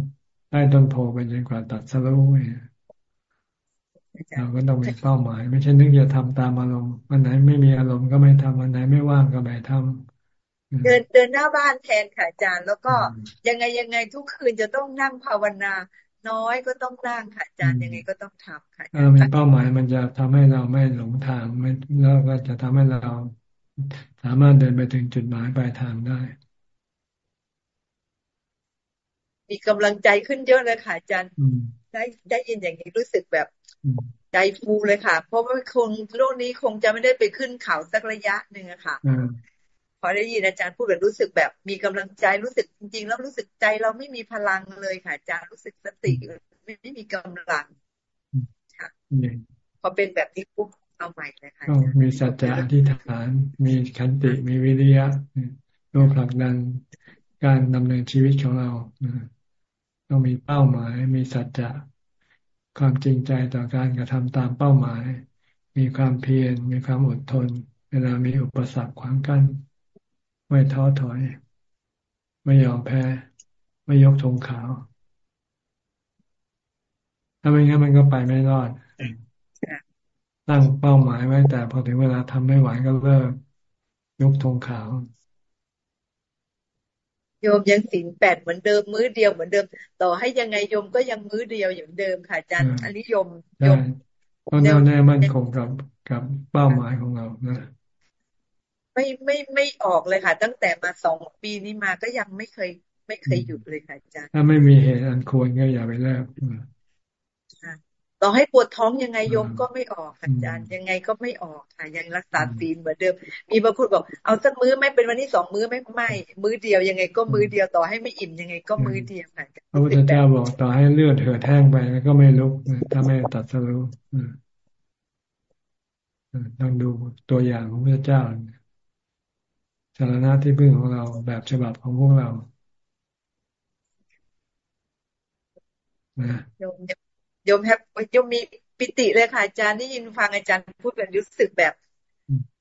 ใต้ต้นโพไปจนกว่าตัดสรุปเราก็ต้องมีเป้าหมาย ไม่ใช่นึกจะทำตามอารมณ์วันไหนไม่มีอารมณ์ก็ไม่ทำวันไหนไม่ว่างก็ไม่ทำเดินเดินหน้าบ้านแทนค่ะอาจารย์ แล้วก็ยังไงยังไงทุกคืนจะต้องนั่งภาวนา น้อยก็ต้องนั่งค่ะอาจารย์ยังไงก็ต้องทำค่ะมีเป้าหมายมันจะทำให้เราไม่หลงทางไม่แล้วก็จะทำให้เรา สามารถเดินไปถึงจุดหมายปลายทางได้ มีกำลังใจขึ้นเยอะเลยค่ะอาจารย์ได้ได้ยินอย่างนี้รู้สึกแบบใจฟูเลยค่ะ เพราะว่าคงโลกนี้คงจะไม่ได้ไปขึ้นเขาสักระยะหนึ่งอะค่ะพอได้ยินอาจารย์พูดแบบรู้สึกแบบมีกำลังใจรู้สึกจริงๆ แล้วรู้สึกใจเราไม่มีพลังเลยค่ะอาจารย์รู้สึกสติไม่ไม่มีกำลังค่ะพอเป็นแบบนี้ปุ๊บ เอาใหม่เลยค่ะมีสัจจะอธิษฐาน มีขันติ มีวิริยะตัวผลักดันการดำเนินชีวิตของเราต้องมีเป้าหมาย มีสัจจะความจริงใจต่อการกระทำตามเป้าหมาย มีความเพียร มีความอดทน เวลามีอุปสรรคขวางกั้นไม่ท้อถอย ไม่ยอมแพ้ ไม่ยกธงขาว ถ้าไม่งั้นมันก็ไปไม่รอด ตั้งเป้าหมายไว้ แต่พอถึงเวลาทำไม่ไหวก็เลิกยกธงขาว โยมยังสินแปดเหมือนเดิมมื้อเดียวเหมือนเดิม ต่อให้ยังไงโยมก็ยังมื้อเดียวอย่างเดิมค่ะอาจารย์อันนี้โยมโยมต้องแน่วแน่มั่นคงกับกับเป้าหมายของเรานะไม่ไม่ไม่ออกเลยค่ะ ตั้งแต่มาสองปีนี้มาก็ยังไม่เคย ไม่เคยหยุดเลยค่ะอาจารย์ถ้าไม่มีเหตุอันควรก็อย่าไปเลิก ต่อให้ปวดท้องยังไงโยมก็ไม่ออกอาจารย์ ยังไงก็ไม่ออกค่ะ ยังรักษาศีลเหมือนเดิม มีบางคนบอกเอาสักมื้อไม่เป็นวันนี้สองมื้อไม่ไม่ มื้อเดียวยังไงก็มื้อเดียวต่อให้ไม่อิ่มยังไงก็มื้อเดียวค่ะพระพุทธเจ้าบอกต่อให้เลือดเถือแท่งไปก็ไม่ลุกถ้าไม่ตัดสรุปต้องดูตัวอย่างของพระเจ้าสารณะที่พึ่งของเราแบบฉบับของพวกเรานะโยม แฮปโยมมีปิติเลยค่ะอาจารย์ได้ยินฟังอาจารย์พูดแบบรู้สึกแบบ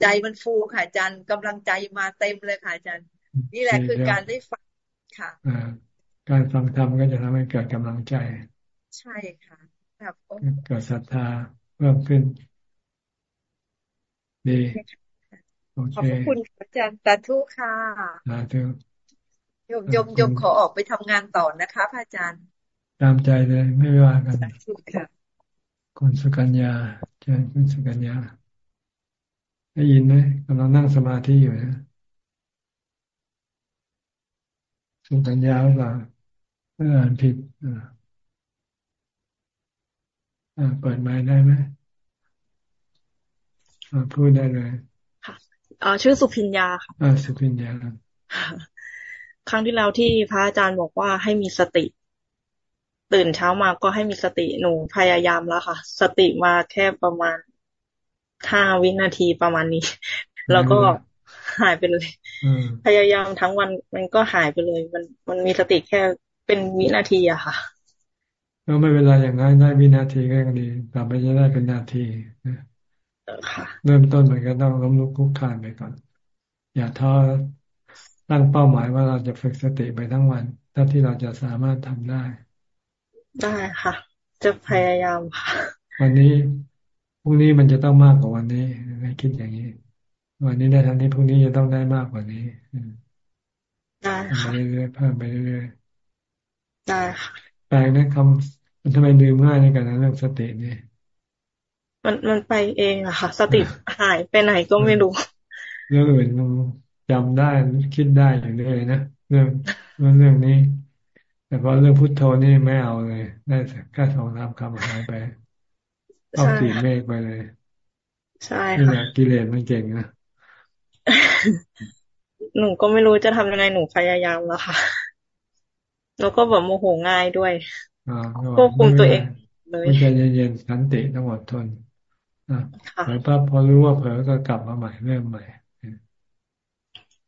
ใจมันฟูค่ะอาจารย์กำลังใจมาเต็มเลยค่ะอาจารย์ นี่แหละคือการได้ฟังค่ะการฟังธรรมก็จะทำให้เกิดกำลังใจ ใช่ค่ะแบบเกิดศรัทธาเพิ่มขึ้นดีโอเคขอบคุณอาจารย์ตาทุค่ะตาทุโยมโยมโยมขอออกไปทำงานต่อนะคะพระอาจารย์ ตามใจเลยไม่ว่ากันค่ะคุณสุกัญญาเชิญคุณสุกัญญาได้ยินไหมกำลังนั่งสมาธิอยู่นะสุกัญญาหรือเปล่าอ่านผิดอ่าเปิดไม้ได้ไหมพูดได้เลยค่ะอ่าชื่อสุพิญญาค่ะอ่าสุพิญญาครั้งที่แล้วที่พระอาจารย์บอกว่าให้มีสติ ตื่นเช้ามาก็ให้มีสติหนูพยายามแล้วค่ะ สติมาแค่ประมาณห้าวินาทีประมาณนี้ แล้วก็หายไปเลยพยายามทั้งวันมันก็หายไปเลย มันมันมีสติแค่เป็นวินาทีอะค่ะก็ไม่เป็นไรอย่างนั้นได้วินาทีก็ยังดีต่อไปจะได้เป็นนาทีเริ่มต้นมันก็ต้องล้มลุกคุกคานไปก่อน อย่าท้อตั้งเป้าหมายว่าเราจะฝึกสติไปทั้งวันถ้าที่เราจะสามารถทำได้ ได้ค่ะ จะพยายามค่ะ วันนี้พรุ่งนี้มันจะต้องมากกว่าวันนี้ให้คิดอย่างนี้ วันนี้ได้ทันนี้พรุ่งนี้จะต้องได้มากกว่านี้ได้ค่ะไปเรื่อยๆเพิ่มไปเรื่อยๆได้ค่ะแปลกนะคำมันทำไมลืมง่ายในการเรื่องสตินี่มันมันไปเองอะค่ะ สติหายไปไหนก็ไม่รู้เรื่องอื่นมันจำได้คิดได้อย่างเดียวเลยนะเรื่องเรื่องเรื่องนี้ แต่พอเรื่องพุทโธนี่ไม่เอาเลย ได้แค่สองสามคำหายไปเอาปีเมฆไปเลย ใช่ค่ะนี่กิเลสมันเก่งนะหนูก็ไม่รู้จะทำยังไงหนูพยายามแล้วค่ะ แล้วก็แบบโมโหง่ายด้วยควบคุมตัวเองเลยไม่ใจเย็นๆสันติต้องอดทนนะเผลอปั๊บพอรู้ว่าเผลอก็กลับมาใหม่เริ่มใหม่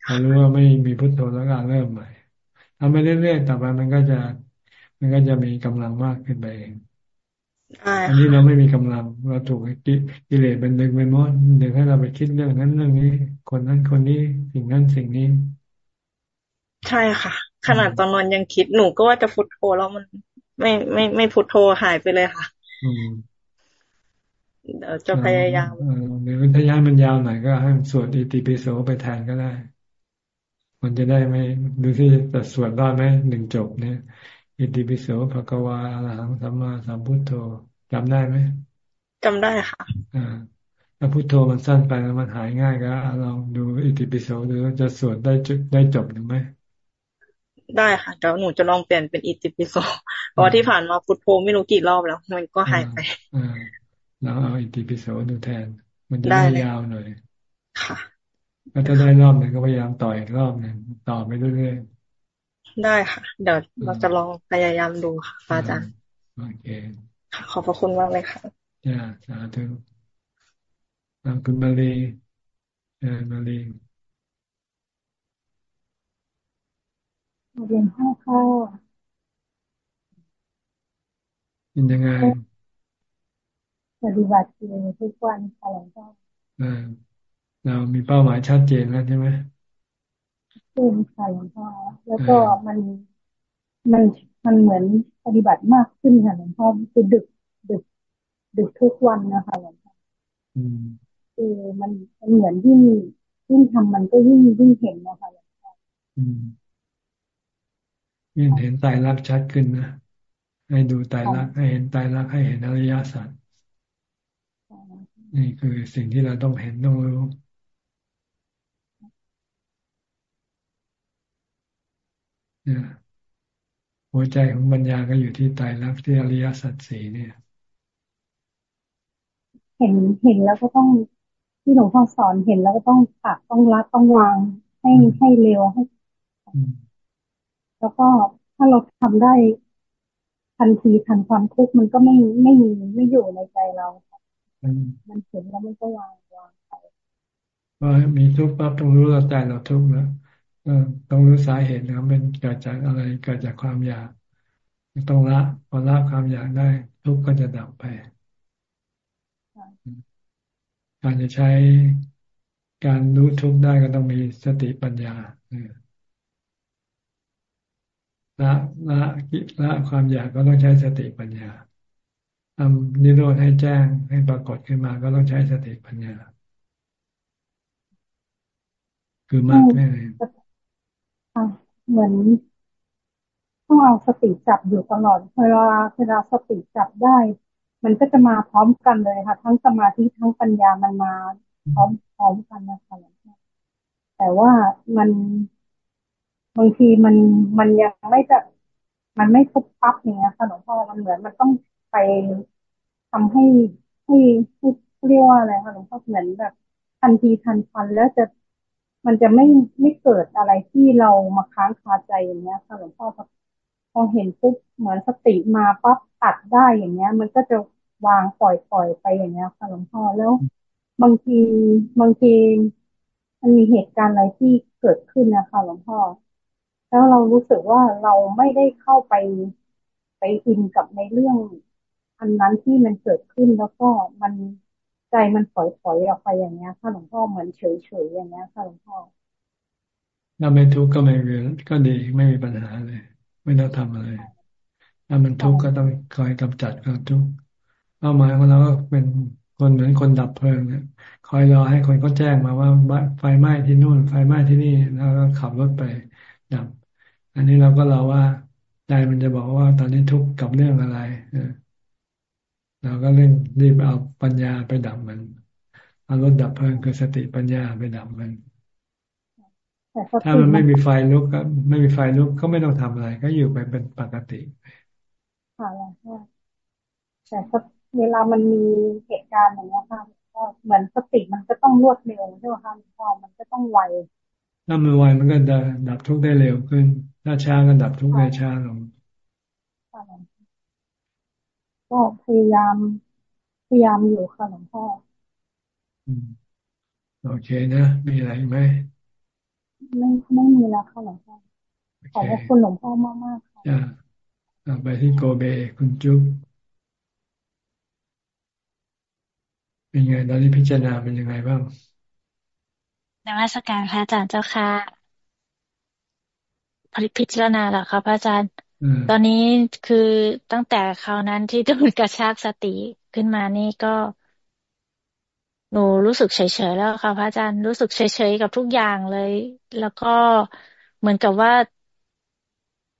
พอรู้ว่าไม่มีพุทโธแล้วก็เริ่มใหม่ ทำไปเรื่อยๆต่อไปมันก็จะ มันก็จะมีกำลังมากขึ้นไปเองอันนี้เราไม่มีกำลังเราถูกกิเลสเป็นดึงไปหมดดึงให้เราไปคิดเรื่องนั้นเรื่องนี้ คนนั้นคนนี้สิ่งนั้นสิ่งนี้ ใช่ค่ะ ขนาดตอนนอนยังคิดหนูก็ว่าจะพุทโธแล้วมันไม่ไม่ไม่พุทโธหายไปเลยค่ะเดี๋ยวจะพยายามหรือพยายามมันยาวหน่อยก็ให้สวดอิติปิโสไปแทนก็ได้ มันจะได้ไม่ดูที่จะสวดได้ไหมหนึ่งจบเนี่ยอิติปิโสภะกวาอรหังสัมมาสัมพุทโธจำได้ไหมจำได้ค่ะ อ่าถ้าพุทโธมันสั้นไปแล้วมันหายง่ายก็ลองดูอิติปิโสดูจะสวดได้จุดได้จบหรือไม่ได้ค่ะเดี๋ยวหนูจะลองเปลี่ยนเป็นอิติปิโสเพราะที่ผ่านมาพุทโธไม่รู้กี่รอบแล้ว มันก็หายไปอ่าแล้วเอาอิติปิโสดูแทน มันจะได้ยาวหน่อยค่ะ แล้วถ้าได้รอบหนึ่งก็พยายามต่ออีกรอบหนึ่งต่อไปเรื่อยได้ค่ะ เดี๋ยวเราจะลองพยายามดูค่ะอาจารย์โอเค ขอบพระคุณมากเลยค่ะจ้าสาธุคุณมาลีเออมาลีเรียนห้าข้อเป็นยังไง ปฏิบัติอยู่ทุกวันค่ะหลวงพ่อ เรามีเป้าหมายชัดเจนแล้วใช่ไหมเป็นค่ะหลวงพ่อแล้วก็มันมันมันเหมือนปฏิบัติมากขึ้นค่ะหลวงพ่อคือดึกดึก ดึกทุกวันนะคะหลวงพ่อคือมันมันเหมือนยิ่งยิ่งทำมันก็ยิ่งยิ่งเห็นนะคะหลวงพ่อยิ่งเห็นตายรักชัดขึ้นนะให้ดูตายรักให้เห็นตายรักให้เห็นอริยสัจนี่คือสิ่งที่เราต้องเห็นต้องรู้ หัวใจของปัญญาก็อยู่ที่ตายรักที่อริยสัจสี่เนี่ย เห็นเห็นแล้วก็ต้องที่หลวงพ่อสอนเห็นแล้วก็ต้องตัดต้องรักต้องวาง ให้ให้เร็วให้แล้วก็ถ้าเราทำได้ทันทีทันความทุกข์มันก็ไม่ไม่มีไม่อยู่ในใจเรามันเห็นแล้วมันก็วางวางไปว่ามีทุกข์ปั๊บต้องรู้เราใจเราทุกข์แล้ว ต้องรู้สาเหตุนะเป็นเกิดจากอะไรเกิดจากความอยากต้องละพอละความอยากได้ ทุกข์ก็จะดับไป การจะใช้การรู้ทุกข์ได้ก็ต้องมีสติปัญญาละละละความอยากก็ต้องใช้สติปัญญาทำนิโรธให้แจ้งให้ปรากฏขึ้นมาก็ต้องใช้สติปัญญา คือมากแม่เลย เหมือนต้องเอาสติจับอยู่ตลอดเวลาเวลาสติจับได้ มันก็จะมาพร้อมกันเลยค่ะ ทั้งสมาธิทั้งปัญญามันมาพร้อมพร้อมกันนะคะแต่ว่ามันบางทีมันมันยังไม่จะมันไม่ทุบปั๊บอย่างเงี้ยค่ะหลวงพ่อมันเหมือนมันต้องไปทำให้ให้ให้เรียกว่าอะไรคะหลวงพ่อเหมือนแบบทันทีทันควันแล้วจะ มันจะไม่ไม่เกิดอะไรที่เรามาค้างคาใจอย่างเงี้ยค่ะหลวงพ่อพอเห็นปุ๊บเหมือนสติมาปั๊บตัดได้อย่างเงี้ย มันก็จะวางปล่อยปล่อยไปอย่างเงี้ยค่ะหลวงพ่อแล้ว บางทีบางทีมันมีเหตุการณ์อะไรที่เกิดขึ้นนะคะหลวงพ่อ แล้วเรารู้สึกว่าเราไม่ได้เข้าไปไปอินกับในเรื่องอันนั้นที่มันเกิดขึ้นแล้วก็มัน ใจมันปล่อยๆออกไปอย่างเงี้ยค่ะหลวงพ่อเหมือนเฉยๆอย่างเงี้ยค่ะหลวงพ่อถ้าไม่ทุกข์ก็ไม่เรียนก็ดีไม่มีปัญหาเลย ไม่ต้องทำอะไร ถ้ามันทุกข์ก็ต้องคอยกำจัดความทุกข์เป้าหมายของเราก็เป็นคนเหมือนคนดับเพลิงเนี่ยคอยรอให้คนเขาแจ้งมาว่าไฟไหม้ที่นู่น ไฟไหม้ที่นี่แล้วก็ขับรถไปดับ อันนี้เราก็เรอว่าใจมันจะบอกว่าตอนนี้ทุกข์กับเรื่องอะไร เราก็เร่งรีบเอาปัญญาไปดับมันเอารถดับเพลิงคือสติปัญญาไปดับมัน ถ้ามันไม่มีไฟลุกก็ ไม่มีไฟลุกก็ไม่ต้องทำอะไร ก็อยู่ไปเป็นปกติค่ะแต่เวลามันมีเหตุการณ์อย่างนี้ค่ะก็เหมือนสติมันก็ต้องรวดเร็วใช่ไหมคะพอมันก็ต้องไวถ้ามันไวมันก็จะดับทุกได้เร็วขึ้น ถ้าช้าก็ดับทุกได้ช้าลง ก็พยายามพยายามอยู่ค่ะหลวงพ่อโอเคนะ มีอะไรไหมไม่ไม่มีแล้วค่ะหลวงพ่อขอบคุณหลวงพ่อมากมากค่ะจ้าไปที่โกเบคุณจุ๊บเป็นไงตอนนี้พิจารณาเป็นยังไงบ้างนมัสการพระอาจารย์เจ้าค่ะพิจารณาเหรอคะพระอาจารย์ ตอนนี้คือตั้งแต่คราวนั้นที่โดนกระชากสติขึ้นมานี่ก็ หนูรู้สึกเฉยๆแล้วค่ะพระอาจารย์รู้สึกเฉยๆกับทุกอย่างเลย แล้วก็เหมือนกับว่า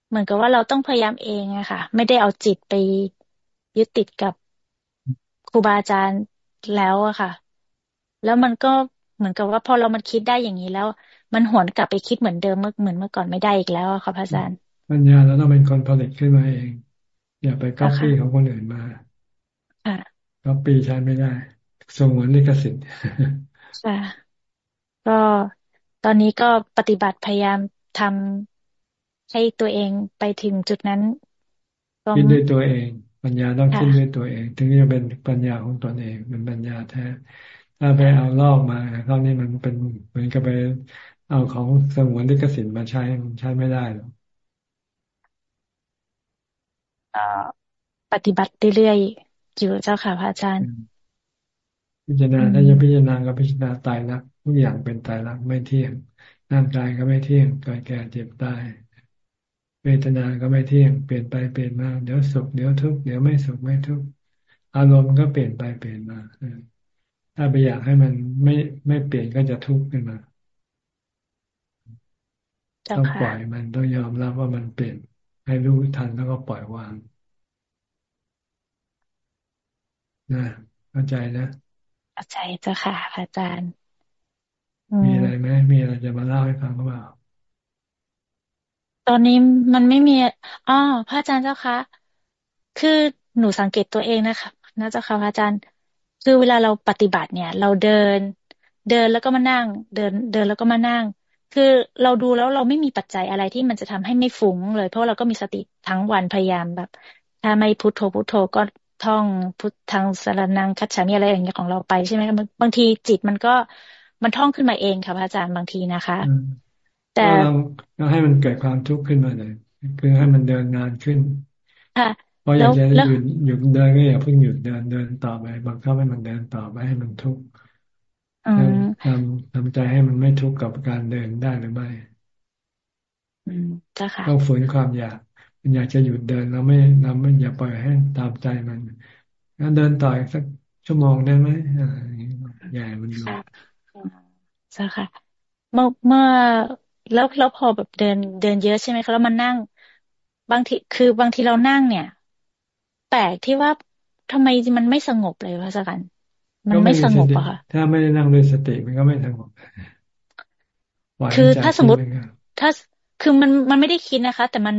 เหมือนกับว่าเราต้องพยายามเองอะค่ะ ไม่ได้เอาจิตไปยึดติดกับครูบาอาจารย์แล้วอะค่ะ แล้วมันก็เหมือนกับว่าพอเรามันคิดได้อย่างนี้แล้ว มันหวนกลับไปคิดเหมือนเดิมเมื่อเหมือนเมื่อก่อนไม่ได้อีกแล้วค่ะพระอาจารย์ ปัญญาเราต้องเป็นคนผลิตขึ้นมาเอง อย่าไปก๊อปปี้ของคนอื่นมาก๊อปปี้ใช้ไม่ได้สงวนลิขสิทธิ์ค่ะก็ตอนนี้ก็ปฏิบัติพยายามทำให้ตัวเองไปถึงจุดนั้นคิดด้วยตัวเอง ปัญญาต้องคิดด้วยตัวเอง ถึงจะเป็นปัญญาของตนเองเป็นปัญญาแท้ถ้าไปเอาลอกมาคราวนี้มันเป็นเหมือนกับไปเอาของสงวนลิขสิทธิ์มาใช้ใช้ไม่ได้หรอก ปฏิบัติเรื่อยๆอยู่เจ้าค่ะพระอาจารย์ พิจารณาถ้าจะพิจารณาก็พิจารณาตายรักทุกอย่างเป็นตายรักไม่เที่ยงร่างกายก็ไม่เที่ยงเกิดแก่เจ็บตายเวทนาก็ไม่เที่ยงเปลี่ยนไปเปลี่ยนมาเดี๋ยวสุขเดี๋ยวทุกข์เดี๋ยวไม่สุขไม่ทุกข์อารมณ์ก็เปลี่ยนไปเปลี่ยนมาถ้าไปอยากให้มันไม่ไม่เปลี่ยนก็จะทุกข์ขึ้นมาต้องปล่อยมันต้องยอมรับว่ามันเปลี่ยน ให้รู้ทันแล้วก็ปล่อยวางนะเข้าใจนะเข้าใจเจ้าค่ะพระอาจารย์มีอะไรไหมมีอะไรจะมาเล่าให้ฟังหรือเปล่าตอนนี้มันไม่มีอ๋อพระอาจารย์เจ้าคะ คือหนูสังเกตตัวเองนะคะนะเจ้าค่ะพระอาจารย์ คือเวลาเราปฏิบัติเนี่ย เราเดิน เดินแล้วก็มานั่ง เดิน เดินแล้วก็มานั่ง คือเราดูแล้วเราไม่มีปัจจัยอะไรที่มันจะทำให้ไม่ฟุ้งเลย เพราะเราก็มีสติทั้งวันพยายามแบบ ถ้าไม่พุโทโธพุโทโธก็ท่องพุทธังสารนังคัจฉามีอะไรอย่างเงี้ยของเราไปใช่ไหมบางทีจิตมันก็มันท่องขึ้นมาเองค่ะพระอาจารย์บางทีนะคะ แต่เราเราให้มันเกิดความทุกข์ขึ้นมาเลยคือให้มันเดินนานขึ้นค่ะพออยากจะหยุดหยุดเดินก็อย่าเพิ่งหยุดเดินเดินต่อไปบังคับให้มันเดินต่อไปให้มันทุกข์ ทำทำใจให้มันไม่ทุกข์กับการเดินได้หรือไม่ต้องฝืนความอยากมันอยากจะหยุดเดินเราไม่เราไม่อย่าปล่อยให้ตามใจมันงั้นเดินต่ออีกสักชั่วโมงได้ไหมอ่าใหญ่มันอยู่ใช่ค่ะเมื่อเมื่อแล้วแล้วพอแบบเดินเดินเยอะใช่ไหมคะแล้วมันนั่ง บางทีคือบางทีเรานั่งเนี่ยแปลกที่ว่าทำไมมันไม่สงบเลยพระอาจารย์ มันไม่สงบอะค่ะ ถ้าไม่ได้นั่งด้วยสติมันก็ไม่สงบคือถ้าสมมติถ้าคือมันมันไม่ได้คิดนะคะ แต่มัน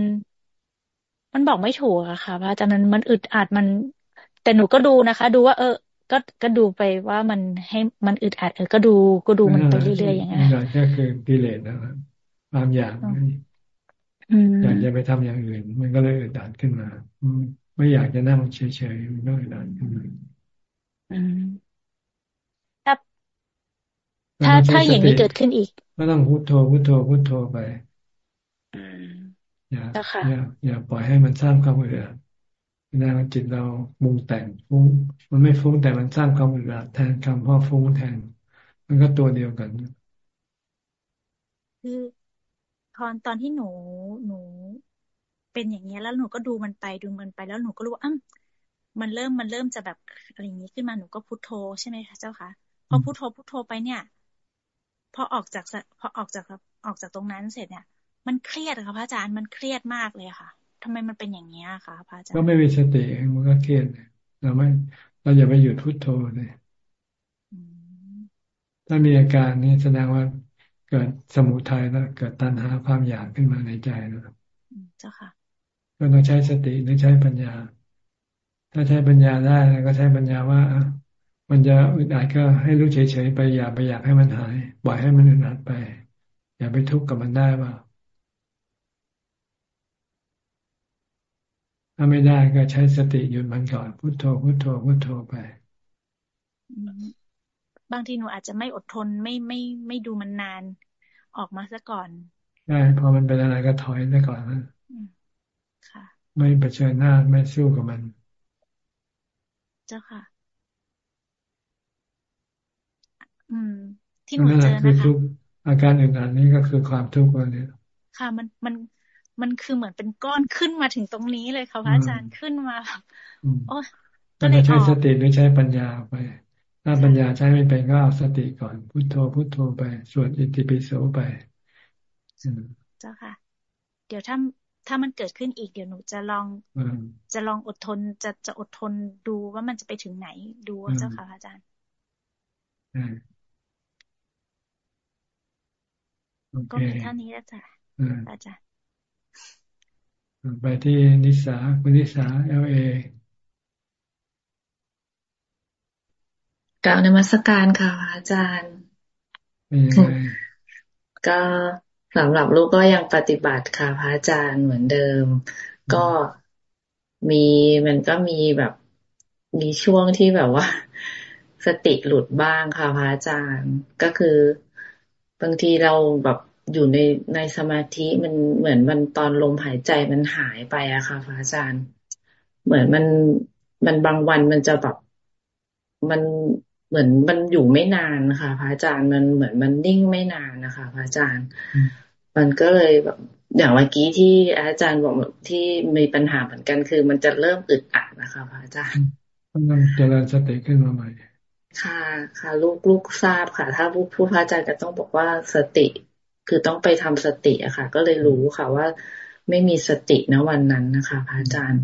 มันบอกไม่ถูกอะค่ะพระอาจารย์มันมันอึดอัดมัน แต่หนูก็ดูนะคะ ดูว่า เออ ก็ก็ดูไปว่ามันให้มันอึดอัดเออก็ดูก็ดูมันไปเรื่อยๆอย่างเงี้ยก็คือกิเลสนะครับความอยากอยากจะไปทำอย่างอื่น มันก็เลยอึดอัดขึ้นมาไม่อยากจะนั่งเฉยๆมันก็อึดอัดขึ้นมา ถ้าถ้าอย่างนี้เกิดขึ้นอีก ก็ต้องพุโทโธพุโทโธพุโทโธไปอย่าอย่าอย่าปล่อยให้มันสร้างความอึดอัดนะจิตเรามุงแต่งฟุ้ง มันไม่ฟุ้งแต่มันสร้างความอึดอัดแทนคำว่าฟุ้งแทน มันก็ตัวเดียวกัน คือตอนตอนที่หนูหนู เป็นอย่างเงี้ยแล้วหนูก็ดูมันไปดูมันไปแล้วหนูก็รู้ว่าอ้ามันเริ่มมันเริ่มจะแบบอะไรอย่างนี้ขึ้นมาหนูก็พุโทโธใช่ไหมคะเจ้าคะพอพุโทโธพุโทโธไปเนี่ย พอออกจากพอออกจากออกจากตรงนั้นเสร็จเนี่ย มันเครียดค่ะพระอาจารย์มันเครียดมากเลยค่ะทำไมมันเป็นอย่างนี้คะพระอาจารย์ก็ไม่มีสติมันก็เครียดเราไม่เราอย่าไปหยุดพุโทโธเลยถ้ามีอาการนี้แสดงว่าเกิดสมุทัยแล้วเกิดตัณหาความอยากขึ้นมาในใจแล้วเจ้าค่ะก็ต้องใช้สติหรือใช้ปัญญา ถ้าใช้ปัญญาได้ก็ใช้ปัญญาว่า มันจะอึดอัดก็ให้รู้เฉยๆไปอย่าไปอยากให้มันหายปล่อยให้มันอึดอัดไป อย่าไปทุกข์กับมันได้ว่าถ้าไม่ได้ก็ใช้สติหยุดมันก่อนพุโทโธพุโทโธพุโทโธไป บางทีหนูอาจจะไม่อดทนไม่ไม่ไม่ดูมันนาน ออกมาซะก่อนใช่พอมันเป็นอะไรก็ถอยซะก่อนนะค่ะ ไม่เผชิญหน้าไม่สู้กับมัน เจ้าค่ะ อืม ที่หนูเจอนะคะอาการอื่นๆนี้ก็คือความทุกข์วันนี้ค่ะ มันมันมันคือเหมือนเป็นก้อนขึ้นมาถึงตรงนี้เลยค่ะพระอาจารย์ขึ้นมาโอ้ก็เลยใช้สติหรือใช้ปัญญาไป ถ้าปัญญาใช้ไม่เป็นก็เอาสติก่อนพุโทโธพุโทโธไปสวดอิติปิโสไปเจ้าค่ะ เดี๋ยวถ้าถ้ามันเกิดขึ้นอีกเดี๋ยวหนูจะลองจะลองอดทนจะจะอดทนดูว่ามันจะไปถึงไหนดูเจ้าค่ะอาจารย์ ก็มีเท่านี้แล้วจ้ะอาจารย์ไปที่นิสาคุณนิสาเอลเอกล่าวนมัสการค่ะ อาจารย์ก็สำหรับลูกก็ยังปฏิบัติค่ะพระอาจารย์เหมือนเดิม ก็มีมันก็มีแบบมีช่วงที่แบบว่า สติหลุดบ้างค่ะพระอาจารย์ ก็คือ บางทีเราแบบอยู่ในในสมาธิมันเหมือนมันตอนลมหายใจมันหายไปอะค่ะพระอาจารย์ เหมือนมันมันบางวันมันจะแบบมันเหมือนมันอยู่ไม่นานค่ะพระอาจารย์มันเหมือนมันนิ่งไม่นานนะคะพระอาจารย์ มันก็เลยแบบอย่างเมื่อกี้ที่อาจารย์บอกที่มีปัญหาเหมือนกันคือ มันจะเริ่มอึดอัดนะคะพระอาจารย์ต้องเจริญสติขึ้นมาใหม่ ค่ะ ค่ะ ลูกลูกทราบค่ะ ถ้าผู้ผู้พระอาจารย์จะต้องบอกว่าสติ คือต้องไปทำสติอะค่ะ ก็เลยรู้ค่ะว่าไม่มีสตินะวันนั้นนะคะพระอาจารย์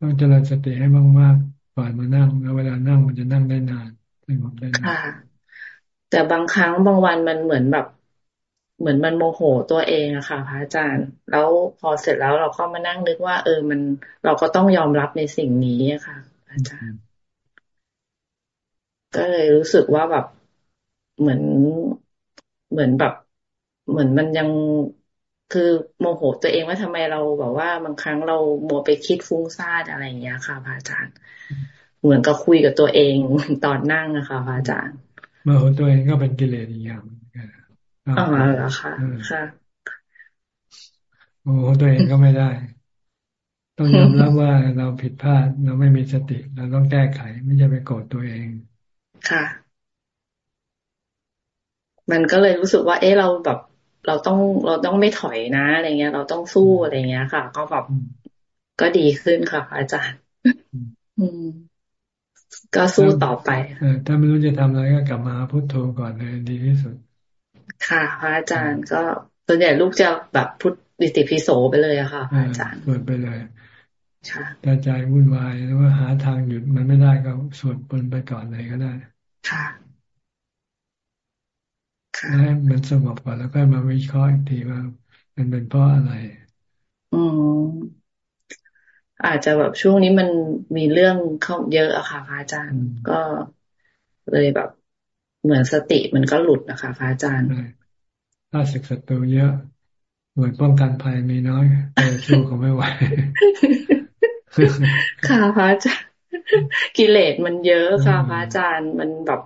ต้องเจริญสติให้มากๆก่อนมานั่งแล้วเวลานั่งมันจะนั่งได้นานสงบได้นานค่ะ แต่บางครั้งบางวันมันเหมือนแบบเหมือนมันโมโหตัวเองอะค่ะ พระอาจารย์ แล้วพอเสร็จแล้วเราก็มานั่งนึกว่า เออมันเราก็ต้องยอมรับในสิ่งนี้อะค่ะ อาจารย์ ก็เลยรู้สึกว่าแบบเหมือนเหมือนแบบ เหมือนมันยังคือโมโหตัวเองว่าทำไมเราแบบว่าบางครั้งเราโมไปคิดฟุ้งซ่านอะไรอย่างเงี้ยค่ะพระอาจารย์ เหมือนกับคุยกับตัวเองตอนนั่งนะคะพระอาจารย์โมโหตัวเองก็เป็นกิเลสอีกอย่างอ๋อเหรอคะค่ะโมโหตัวเองก็ไม่ได้ ต้องยอมรับว่าเราผิดพลาดเราไม่มีสติ เราต้องแก้ไขไม่จะไปโกรธตัวเอง ค่ะ มันก็เลยรู้สึกว่า เอ๊ะเราแบบ เราต้องเราต้องไม่ถอยนะอะไรเงี้ย เราต้องสู้อะไรเงี้ยค่ะ ก็แบบก็ดีขึ้นค่ะ อาจารย์ อืมก็สู้ต่อไปถ้าไม่รู้จะทำอะไรก็กลับมาพุโทโธก่อนเลยดีที่สุด ค่ะ พระอาจารย์ก็ส่วนใหญ่ลูกจะแบบพุทธิติพิโสไปเลยอะค่ะพระอาจารย์สวดไปเลยถ้าใจวุ่นวายหรือว่าหาทางหยุดมันไม่ได้ก็สวดบนไปก่อนเลยก็ได้ ค่ะให้มันสงบก่อนแล้วก็มาวิเคราะห์อีกทีว่า มันเป็นเพราะอะไร อืมอาจจะแบบช่วงนี้มันมีเรื่องเข้าเยอะอะค่ะพระอาจารย์ ก็เลยแบบ เหมือนสติมันก็หลุดนะคะพระอาจารย์ถ้าศึกศัตรูเยอะหน่วยป้องกันภัยมีน้อยแต่ชู้เขาไม่ไหวค่ะพระอาจารย์ กิเลสมันเยอะค่ะพระอาจารย์มันแบบ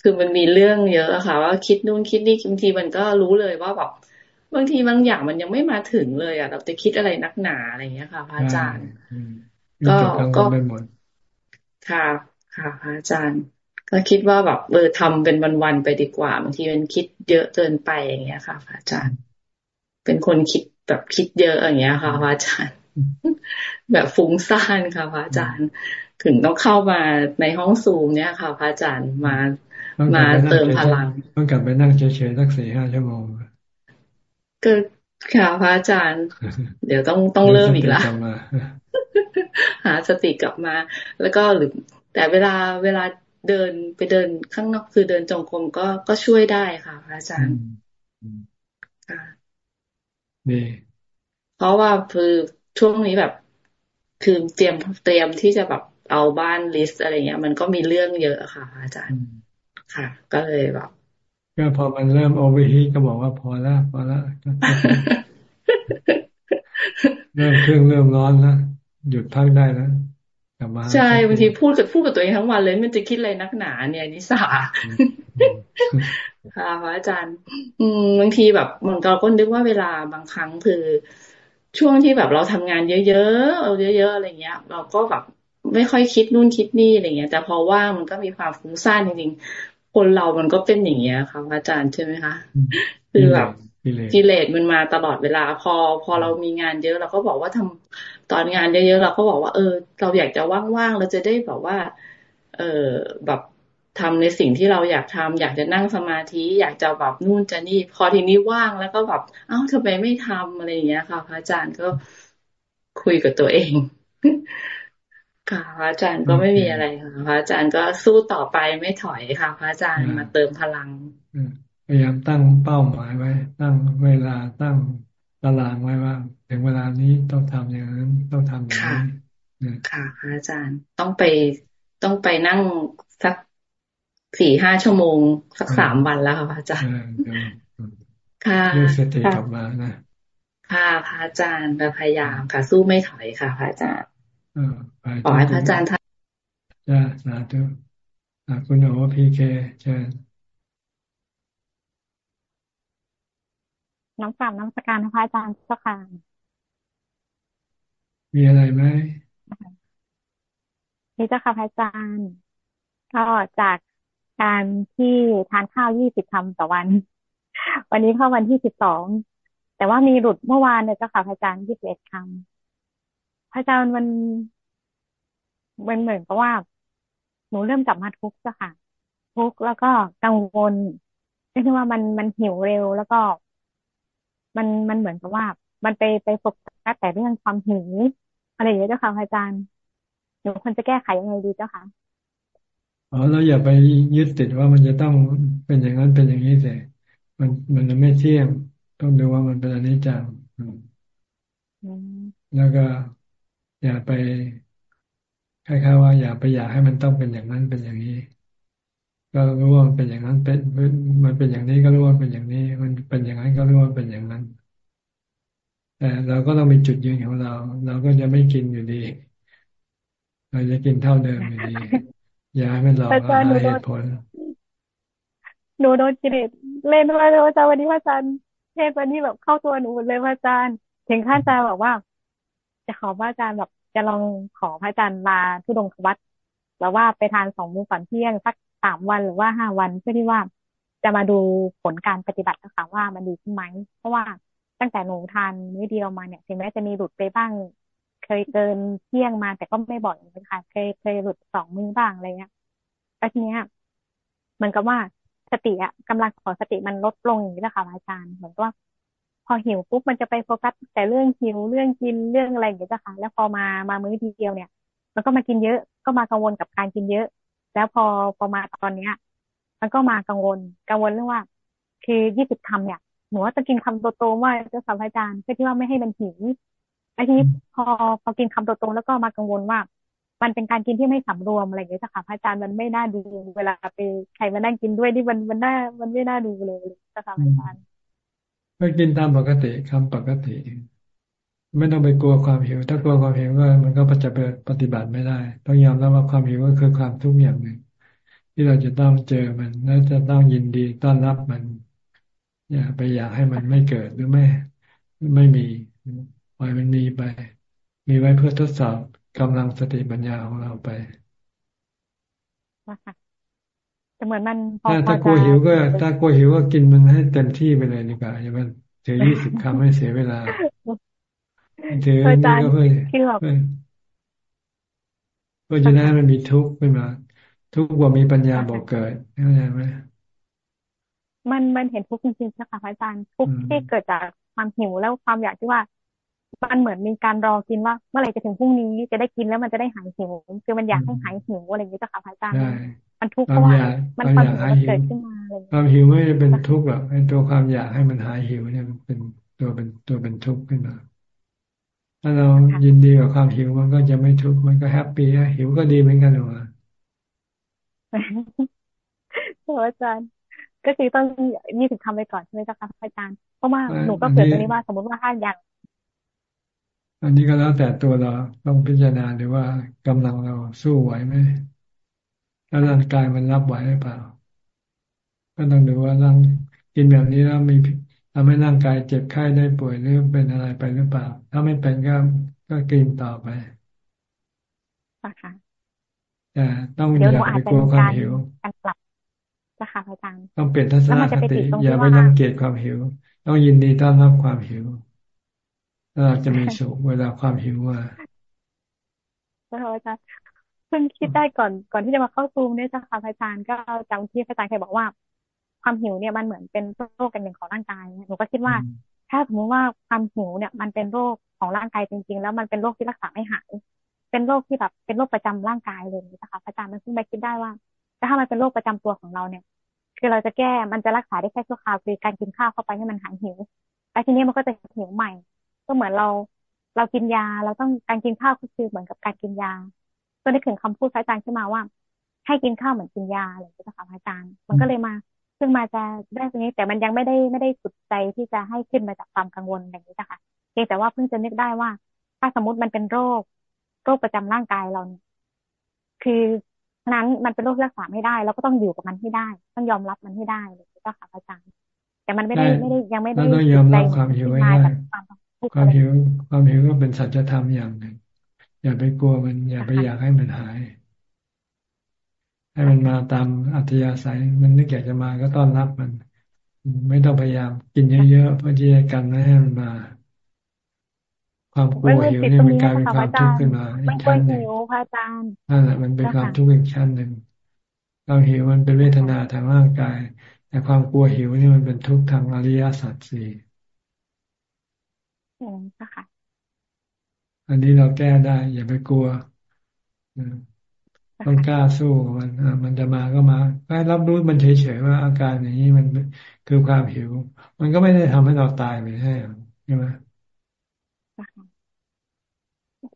คือมันมีเรื่องเยอะค่ะ ว่าคิดนู่นคิดนี่บางทีมันก็รู้เลยว่าแบบบางทีบางอย่างมันยังไม่มาถึงเลยอะ เราจะคิดอะไรนักหนาอะไรอย่างเงี้ยค่ะพระอาจารย์ก็ก็ค่ะ ค่ะพระอาจารย์ ก็คิดว่าแบบเออทำเป็นวันๆไปดีกว่าบางทีมันคิดเยอะเกินไปอย่างเงี้ยค่ะพระอาจารย์ เป็นคนคิดแบบคิดเยอะอย่างเงี้ยค่ะพระอาจารย์ แบบฟุ้งซ่านค่ะพระอาจารย์ ถึงต้องเข้ามาในห้องซูมเนี่ยค่ะพระอาจารย์มามาเติมพลัง ต้องกลับไปนั่งเฉยๆสักสี่ห้าชั่วโมงก็ค่ะพระอาจารย์ เดี๋ยวต้องต้องเริ่มอีกแล้วหาสติกลับมา แล้วก็หรือ แต่เวลาเวลาเดินไปเดินข้างนอกคือเดินจงกรมก็ก็ช่วยได้ค่ะพระอาจารย์ค่ะดีเพราะว่าคือช่วงนี้แบบ คือเตรียมเตรียมที่จะแบบ เอาบ้าน list อะไรเงี้ย มันก็มีเรื่องเยอะค่ะ อาจารย์ ค่ะ ก็เลยแบบก็พอมันเริ่ม overheat ก็บอกว่าพอแล้วพอแล้วเริ่มเครื่องเริ่มร้อนแล้วหยุดพักได้แล้วกลับมาใช่บางทีพูดกับพูดกับตัวเองทั้งวันเลยมันจะคิดอะไรนักหนาเนี่ยนิสาค่ะพระอาจารย์ อืมบางทีแบบมันเราก็นึกว่าเวลาบางครั้งคือ ช่วงที่แบบเราทำงานเยอะๆเอาเยอะ ๆ อะไรเงี้ย เราก็แบบ ไม่ค่อยคิดนู่นคิดนี่อะไรเงี้ย แต่พอว่างมันก็มีความฟุ้งซ่านจริงคนเรามันก็เป็นอย่างเงี้ยค่ะอาจารย์ใช่ไหมคะคือแบบกิเลสมันมาตลอดเวลา พอพอเรามีงานเยอะเราก็บอกว่าทำตอนงานเยอะๆเราก็บอกว่า เออ เราอยากจะว่างๆเราจะได้แบบว่า เออแบบทำในสิ่งที่เราอยากทำอยากจะนั่งสมาธิอยากจะแบบนู่นจะนี่ พอทีนี้ว่างแล้วก็แบบเอ้าทำไมไม่ทำอะไรอย่างเงี้ยค่ะพระอาจารย์ก็คุยกับตัวเอง ค่ะพระอาจารย์ก็ไม่มีอะไรค่ะพระอาจารย์ก็สู้ต่อไปไม่ถอยค่ะพระอาจารย์มาเติมพลังพยายามตั้งเป้าหมายไว้ ตั้งเวลาตั้งตารางไว้ว่าถึงเวลานี้ต้องทำอย่างนั้นต้องทำอย่างนี้ค่ะพระอาจารย์ต้องไปต้องไปนั่งสักสี่ห้าชั่วโมง สักสามวันแล้วค่ะพระอาจารย์ค่ะเรื่องสติกลับมานะค่ะพระอาจารย์พยายามค่ะ สู้ไม่ถอยค่ะพระอาจารย์ ขอให้พระอาจารย์ท่านจ้าสาธุคุณโอพีเคเชิญน้ำกลับน้ำสการพระอาจารย์เจ้าค่ะมีอะไรไหมนี่เจ้าค่ะพระอาจารย์ ก็จากการที่ทานข้าวยี่สิบคำต่อวัน วันนี้เข้าวันที่สิบสอง แต่ว่ามีหลุดเมื่อวานเนี่ยเจ้าค่ะพระอาจารย์ยี่สิบเอ็ดคำ พระอาจารย์มันมันเหมือนกับว่า หนูเริ่มกลับมาทุกข์จ้ะค่ะ ทุกข์แล้วก็กังวลไม่ใช่ว่ามันมันหิวเร็วแล้วก็ มันมันเหมือนกับว่า มันไปไปโฟกัสแต่เรื่องความหิวอะไรอย่างเงี้ยเจ้าค่ะอาจารย์หนูควรจะแก้ไขยังไงดีเจ้าค่ะอ๋อเราอย่าไปยึดติดว่ามันจะต้องเป็นอย่างนั้นเป็นอย่างนี้แต่มันมันไม่เที่ยง ต้องดูว่ามันเป็นอนิจจังแล้วก็ อย่าไปคล้ายๆว่า อย่าไปอยากให้มันต้องเป็นอย่างนั้นเป็นอย่างนี้ ก็รู้ว่ามันเป็นอย่างนั้นเป็นมันเป็นอย่างนี้ก็รู้ว่าเป็นอย่างนี้ มันเป็นอย่างนั้นก็รู้ว่าเป็นอย่างนั้น แต่เราก็ต้องมีจุดยืนของเรา เราก็จะไม่กินอยู่ดี เราจะกินเท่าเดิมอยู่ดี อย่าให้มันหลอกหาเหตุผลหนูโดนกิเลสเล่นมาเลยอาจารย์วันนี้พระอาจารย์เทศวันนี้แบบเข้าตัวหนูเลยพระอาจารย์ถึงขั้นจะบอกว่า จะขอพระอาจารย์แบบจะลองขอพระอาจารย์ลาทุดงควัดแล้วว่าไปทานสองมื้อก่อนเที่ยงสักสามวันหรือว่าห้าวันเพื่อที่ว่าจะมาดูผลการปฏิบัตินะคะว่ามันดีขึ้นไหมเพราะว่าตั้งแต่หนูทานมื้อเดียวมาเนี่ยถึงแม้จะมีหลุดไปบ้าง เคยเกินเที่ยงมาแต่ก็ไม่บ่อยนะคะเคยเคยหลุดสองมื้อบ้างอะไรเงี้ยแล้วทีเนี้ยมันก็ว่าสติอะกำลังของสติมันลดลงอย่างนี้แหละค่ะอาจารย์เหมือนว่า อหิวปุ๊บมันจะไปโฟกัสแต่เรื่องหิวเรื่องกินเรื่องอะไรอย่างเงี้ยค่ะ แล้วพอมามามื้อทีเดียวเนี่ย มันก็มากินเยอะก็มากังวลกับการกินเยอะ แล้วพอพอมาตอนเนี้ย มันก็มากังวลกังวลเรื่องว่า คือยี่สิบคำเนี่ยหนูว่าจะกินคำโตๆว่าจะสัมอาจารย์เพื่อที่ว่าไม่ให้มันหิวไอ้ที่พอพอกินคำโตๆแล้วก็มากังวลว่า มันเป็นการกินที่ไม่สำรวมอะไรอย่างเงี้ยค่ะพระอาจารย์มันไม่น่าดูเวลาไปใครมานั่งกินด้วยที่มันมันน่ามันไม่น่าดูเลยค่ะพระอาจารย์ ก็กินตามปกติคำปกติ ไม่ต้องไปกลัวความหิว ถ้ากลัวความหิวก็มันก็จะปปฏิบัติไม่ได้ ต้องยอมรับว่าความหิวก็คือความทุกข์อย่างหนึ่ง ที่เราจะต้องเจอมันและจะต้องยินดีต้อนรับมัน อย่าไปอยากให้มันไม่เกิดหรือไม่ไม่มีปล่อยมันมีไป มีไว้เพื่อทดสอบกำลังสติปัญญาของเราไป แต่เหมือนมันถ้าถ้ากลัวหิวก็ ถ้ากลัวหิวก็กินมันให้เต็มที่ไปเลยดีกว่าอย่ามันถือยี่สิบคำให้เสียเวลาถือนี่ก็เพื่อเพื่อจะได้มันมีทุกข์ขึ้นมา ทุกข์ว่ามีปัญญาบอกเกิดเข้าใจไหมมันมันเห็นทุกข์จริงๆนะคะพระอาจารย์ทุกข์ที่เกิดจากความหิวแล้วความอยากที่ว่ามันเหมือนมีการรอกินว่า เมื่อไหร่จะถึงพรุ่งนี้จะได้กินแล้วมันจะได้หายหิวคือมันอยากให้หายหิวอะไรอย่างนี้จ้ะค่ะพระอาจารย์ มันทุกข์เพราะว่ามันความหิวมันเกิดขึ้นมาเลยความหิวไม่ได้เป็นทุกข์หรอกไอ้ตัวความอยากให้มันหายหิวเนี่ยมันเป็นตัวเป็นตัวเป็นทุกข์ขึ้นมา ถ้าเรายินดีกับความหิวมันก็จะไม่ทุกข์มันก็ happy หิวก็ดีเหมือนกันหรออาจารย์ ก็คือต้องนี่ถึงทำไปก่อนใช่ไหมจ๊ะคะอาจารย์ เพราะว่าหนูก็เกิดตรงนี้ว่าสมมติว่าถ้าอย่างอันนี้ก็แล้วแต่ตัวเราต้องพิจารณาดูว่ากำลังเราสู้ไหวไหม แล้วร่างกายมันรับไหวหรือเปล่า ก็ต้องดูว่าร่างกินแบบนี้แล้วมีทำให้ร่างกายเจ็บไข้ได้ป่วยหรือเป็นอะไรไปหรือเปล่า ถ้าไม่เป็นก็ก็กินต่อไปค่ะแต่ต้องอย่าไปกลัวความหิวการปรับนะคะอาจารย์ต้องเปลี่ยนทัศนคติอย่าไปรังเกียจความหิว ต้องยินดีต้อนรับความหิวแล้วเราจะมีสุขเวลาความหิวมาพระอาจารย์ เพิ่งคิดได้ก่อนก่อนที่จะมาเข้าซูมเนี่ยจ้ะค่ะอาจารย์ก็จำที่อาจารย์เคยบอกว่า ความหิวเนี่ยมันเหมือนเป็นโรคกันหนึ่งของร่างกายหนูก็คิดว่า ถ้าสมมติว่าความหิวเนี่ยมันเป็นโรคของร่างกายจริง ๆ แล้วมันเป็นโรคที่รักษาไม่หายเป็นโรคที่แบบเป็นโรคประจำร่างกายเลยนะคะอาจารย์มันซึ่งไปคิดได้ว่าถ้ามันเป็นโรคประจำตัวของเราเนี่ย คือเราจะแก้มันจะรักษาได้แค่ชั่วคราวคือการกินข้าวเข้าไปให้มันหายหิวแต่ทีนี้มันก็จะหิวใหม่ ก็เหมือนเราเรากินยาเราต้องการกินข้าวก็คือเหมือนกับการกินยา ก็ได้ถึงคำพูดพระอาจารย์ขึ้นมาว่า ให้กินข้าวเหมือนกินยาอะไรอย่างนี้ค่ะอาจารย์ มันก็เลยมา ซึ่งมาจะได้ตรงนี้แต่มันยังไม่ได้ไม่ได้สุดใจที่จะให้ขึ้นมาจากความกังวลอย่างนี้นะคะเพียงแต่ว่าเพิ่งจะนึกได้ว่า ถ้าสมมติมันเป็นโรค โรคประจำร่างกายเราเนี่ยคือนั้นมันเป็นโรครักษาไม่ได้เราก็ต้องอยู่กับมันให้ได้ ต้องยอมรับมันให้ได้เลยก็ค่ะอาจารย์แต่มันไม่ได้ไม่ได้ยังไม่ได้ต้องยอมรับความหิวให้ได้ความหิวความหิวก็เป็นสัจธรรมอย่างหนึ่ง อย่าไปกลัวมัน อย่าไปอยากให้มันหาย ให้มันมาตามอัธยาศัย มันนึกอยากจะมาก็ต้อนรับมัน ไม่ต้องพยายามกินเยอะๆเพื่อที่จะกันไม่ให้มันมา ความกลัวหิวนี่มันกลายเป็นความทุกข์ขึ้นมาอีกชั้นหนึ่งนั่นแหละมันเป็นความทุกข์อีกชั้นหนึ่งความหิวมันเป็นเวทนาทางร่างกาย แต่ความกลัวหิวนี่มันเป็นทุกข์ทางอริยสัจสี่ค่ะ อันนี้เราแก้ได้ อย่าไปกลัวต้องกล้าสู้มันมันจะมาก็มาแค่รับรู้มันเฉยๆว่าอาการอย่างนี้มันคือความหิว มันก็ไม่ได้ทำให้เราตายไปใช่ใช่ไหม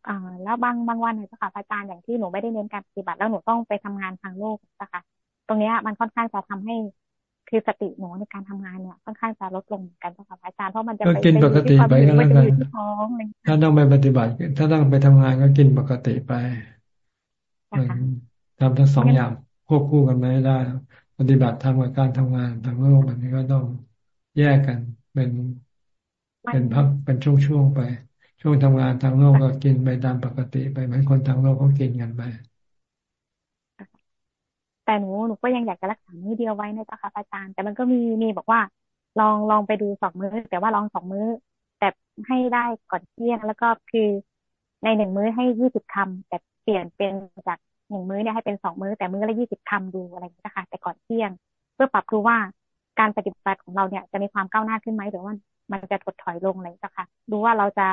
อ่า แล้วบางบางวันเนี่ยค่ะอาจารย์อย่างที่หนูไม่ได้เน้นการปฏิบัติแล้วหนูต้องไปทำงานทางโลกนะคะตรงนี้มันค่อนข้างจะทำให้ คือสติหนูในการทำงานเนี่ยค่อนข้างจะลดลงกันค่ะอาจารย์เพราะมันจะไปกินปกติไปก็แล้วกันถ้าต้องไปปฏิบัติ ถ้าต้องไปทำงานก็กินปกติไปทำทั้งสองอย่างควบคู่กันไม่ได้ ปฏิบัติทำกับการทำงานทางโลกแบบนี้ก็ต้องแยกกันเป็นเป็นพักเป็นช่วงๆไป ช่วงทำงานทางโลกก็กินไปตามปกติไปเหมือนคนทางโลกเขากินกันไป แต่หนูหนูก็ยังอยากจะรักษามือเดียวไว้นะเจ้าค่ะอาจารย์ แต่มันก็มีมีบอกว่า ลองลองไปดูสองมื้อ แต่ว่าลองสองมื้อ แต่ให้ได้ก่อนเที่ยงแล้วก็คือในหนึ่งมื้อให้ยี่สิบคำแต่เปลี่ยนเป็นจากหนึ่งมื้อเนี่ยให้เป็นสองมื้อ แต่มื้อละยี่สิบคำดูอะไรอย่างนี้นะคะแต่ก่อนเที่ยง เพื่อปรับดูว่าการปฏิบัติของเราเนี่ยจะมีความก้าวหน้าขึ้นไหมหรือว่ามันจะถดถอยลงอะไรสักค่ะดูว่าเราจะ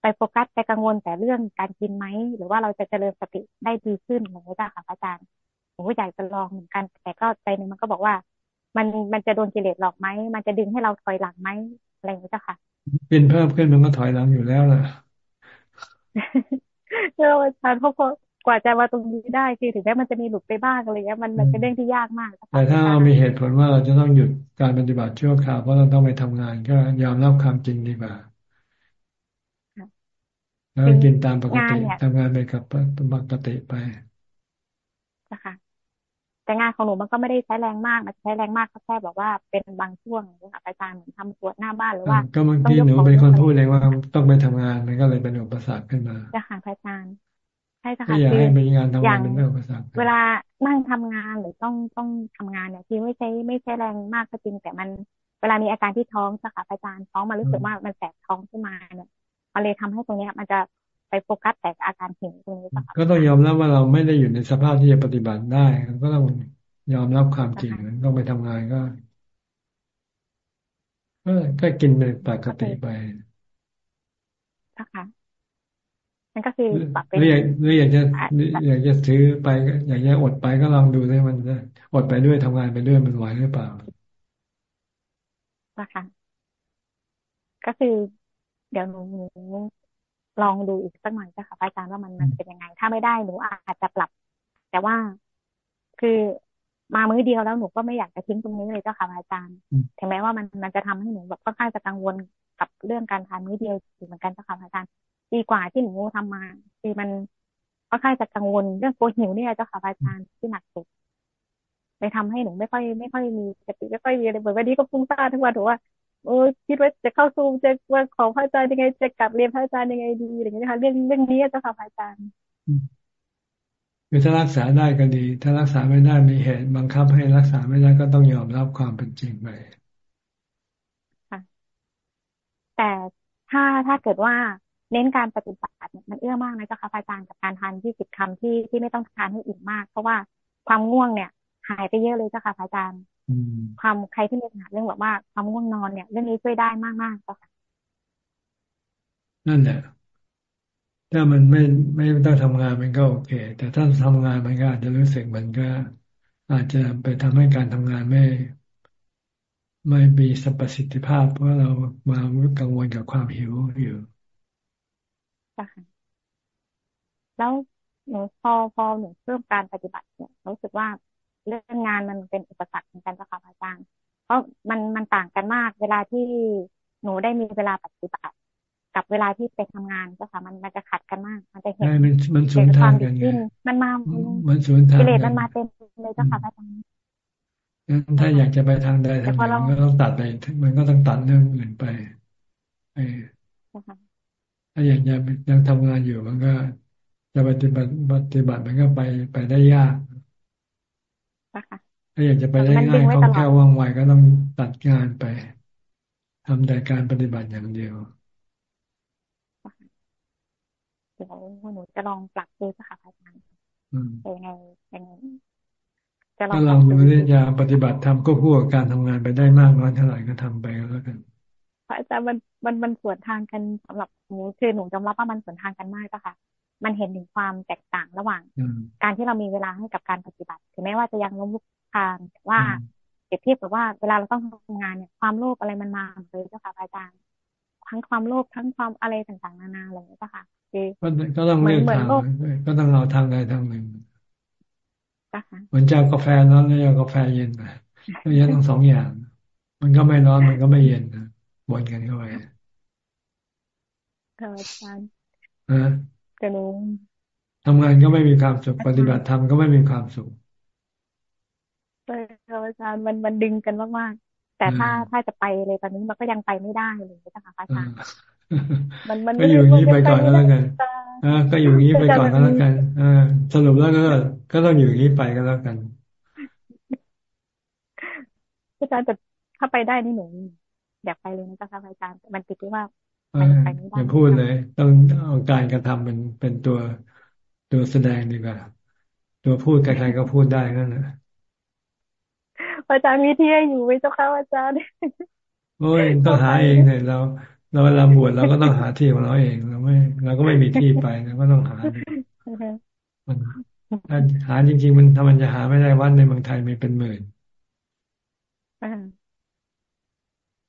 ไปโฟกัสไปกังวลแต่เรื่องการกินไหมหรือว่าเราจะเจริญสติได้ดีขึ้นอะไรนี้ค่ะอาจารย์ ผมก็อยากจะลองเหมือนกัน แต่ก็ใจหนึ่งมันก็บอกว่า มันมันจะโดนกิเลสหลอกไหมมันจะดึงให้เราถอยหลังไหมอะไรอย่างนี้ค่ะกินเพิ่มขึ้นมันก็ถอยหลังอยู่แล้วล่ะเราอาจารย์เพราะกว่าจะมาตรงนี้ได้คือถึงแม้มันจะมีหลุดไปบ้างอะไรเงี้ยมันมันเป็นเรื่องที่ยากมาก แต่ถ้าเรามีเหตุผลว่าเราจะต้องหยุดการปฏิบัติชั่วคราวเพราะเราต้องไปทำงานก็ยอมรับความจริงดีกว่าแล้วกินตามปกติทำงานไปกับปกติไปนะคะ แต่งานของหนูมันก็ไม่ได้ใช้แรงมากมันใช้แรงมากก็แค่บอกว่าเป็นบางช่วงนะคะอาจารย์เหมือนทำสวดหน้าบ้านหรือว่า ก็บางทีหนูเป็นคนพูดเองว่าต้องไปทำงานมันก็เลยเป็นอุปสรรคขึ้นมาจะหาอาจารย์ใช่ค่ะคืออยากให้เป็นงานทำงานเป็นอุปสรรคเวลานั่งทำงานหรือต้องต้องทำงานเนี่ยที่ไม่ใช่ไม่ใช่แรงมากก็จริง แต่มันเวลามีอาการที่ท้องสัค่ะอาจารย์ท้องมันรู้สึกว่ามันแสบท้องขึ้นมาเนี่ยมันเลยทำให้ตรงนี้มันจะไป โฟกัสแต่อาการหิวตรงนี้ก็ต้องยอมรับว่าเราไม่ได้อยู่ในสภาพที่จะปฏิบัติได้ก็ต้องยอมรับความจริงต้องไปทำงานก็ก็กินเป็นปกติไปนะคะมันก็คือปรับเป็นหรืออยากหรืออยากจะอยากจะซื้อไป อยากจะอดไปก็ลองดูได้มันจะอดไปด้วยทำงานไปด้วยมันไหวหรือเปล่านะคะก็คือเดี๋ยวหนู ลองดูอีกสักหน่อยจ้ะค่ะอาจารย์ว่ามันมันเป็นยังไง ถ้าไม่ได้หนูอาจจะปรับ แต่ว่าคือมามื้อเดียวแล้วหนูก็ไม่อยากจะทิ้งตรงนี้เลยเจ้าค่ะอาจารย์ ถึงแม้ว่ามันมันจะทำให้หนูแบบค่อนข้างจะกังวลกับเรื่องการทานมื้อเดียวเหมือนกันเจ้าค่ะอาจารย์ ดีกว่าที่หนูทำมา คือมันค่อนข้างจะกังวลเรื่องโกหิวเนี่ยเจ้าค่ะอาจารย์ที่หนักสุดเลยทำให้หนูไม่ค่อยไม่ค่อยมีสติไม่ค่อยมีอะไรเหมือนวันนี้ก็ฟุ้งซ่านทั้งวันถือว่า โอ้คิดว่าจะเข้าซูมจะว่าของพระอาจารย์ยังไง จะกลับเรียนพระอาจารย์ยังไงดีอะไรอย่างเงี้ยค่ะเรื่องเรื่องนี้เจ้าค่ะพระอาจารย์คือถ้ารักษาได้ก็ดี ถ้ารักษาไม่ได้มีเหตุบังคับให้รักษาไม่ได้ก็ต้องยอมรับความเป็นจริงไปค่ะ แต่ถ้าถ้าเกิดว่าเน้นการปฏิบัติมันเอื้อมากนะเจ้าค่ะอาจารย์กับการทานที่สิบคำที่ที่ไม่ต้องทานให้อิ่มมาก เพราะว่าความง่วงเนี่ย หายไปเยอะเลยเจ้าค่ะอาจารย์ ความใครที่มีปัญหาเรื่องแบบว่าความง่วงนอนเนี่ย เรื่องนี้ช่วยได้มากมากเจ้าค่ะนั่นแหละถ้ามันไม่ไม่ต้องทำงานมันก็โอเค แต่ถ้าทำงานมันก็อาจจะรู้สึกมันก็ อาจจะไปทำให้การทำงานไม่ ไม่มีประสิทธิภาพ เพราะเรามากังวลกับความหิวอยู่ค่ะแล้วหนูพอพอหนูเพิ่มการปฏิบัติเนี่ยรู้สึกว่า เรื่องงานมันเป็นอุปสรรคเหมือนกันจ้ะค่ะอาจารย์ เพราะมันมันต่างกันมาก เวลาที่หนูได้มีเวลาปฏิบัติ กับเวลาที่ไปทำงานก็ค่ะมันมันจะขัดกันมาก มันจะเห็นมันมันสวนทางกันไงมันมามันสวนทางกิเลสมันมาเต็มเลยเจ้าค่ะอาจารย์ถ้าอยากจะไปทางใดทางหนึ่งก็ต้องตัดไปมันก็ต้องตัดเรื่องอื่นไปไอ้ถ้าอยากจะยังทำงานอยู่มันก็จะปฏิบัติปฏิบัติมันก็ไปไปได้ยาก ถ้าอยากจะไปได้ง่ายคล่องแคล่วว่องไวก็ต้องตัดงานไปทำแต่การปฏิบัติอย่างเดียวเดี๋ยวหนูจะลองปรับดูค่ะอาจารย์เป็นไงเป็นไงจะลองลองดูที่จะปฏิบัติทำก็คู่กับการทำงานไปได้มากน้อยเท่าไหร่ก็ทำไปแล้วกันพระอาจารย์มันมันมันสวนทางกันสำหรับหนูคือหนูยอมรับว่ามันสวนทางกันมากก็ค่ะ มันเห็นถึงความแตกต่างระหว่าง การที่เรามีเวลาให้กับการปฏิบัติ ถึงแม้ว่าจะยังล้มลุกทางแต่ว่าเปรียบเทียบกับว่าเวลาเราต้องทำงานเนี่ย ความโลภอะไรมันมาเลยเจ้าค่ะอาจารย์ทั้งความโลภทั้งความอะไรต่างๆนานาอะไรอย่างเงี้ยค่ะคือก็ต้องเลือกทางก็ต้องเอาทางใดทางหนึ่งเหมือนเจ้ากาแฟร้อนแล้วเจ้ากาแฟเย็นไปก็ยังต้องสองอย่าง มันก็ไม่ร้อนมันก็ไม่เย็นนะบนกันเข้าไปค่ะอาจารย์ นะแต่หนูทำงานก็ไม่มีความสุขปฏิบัติธรรมก็ไม่มีความสุขใช่ค่ะอาจารย์มันมันดึงกันมากๆแต่ถ้าถ้าจะไปเลยตอนนี้มันก็ยังไปไม่ได้เลยนะคะอาจารย์มันมันก็อยู่อย่างนี้ไปก่อนก็แล้วกันอ่าก็อยู่อย่างนี้ไปก่อนก็แล้วกันอ่าสรุปแล้วก็ก็ต้องอยู่อย่างนี้ไปก็แล้วกันอาจารย์แต่ถ้าไปได้นี่หนูอยากไปเลยนะเจ้าค่ะอาจารย์มันติดที่ว่าไปไปไม่ได้ อย่าพูดเลย ต้องเอาการกระทำเป็นเป็นตัวตัวแสดงดีกว่า ตัวพูดใครๆก็พูดได้นั่นแหละอาจารย์มีที่ให้อยู่ไหมเจ้าค่ะอาจารย์โอ้ยต้องหาเองเลยเราเราเวลาบวชเราก็ต้องหาที่ของเราเองเราไม่เราก็ไม่มีที่ไปเราก็ต้องหามันถ้าหาจริงๆมันถ้ามันจะหาไม่ได้วัดในเมืองไทยมีเป็นหมื่น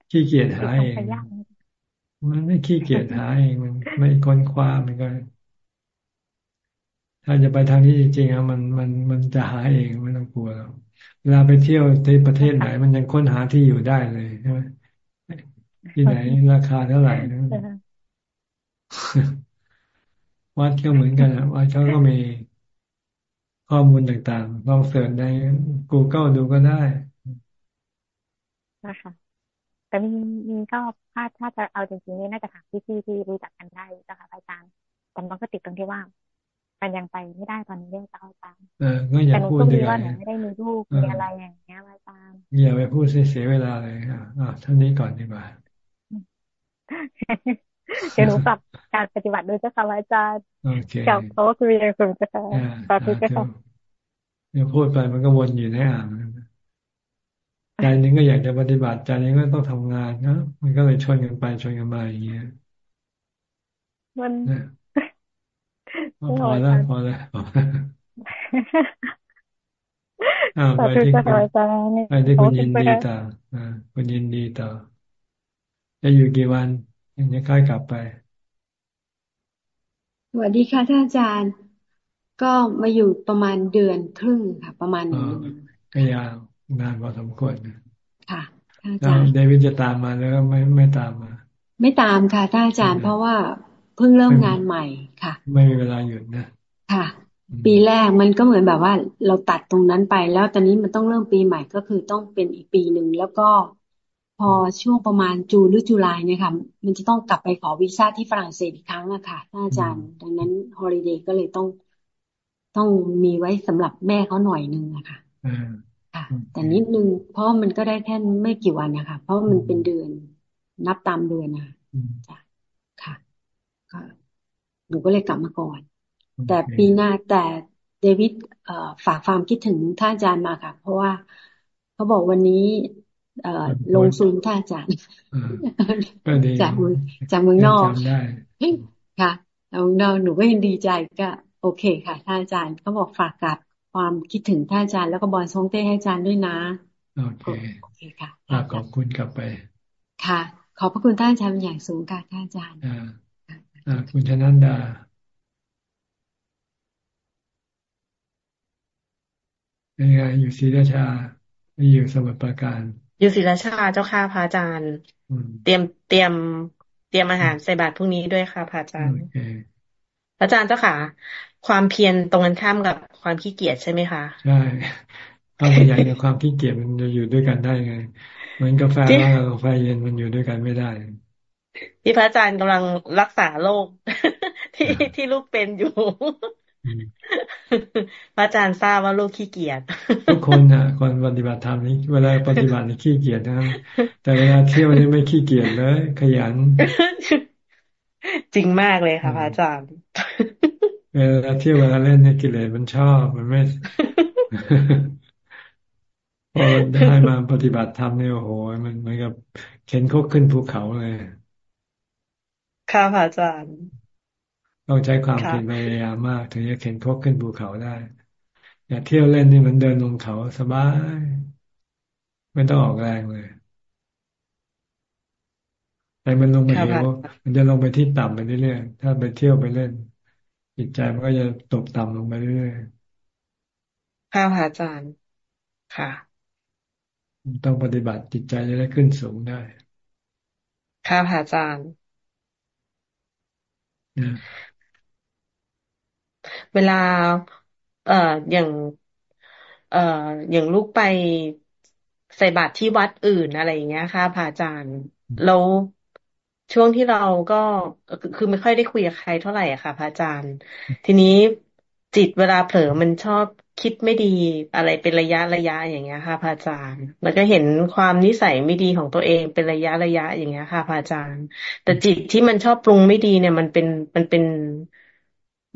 ขี้เกียจหาเอง มันไม่ขี้เกียจหาเองมันไม่ค้นคว้ามันก็ถ้าจะไปทางนี้จริงๆอะมันมันมันจะหาเองไม่ต้องกลัวแล้วเวลาไปเที่ยวที่ประเทศไหน มันยังค้นหาที่อยู่ได้เลยใช่ไหมที่ไหนราคาเท่าไหร่วัดก็เหมือนกันอะวัดเขาก็มีข้อมูลต่างๆ ลองเสิร์ชใน Google ดูก็ได้นะคะ แต่มีมีก็ถ้าถ้าจะเอาจริงๆนี่น่าจะถามพี่ที่ที่รู้จักกันได้เจ้าค่ะอาจารย์แต่มันก็ติดตรงที่ว่ามันยังไปไม่ได้ตอนนี้เรื่องเจ้าอาจารย์เออก็อย่าพูดดีว่าหนูไม่ได้มีลูกมีอะไรอย่างเงี้ยอาจารย์อย่าไปพูดเสียเวลาเลยอ่าท่านนี้ก่อนดีกว่าเดี๋ยวหนูปรับการปฏิบัติโดยเจ้าค่ะอาจารย์กับเขาคือยังสูงจ้าค่ะสาธุเจ้าค่ะเดี๋ยวพูดไปมันก็วนอยู่ในอ่าง ใจนึงก็อยากจะปฏิบัติใจนึงก็ต้องทำงานนะมันก็เลยชนกันไปชนกันมาอย่างเงี้ยมันพอแล้วพอแล้วอ้าวไปที่คุณไปที่คุณยินดีต่ออ่าคุณยินดีต่อจะอยู่กี่วันยังจะค่อยกลับไปสวัสดีค่ะท่านอาจารย์ ก็มาอยู่ประมาณเดือนครึ่งค่ะ ประมาณนี้ก็ยาว นานพอสมควรค่ะท่านอาจารย์เดวิดจะตามมาแล้วไม่ไม่ตามมา ไม่ตามค่ะท่านอาจารย์เพราะว่าเพิ่งเริ่มงานใหม่ค่ะ ไม่มีเวลาหยุดนะค่ะ ปีแรกมันก็เหมือนแบบว่า เราตัดตรงนั้นไปแล้วตอนนี้มันต้องเริ่มปีใหม่ก็คือต้องเป็นอีกปีหนึ่งแล้วก็พอช่วงประมาณจูนหรือจุลายเนี่ยค่ะ มันจะต้องกลับไปขอวีซ่าที่ฝรั่งเศสอีกครั้งอะค่ะท่านอาจารย์ ดังนั้นฮอลิเดย์ก็เลยต้องต้องมีไว้สำหรับแม่เขาหน่อยนึงอะค่ะ ค่ะ แต่นิดนึงเพราะมันก็ได้แค่ไม่กี่วันนะคะเพราะมันเป็นเดือนนับตามเดือนนะจ้ะค่ะก็หนูก็เลยกลับมาก่อน แต่ปีหน้าแต่เดวิดฝากความคิดถึงท่านอาจารย์มาค่ะ เพราะว่าเขาบอกวันนี้ลงซูมท่านอาจารย์จากเมืองจากเมืองนอกค่ะแล้วนอกหนูก็ยังดีใจก็ โอเคค่ะท่านอาจารย์เขาบอกฝากกับ ความคิดถึงท่านอาจารย์แล้วก็บอลทรงเต้ให้อาจารย์ด้วยนะ โอเคโอเคค่ะขอบคุณกลับไป ค่ะ ขอบพระคุณท่านอาจารย์อย่างสูงค่ะท่านอาจารย์อ่าคุณชนันดาเป็นไงอยู่ศรีราชาไม่อยู่สมุทรปราการ อยู่ศรีราชาเจ้าค่ะพระอาจารย์ เตรียมเตรียม เตรียมอาหารใส่บาตรพรุ่งนี้ด้วยค่ะพระอาจารย์พระ อาจารย์เจ้าค่ะ ความเพียรตรงกันข้ามกับความขี้เกียจใช่ไหมคะใช่ความขยันกับความขี้เกียจมันจะอยู่ด้วยกันได้ไง เหมือนกาแฟร้อนกับกาแฟเย็นมันอยู่ด้วยกันไม่ได้ ที่พระอาจารย์กำลังรักษาโรคที่ที่ลูกเป็นอยู่พระอาจารย์ทราบว่าลูกขี้เกียจทุกคนนะคนปฏิบัติธรรมนี้เวลาปฏิบัตินี่ขี้เกียจนะแต่เวลาเที่ยวนี่ไม่ขี้เกียจเลย ขยัน จริงมากเลยค่ะพระอาจารย์เวลาเที่ยวเวลาเล่นเนี่ยกิเลสมันชอบมันไม่พอได้มาปฏิบัติธรรมเนี่ยโอ้โหมันเหมือนกับเข็นโคกขึ้นภูเขาเลยค่ะพระอาจารย์ต้องใช้ความเพียรพยายามมาก ถึงจะเข็นคกขึ้นภูเขาได้ อย่าเที่ยวเล่นนี่มันเดินลงเขาสบาย ไม่ต้องออกแรงเลย แต่มันลงไปเดี๋ยวมันจะลงไปที่ต่ำไปเรื่อยๆถ้าไปเที่ยวไปเล่น จิตใจมันก็จะตกต่ำลงไปเรื่อยๆค่ะอาจารย์ค่ะ ต้องปฏิบัติจิตใจจะได้ขึ้นสูงได้ค่ะอาจารย์เวลา เอ่ออย่าง เอ่ออย่างลูกไปใส่บาตรที่วัดอื่นอะไรอย่างเงี้ยค่ะพระอาจารย์แล้ว ช่วงที่เราก็คือไม่ค่อยได้คุยกับใครเท่าไหร่อะค่ะ พระอาจารย์ ทีนี้จิตเวลาเผลอมันชอบคิดไม่ดีอะไรเป็นระยะระยะอย่างเงี้ยค่ะพระอาจารย์ แล้วก็เห็นความนิสัยไม่ดีของตัวเองเป็นระยะระยะอย่างเงี้ยค่ะพระอาจารย์ แต่จิตที่มันชอบปรุงไม่ดีเนี่ย มันเป็นมันเป็น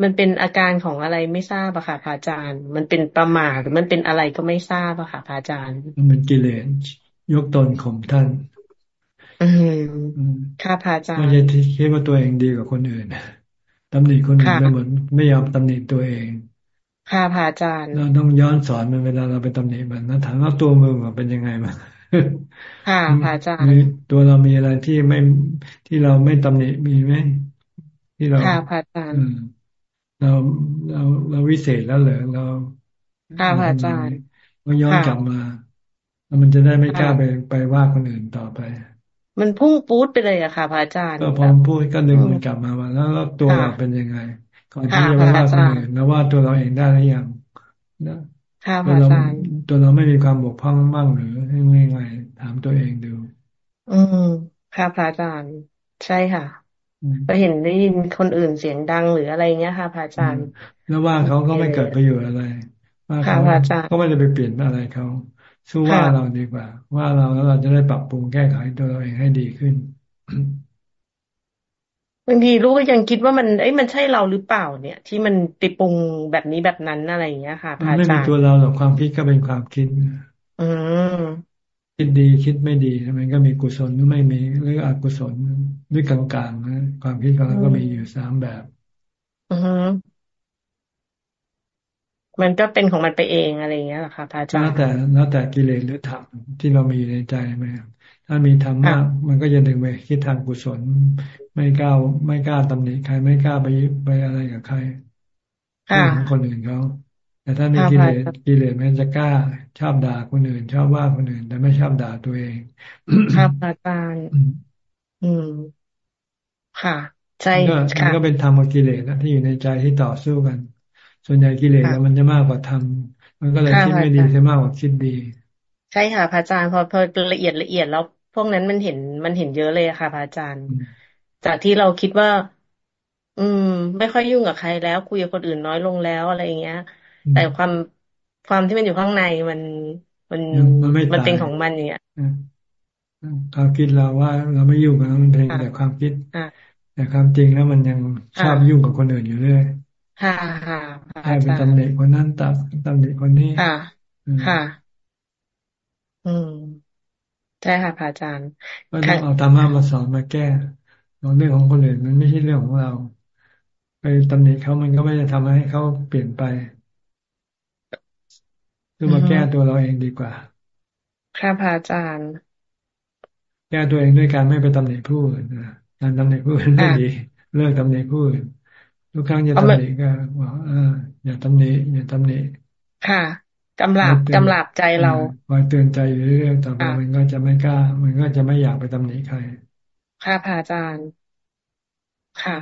มันเป็นอาการของอะไรไม่ทราบอะค่ะพระอาจารย์ มันเป็นประมาทหรือมันเป็นอะไรก็ไม่ทราบอะค่ะพระอาจารย์ มันเป็นกิเลสยกตนข่มท่าน ค่ะพระอาจารย์ไม่ใช่ที่คิดว่าตัวเองดีกว่าคนอื่นตำหนิคนอื่นไม่เหมือนไม่ยอมตำหนิตัวเอง ค่ะพระอาจารย์เราต้องย้อนสอนมันเวลาเราไปตำหนิมันแล้วถามว่าตัวมือมันเป็นยังไงมาค่ะพระอาจารย์ตัวเรามีอะไรที่ไม่ที่เราไม่ตำหนิมีไหมที่เราค่ะพระอาจารย์เราเราเราวิเศษแล้วเหรอเราค่ะพระอาจารย์ก็ย้อนกลับมาแล้วมันจะได้ไม่กล้าไปไปว่าคนอื่นต่อไป มันพุ่งปู๊ดไปเลยอะค่ะพระอาจารย์ก็พอพูดก็ดึงมันกลับมาว่าแล้วตัวเราเป็นยังไง ก่อนที่จะว่าคนอื่นแล้วว่าตัวเราเองได้หรือยังตัวเราตัวเราไม่มีความบกพร่องบ้างหรือไม่ไงถามตัวเองดู อืมค่ะพระอาจารย์ใช่ค่ะไปเห็นได้ยินคนอื่นเสียงดังหรืออะไรเงี้ยค่ะพระอาจารย์แล้วว่าเขาก็ไม่เกิดประโยชน์อะไรว่าเขาก็ไม่ได้ไปเปลี่ยนอะไรเขา สู้ว่าเราดีกว่า ว่าเราแล้วเราจะได้ปรับปรุงแก้ไขตัวเราเองให้ดีขึ้นบางทีลูกก็ยังคิดว่ามันเอ้ยมันใช่เราหรือเปล่าเนี่ย ที่มันไปปรุงแบบนี้แบบนั้นอะไรอย่างเงี้ยค่ะพระอาจารย์ไม่มีตัวเราหรอกความคิดก็เป็นความคิดอืมคิดดีคิดไม่ดีมันก็มีกุศลหรือไม่มีหรืออกุศลด้วยกลางๆนะความคิดของเราก็มีอยู่สามแบบ อือ มันก็เป็นของมันไปเองอะไรอย่างเงี้ยหรอคะพระอาจารย์แล้วแต่แล้วแต่กิเลสหรือธรรมที่เรามีในใจไหมถ้ามีธรรมากมันก็จะดึงไปคิดทางกุศล ไม่กล้าไม่กล้าตำหนิใครไม่กล้าไปไปอะไรกับใครเรื่องของคนอื่นเขาแต่ถ้ามีกิเลสกิเลสมันจะกล้าชอบด่าคนอื่น ชอบว่าคนอื่น แต่ไม่ชอบด่าตัวเองครับอาจารย์อืม ค่ะ ใช่ค่ะก็เป็นธรรมกิเลสนะที่อยู่ในใจที่ต่อสู้กัน ส่วนใหญ่กิเลสแล้วมันจะมากกว่าธรรมมันก็เลยคิดไม่ดีจะมากกว่าคิดดี ใช่ค่ะพระอาจารย์พอพอละเอียดละเอียดแล้ว พวกนั้นมันเห็นมันเห็นเยอะเลยค่ะพระอาจารย์ จากที่เราคิดว่า อืม ไม่ค่อยยุ่งกับใครแล้วคุยกับคนอื่นน้อยลงแล้วอะไรอย่างเงี้ย แต่ความความที่มันอยู่ข้างในมันมันมันเป็นของมันเนี่ยความคิดเราว่าเราไม่ยุ่งกับมันเพียงแต่ความคิดแต่ความจริงแล้วมันยังชอบยุ่งกับคนอื่นอยู่เรื่อย ค่ะค่ะให้เป็นตำหนิคนนั้นตัดตำหนิคนนี้ค่ะ ค่ะ อืมใช่ค่ะพระอาจารย์ก็ต้องเอาธรรมะมาสอนมาแก้เรื่องของคนอื่นมันไม่ใช่เรื่องของเรา ไปตำหนิเขามันก็ไม่จะทำให้เขาเปลี่ยนไปคือมาแก้ตัวเราเองดีกว่า ค่ะพระอาจารย์ แก้ตัวเองด้วยการไม่ไปตำหนิผู้อื่นการตำหนิผู้อื่นไม่ดี เลิกตำหนิผู้อื่น ทุกครั้งจะตำหนิก็บอกเอออย่าตำหนิอย่าตำหนิค่ะกำลับกำลับใจเราคอยเตือนใจอยู่เรื่อยๆต่อไปมันก็จะไม่กล้า มันก็จะไม่อยากไปตำหนิใคร ค่ะพระอาจารย์ ค่ะ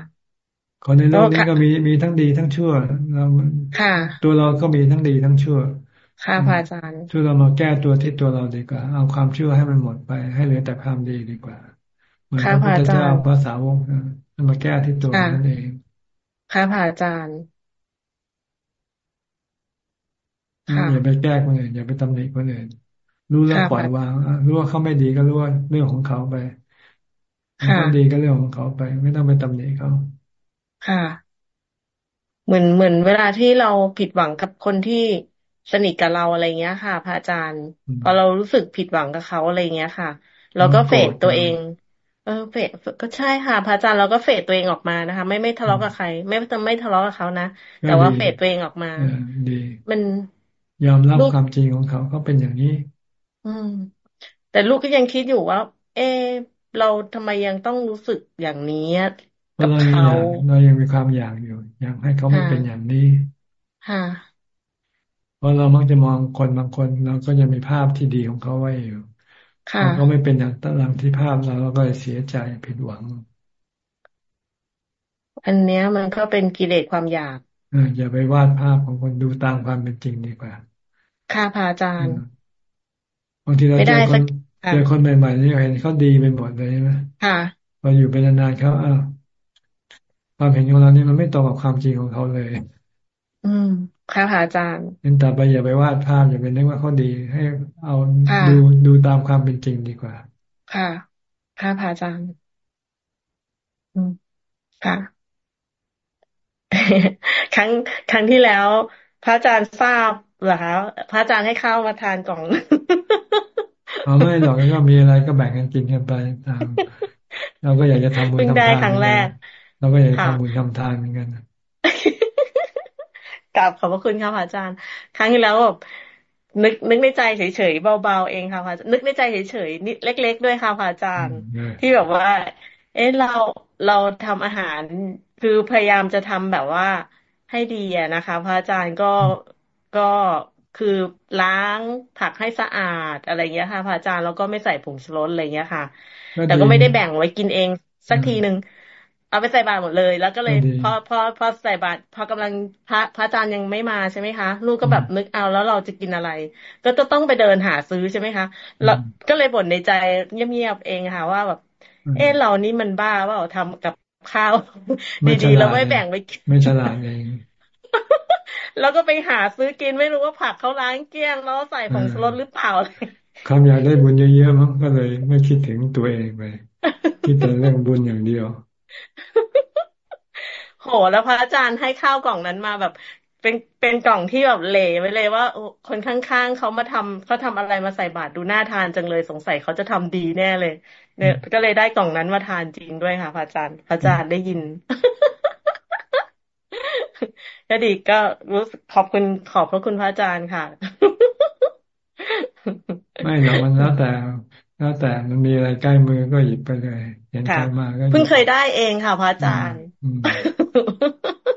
คนในโลกนี้ก็มีมีทั้งดีทั้งชั่วเราค่ะ ตัวเราก็มีทั้งดีทั้งชั่ว ค่ะพระอาจารย์ช่วยเรามาแก้ตัวที่ตัวเราดีกว่า เอาความชั่วให้มันหมดไป ให้เหลือแต่ความดีดีกว่าเหมือนพระพุทธเจ้าพระสาวกมาแก้ที่ตัวนั่นเอง ค่ะพระอาจารย์อย่าไปแก้คนอื่นอย่าไปตำหนิคนอื่นรู้แล้วปล่อยวางรู้ว่าเขาไม่ดีก็รู้ว่าเรื่องของเขาไปเขาดีก็เรื่องของเขาไป ไม่ต้องไปตำหนิเขาค่ะ เหมือนเหมือนเวลาที่เราผิดหวังกับคนที่สนิทกับเราอะไรเงี้ยค่ะพระอาจารย์ พอเรารู้สึกผิดหวังกับเขาอะไรเงี้ยค่ะ เราก็เฟดตัวเอง เออเฟดก็ใช่ค่ะพระอาจารย์เราก็เฟดตัวเองออกมานะคะ ไม่ไม่ทะเลาะกับใคร ไม่ไม่ทะเลาะกับเขานะแต่ว่าเฟดตัวเองออกมาดีมันยอมรับความจริงของเขาเขาเป็นอย่างนี้ อืม แต่ลูกก็ยังคิดอยู่ว่า เออเราทำไมยังต้องรู้สึกอย่างนี้กับเขาเรายังมีความอยากอยู่อยากให้เขาไม่เป็นอย่างนี้ค่ะเพราะเรามักจะมองคนบางคนเราก็จะมีภาพที่ดีของเขาไว้อยู่ เขาก็ไม่เป็นอย่างตั้งที่ภาพเราเราก็เสียใจผิดหวัง อันเนี้ยมันก็เป็นกิเลสความอยากอย่าไปวาดภาพของคนดูตามความเป็นจริงดีกว่า ค่ะพระอาจารย์บางทีเราเจอคนเจอคนใหม่ๆนี่เห็นเขาดีไปหมดเลยใช่ไหมค่ะพออยู่ไปนานๆเขาอ้าวความเห็นของเรานี่มันไม่ตรงกับความจริงของเขาเลย อืม ค่ะพระอาจารย์เป็นต่อไปอย่าไปวาดภาพอย่าไปนึกว่าเขาดี ให้เอาดูดูตามความเป็นจริงดีกว่า ค่ะค่ะพระอาจารย์อืมค่ะ ครั้งครั้งที่แล้ว พระอาจารย์ทราบเหรอคะพระอาจารย์ให้ข้าวมาทานกล่องอ๋อไม่หรอกก็มีอะไรก็แบ่งกันกินกันไปตามเราก็อยากจะทำบุญทำทานครั้งแรก เราก็อยากทำบุญทำทานเหมือนกัน กลับขอบพระคุณค่ะพระอาจารย์ ครั้งที่แล้วแบบนึกนึกในใจเฉยๆเบาๆเองค่ะพระอาจารย์นึกในใจเฉยๆนิดเล็ก ๆ ด้วยค่ะพระอาจารย์ ที่แบบว่า เอ๊ะเราเราทำอาหารคือพยายามจะทำแบบว่าให้ดีอะนะคะ พระอาจารย์ก็ก็คือล้างผักให้สะอาดอะไรเงี้ยค่ะพระอาจารย์แล้วก็ไม่ใส่ผงชูรสอะไรเงี้ยค่ะ แต่ก็ไม่ได้แบ่งไว้กินเองสักทีหนึ่ง เอาไปใส่บาตรหมดเลย แล้วก็เลยพอพอพอใส่บาตรพอกำลังพระพระอาจารย์ยังไม่มาใช่ไหมคะ ลูกก็แบบนึกเอาแล้วเราจะกินอะไร ก็จะต้องไปเดินหาซื้อใช่ไหมคะแล้วก็เลยบ่นในใจเงียบๆเองค่ะว่าแบบ เออเรานี่มันบ้าว่าทำกับข้าวดีๆแล้วไม่แบ่งไปไม่ฉลาดเองแล้วก็ไปหาซื้อกินไม่รู้ว่าผักเขาล้างเกลี้ยงแล้วใส่ผงชูรสหรือเปล่าความอยากได้บุญเยอะๆมั้งก็เลยไม่คิดถึงตัวเองไปคิดแต่เรื่องบุญอย่างเดียว โห แล้วพระอาจารย์ให้ข้าวกล่องนั้นมาแบบ เป็นเป็นกล่องที่แบบเละไว้เลยว่าคนข้างๆเขามาทำเขาทำอะไรมาใส่บาตรดูน่าทานจังเลยสงสัยเขาจะทำดีแน่เลย เนี่ย ก็เลยได้กล่องนั้นมาทานจริงด้วยค่ะพระอาจารย์พระอาจารย์ได้ยินก็ดีก็รู้ขอบคุณขอบพระคุณพระอาจารย์ค่ะ ไม่หรอกมันแล้วแต่ แล้วแต่มันมีอะไรใกล้มือก็หยิบไปเลยเห็นใครมาก็เพิ่งเคยได้เองค่ะพระอาจารย์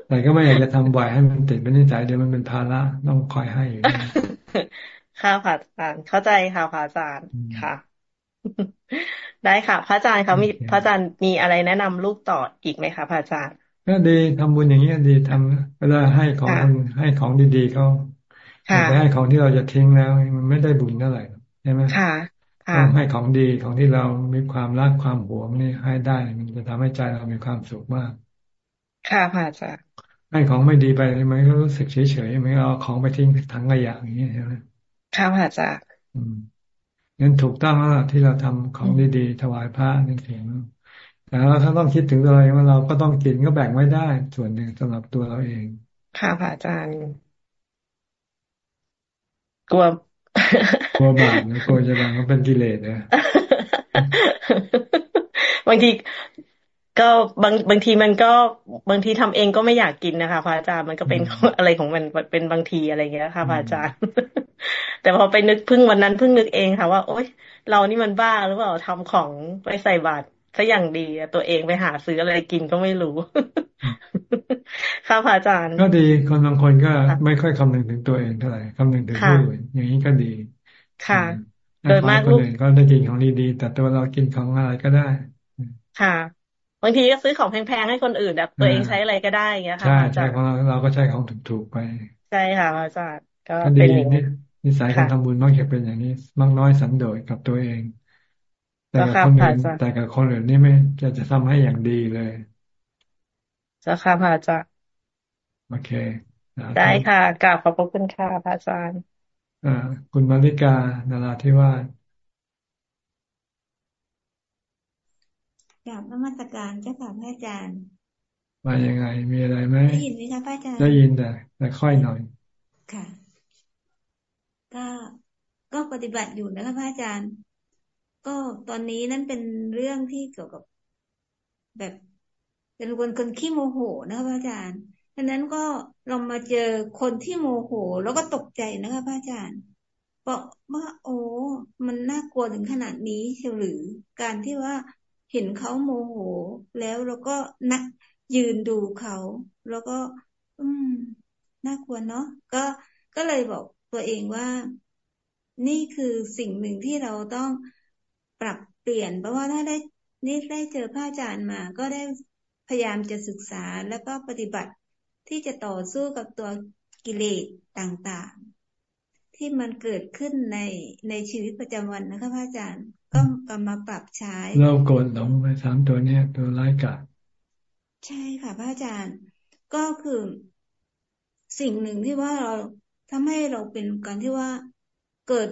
แต่ก็ไม่อยากจะทำบ่อยให้มันติดเป็นนิสัยเดี๋ยวมันเป็นภาระต้องคอยให้อยู่ค่ะพระอาจารย์เข้าใจค่ะพระอาจารย์ค่ะ ได้ค่ะ พระอาจารย์เขามีพระอาจารย์มีอะไรแนะนำลูกต่ออีกไหมคะพระอาจารย์ก็ดีทำบุญอย่างนี้ดีทำเวลาให้ของให้ของดีๆเขาแต่ให้ของที่เราจะทิ้งแล้ว มันไม่ได้บุญเท่าไหร่ใช่ไหมค่ะ ต้องให้ของดีของที่เรามีความรักความหวงนี่ให้ได้ มันจะทำให้ใจเรามีความสุขมาก ค่ะพระอาจารย์ให้ของไม่ดีไปมันก็รู้สึกเฉยๆไม่เอาของไปทิ้งถังขยะอย่างนี้ใช่ไหมค่ะพระอาจารย์งั้นถูกต้องแล้วที่เราทำของดีๆถวายพระนี่ถึงแต่เราถ้าต้องคิดถึงตัวเองว่าเราก็ต้องกินก็แบ่งไว้ได้ ส่วนหนึ่งสำหรับตัวเราเอง ค่ะพระอาจารย์กลัว กลัวบาปนะกลัวจะดังก็เป็นกิเลสนะบางทีก็บางบางทีมันก็บางทีทำเองก็ไม่อยากกินนะคะพระอาจารย์มันก็เป็นอะไรของมันเป็นบางทีอะไรเงี้ยค่ะพระอาจารย์ แต่พอไปนึกพึ่งวันนั้นพึ่งนึกเองค่ะว่า โอ๊ยเรานี่มันบ้าหรือเปล่าทำของไปใส่บาตร ซะอย่างดีตัวเองไปหาซื้ออะไรกินก็ไม่รู้ ค่ะพระอาจารย์ ก็ดีคนบางคนก็ไม่ค่อยคำนึงถึงตัวเองเท่าไหร่คำนึงถึงผู้อื่นอย่างนี้ก็ดี ค่ะโดยมากลูกก็ได้กินของดีๆแต่ตัวเรากินของอะไรก็ได้ ค่ะบางทีก็ซื้อของแพงๆให้คนอื่นแบบตัวเองใช้อะไรก็ได้อย่างเงี้ยค่ะใช่ใช่ของเราเราก็ใช้ของถูกๆไป ใช่ค่ะอาจารย์ก็เป็นอย่างนี้นิสัยการทำบุญมักจะเป็นอย่างนี้มากน้อยสันโดษกับตัวเอง แต่กับคนอื่นแต่กับคนอื่นนี่ไม่จะจะทำให้อย่างดีเลยจ้าค่ะพระอาจารย์โอเค ได้ค่ะกราบขอบพระคุณค่ะพระอาจารย์อ่าคุณมาริกานาราธิวาสกราบนมัสการเจ้าค่ะพระอาจารย์มายังไง มีอะไรไหมได้ยินไหมคะพระอาจารย์ได้ยินแต่แต่ค่อยหน่อย ค่ะ ก็ก็ปฏิบัติอยู่นะคะพระอาจารย์ ก็ตอนนี้นั่นเป็นเรื่องที่เกี่ยวกับแบบเป็นคนคนขี้โมโหนะคะพระอาจารย์ดังนั้นก็เรามาเจอคนที่โมโห แล้วก็ตกใจนะคะพระอาจารย์บอกว่าโอ้มันน่ากลัวถึงขนาดนี้เชียวหรือการที่ว่าเห็นเขาโมโห แล้วเราก็นักยืนดูเขาแล้วก็ อืมน่ากลัวเนาะก็ก็เลยบอกตัวเองว่า นี่คือสิ่งหนึ่งที่เราต้อง ปรับเปลี่ยน เพราะว่าถ้าได้นี่ได้เจอพระอาจารย์มา ก็ได้พยายามจะศึกษาแล้วก็ปฏิบัติที่จะต่อสู้กับตัวกิเลสต่างๆ ที่มันเกิดขึ้นในในชีวิตประจำวันนะคะพระอาจารย์ก็กำมาปรับใช้เราโกรธหลงไปสามตัวเนี้ยตัวร้ายกาจใช่ค่ะพระอาจารย์ก็คือสิ่งหนึ่งที่ว่าเราทำให้เราเป็นการที่ว่าเกิด